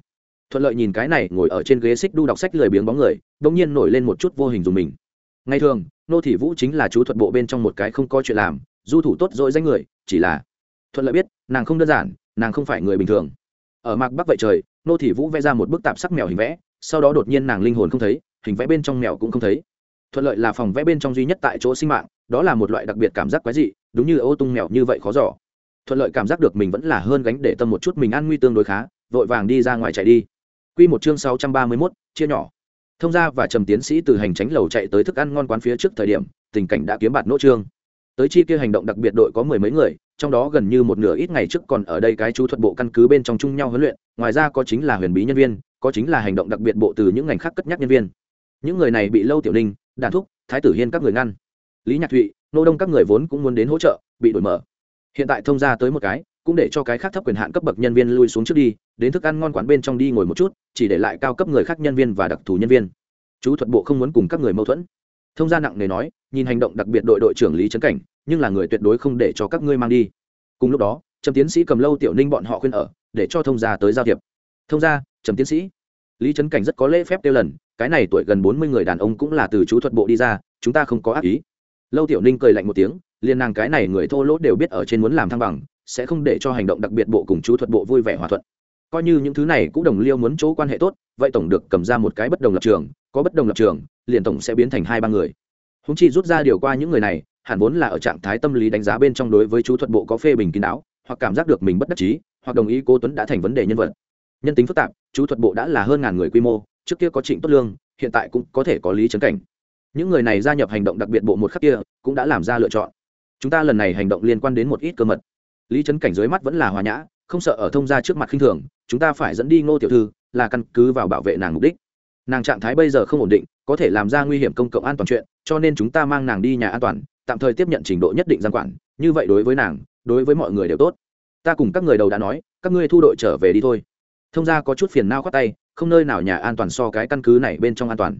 Thuận lợi nhìn cái này ngồi ở trên ghế xích đu đọc sách lười biếng bóng người đ ỗ n g nhiên nổi lên một chút vô hình dùng mình. Ngày thường, nô thị vũ chính là chú thuật bộ bên trong một cái không có chuyện làm, du thủ tốt dỗi danh người, chỉ là thuận lợi biết, nàng không đơn giản, nàng không phải người bình thường. Ở mạc bắc vậy trời, nô thị vũ vẽ ra một bức tạp sắc mèo hình vẽ, sau đó đột nhiên nàng linh hồn không thấy hình vẽ bên trong mèo cũng không thấy thuận lợi là phòng vẽ bên trong duy nhất tại chỗ sinh mạng đó là một loại đặc biệt cảm giác quái dị đúng như ô tung mèo như vậy khó giỏ thuận lợi cảm giác được mình vẫn là hơn gánh để tâm một chút mình an nguy tương đối khá vội vàng đi ra ngoài chạy đi Quy một chương sáu trăm ba mươi 631, chia nhỏ. Thông gia và Trầm tiến sĩ từ hành tránh lầu chạy tới thức ăn ngon quán phía trước thời điểm, tình cảnh đã kiếm bạt nỗ trương. tới chi kia hành động đặc biệt đội có mười mấy người trong đó gần như một nửa ít ngày trước còn ở đây cái chú thuật bộ căn cứ bên trong chung nhau huấn luyện ngoài ra có chính là huyền bí nhân viên có chính là hành động đặc biệt bộ từ những ngành khác cất nhắc nhân viên những người này bị lâu tiểu ninh, đàn thúc, thái tử hiên các người ngăn. Lý nhạc thụy, nô đông các người vốn cũng muốn đến hỗ trợ, bị đổi mở. Hiện tại thông ra tới một cái, cũng để cho cái khác thấp quyền hạn cấp bậc nhân viên lui xuống trước đi, đến thức ăn ngon quán bên trong đi ngồi một chút, chỉ để lại cao cấp người khác nhân viên và đặc thù nhân viên. Chú thuật bộ không muốn cùng các người mâu thuẫn. Thông gia nặng nề nói, nhìn hành động đặc biệt đội đội trưởng lý trấn cảnh, nhưng là người tuyệt đối không để cho các ngươi mang đi. Cùng lúc đó, trầm tiến sĩ cầm lâu tiểu ninh bọn họ khuyên ở, để cho thông gia tới giao thiệp. Thông gia, trầm tiến sĩ lý trấn cảnh rất có lễ phép tiêu lần, cái này tuổi gần bốn mươi người đàn ông cũng là từ chú thuật bộ đi ra, chúng ta không có ác ý. Lâu tiểu ninh cười lạnh một tiếng liên nàng cái này người thô lỗ đều biết ở trên muốn làm thăng bằng, sẽ không để cho hành động đặc biệt bộ cùng chú thuật bộ vui vẻ hòa thuận. Coi như những thứ này cũng đồng liêu muốn chỗ quan hệ tốt, vậy tổng được cầm ra một cái bất đồng lập trường, có bất đồng lập trường, liền tổng sẽ biến thành hai ba người. Húng chi rút ra điều qua những người này, hẳn vốn là ở trạng thái tâm lý đánh giá bên trong đối với chú thuật bộ có phê bình kín đáo, hoặc cảm giác được mình bất đắc chí, hoặc đồng ý Cố tuấn đã thành vấn đề nhân vật. Nhân tính phức tạp chú thuật bộ đã là hơn ngàn người quy mô, trước kia có trịnh tốt lương, hiện tại cũng có thể có lý trấn cảnh. Những người này gia nhập hành động đặc biệt bộ một khắc kia, cũng đã làm ra lựa chọn. Chúng ta lần này hành động liên quan đến một ít cơ mật. Lý trấn cảnh dưới mắt vẫn là hòa nhã, không sợ ở thông gia trước mặt khinh thường, chúng ta phải dẫn đi ngô tiểu thư, là căn cứ vào bảo vệ nàng mục đích. Nàng trạng thái bây giờ không ổn định, có thể làm ra nguy hiểm công cộng an toàn chuyện, cho nên chúng ta mang nàng đi nhà an toàn, tạm thời tiếp nhận trình độ nhất định gian quản, như vậy đối với nàng, đối với mọi người đều tốt. Ta cùng các người đầu đã nói, các ngươi thu đội trở về đi thôi thông gia có chút phiền nao khoát tay, không nơi nào nhà an toàn so cái căn cứ này bên trong an toàn.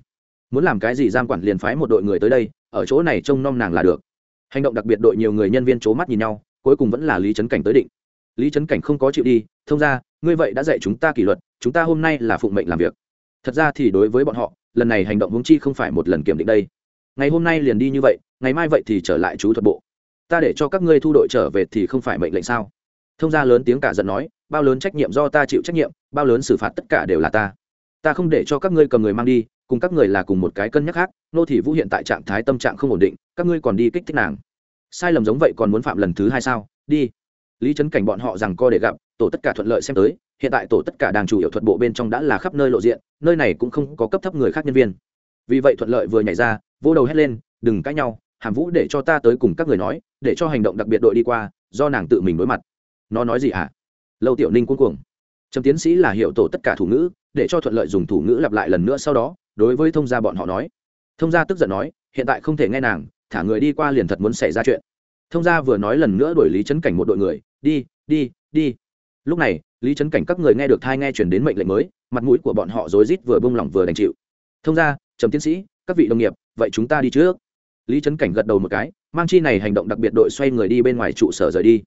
Muốn làm cái gì giam quản liền phái một đội người tới đây, ở chỗ này trông nom nàng là được. Hành động đặc biệt đội nhiều người nhân viên c h ố mắt nhìn nhau, cuối cùng vẫn là lý trấn cảnh tới định. Lý trấn cảnh không có chịu đi, thông ra ngươi vậy đã dạy chúng ta kỷ luật, chúng ta hôm nay là phụng mệnh làm việc. Thật ra thì đối với bọn họ, lần này hành động hướng chi không phải một lần kiểm định đây. Ngày hôm nay liền đi như vậy, ngày mai vậy thì trở lại chú thuật bộ. Ta để cho các ngươi thu đội trở về thì không phải mệnh lệnh sao? Thông gia lớn tiếng cả giận nói bao lớn trách nhiệm do ta chịu trách nhiệm, bao lớn xử phạt tất cả đều là ta. Ta không để cho các ngươi cầm người mang đi, cùng các người là cùng một cái cân nhắc khác, nô thị vũ hiện tại trạng thái tâm trạng không ổn định, các ngươi còn đi kích thích nàng. Sai lầm giống vậy còn muốn phạm lần thứ hai sao? Đi. Lý trấn cảnh bọn họ rằng co để gặp, tổ tất cả thuận lợi xem tới, hiện tại tổ tất cả đang chủ yếu thuật bộ bên trong đã là khắp nơi lộ diện, nơi này cũng không có cấp thấp người khác nhân viên. Vì vậy thuận lợi vừa nhảy ra vô đầu hét lên, đừng cãi nhau, hàm vũ để cho ta tới cùng các người nói, để cho hành động đặc biệt đội đi qua, do nàng tự mình đối mặt. Nó nói gì hả? à? Lâu tiểu ninh cuống cuồng. Trầm tiến sĩ là hiệu tổ tất cả thủ ngữ, để cho thuận lợi dùng thủ ngữ lặp lại lần nữa sau đó, đối với thông gia bọn họ nói. Thông gia tức giận nói, hiện tại không thể nghe nàng, thả người đi qua liền thật muốn xảy ra chuyện. Thông gia vừa nói lần nữa đuổi lý trấn cảnh một đội người, đi đi đi. Lúc này, lý trấn cảnh các người nghe được thai nghe chuyển đến mệnh lệnh mới, mặt mũi của bọn họ rối rít vừa bông lỏng vừa đành chịu. Thông gia, trầm tiến sĩ, các vị đồng nghiệp, vậy chúng ta đi trước. Lý trấn cảnh gật đầu một cái, mang chi này hành động đặc biệt đội xoay người đi bên ngoài trụ sở rời đi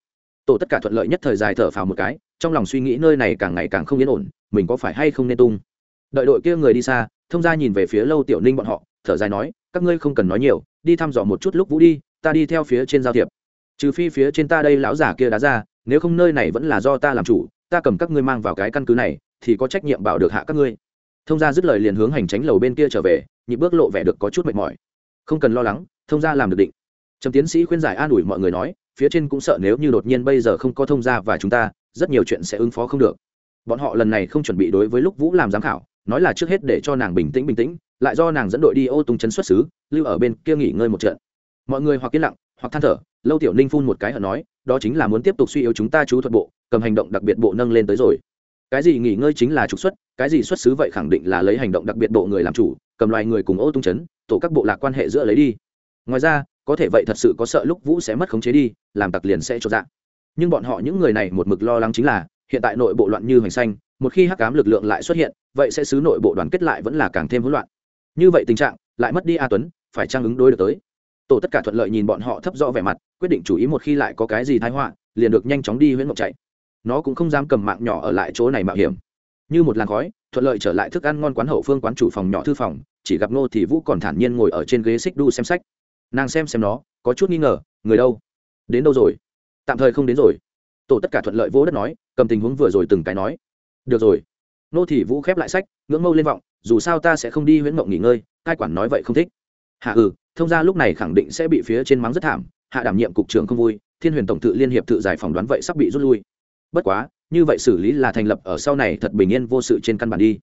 tổ tất cả thuận lợi nhất thời dài thở phào một cái, trong lòng suy nghĩ nơi này càng ngày càng không yên ổn, mình có phải hay không nên tung. Đợi đội kia người đi xa, thông gia nhìn về phía lâu tiểu ninh bọn họ, thở dài nói, các ngươi không cần nói nhiều, đi thăm dò một chút lúc vũ đi, ta đi theo phía trên giao thiệp. Trừ phi phía trên ta đây lão giả kia đá ra, nếu không nơi này vẫn là do ta làm chủ, ta cầm các ngươi mang vào cái căn cứ này, thì có trách nhiệm bảo được hạ các ngươi. Thông gia dứt lời liền hướng hành tránh lầu bên kia trở về nhị bước lộ vẻ được có chút mệt mỏi. Không cần lo lắng, thông gia làm được định. Trầm tiến sĩ khuyên giải an ủi mọi người nói phía trên cũng sợ nếu như đột nhiên bây giờ không có thông gia và chúng ta, rất nhiều chuyện sẽ ứng phó không được. Bọn họ lần này không chuẩn bị đối với lúc vũ làm giám khảo, nói là trước hết để cho nàng bình tĩnh bình tĩnh, lại do nàng dẫn đội đi ô tung chấn xuất xứ, lưu ở bên kia nghỉ ngơi một trận. Mọi người hoặc yên lặng, hoặc than thở, lâu tiểu ninh phun một cái hận nói, đó chính là muốn tiếp tục suy yếu chúng ta chú thuật bộ, cầm hành động đặc biệt bộ nâng lên tới rồi. Cái gì nghỉ ngơi chính là trục xuất, cái gì xuất xứ vậy khẳng định là lấy hành động đặc biệt bộ người làm chủ, cầm loài người cùng ô tung chấn, tổ các bộ lạc quan hệ giữa lấy đi. Ngoài ra có thể vậy thật sự có sợ lúc vũ sẽ mất khống chế đi, làm tặc liền sẽ cho dạng nhưng bọn họ những người này một mực lo lắng chính là, hiện tại nội bộ loạn như hoành xanh, một khi hắc cám lực lượng lại xuất hiện, vậy sẽ xứ nội bộ đoàn kết lại vẫn là càng thêm hỗn loạn. Như vậy tình trạng, lại mất đi a tuấn, phải trang ứng đối được tới? Tổ tất cả thuận lợi nhìn bọn họ thấp rõ vẻ mặt, quyết định chủ ý một khi lại có cái gì thái họa, liền được nhanh chóng đi huyễn mộng chạy. Nó cũng không dám cầm mạng nhỏ ở lại chỗ này mạo hiểm. Như một làn khói, thuận lợi trở lại thức ăn ngon quán hậu phương quán chủ phòng nhỏ thư phòng, chỉ gặp nô thì vũ còn thản nhiên ngồi ở trên ghế xích đu xem sách nàng xem xem nó, có chút nghi ngờ, người đâu? Đến đâu rồi? Tạm thời không đến rồi. Tổ tất cả thuận lợi vô đất nói, cầm tình huống vừa rồi từng cái nói. Được rồi. Nô thị vũ khép lại sách, ngưỡng mâu lên vọng, dù sao ta sẽ không đi huyễn mộng nghỉ ngơi, cai quản nói vậy không thích. Hạ ừ thông ra lúc này khẳng định sẽ bị phía trên mắng rất thảm, hạ đảm nhiệm cục trưởng không vui, thiên huyền tổng tự liên hiệp tự giải phỏng đoán vậy sắp bị rút lui. Bất quá, như vậy xử lý là thành lập ở sau này thật bình yên vô sự trên căn bản đi.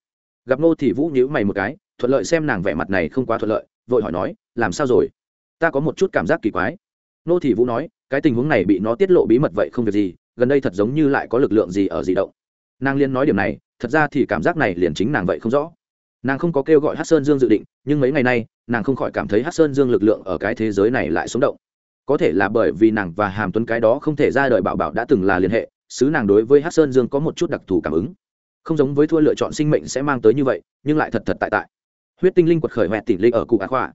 Gặp nô thị vũ nhíu mày một cái, thuận lợi xem nàng vẻ mặt này không quá thuận lợi, vội hỏi nói, làm sao rồi? Ta có một chút cảm giác kỳ quái. Nô thị vũ nói, cái tình huống này bị nó tiết lộ bí mật vậy không việc gì, gần đây thật giống như lại có lực lượng gì ở di động. Nàng liên nói điểm này, thật ra thì cảm giác này liền chính nàng vậy không rõ. Nàng không có kêu gọi hát sơn dương dự định, nhưng mấy ngày nay, nàng không khỏi cảm thấy hát sơn dương lực lượng ở cái thế giới này lại sống động. Có thể là bởi vì nàng và hàm tuấn cái đó không thể ra đời bảo bảo đã từng là liên hệ, xứ nàng đối với hát sơn dương có một chút đặc thù cảm ứng. Không giống với thua lựa chọn sinh mệnh sẽ mang tới như vậy, nhưng lại thật thật tại tại. Huyết tinh linh quật khởi hoẹt tỷ linh ở cụ ác khoa.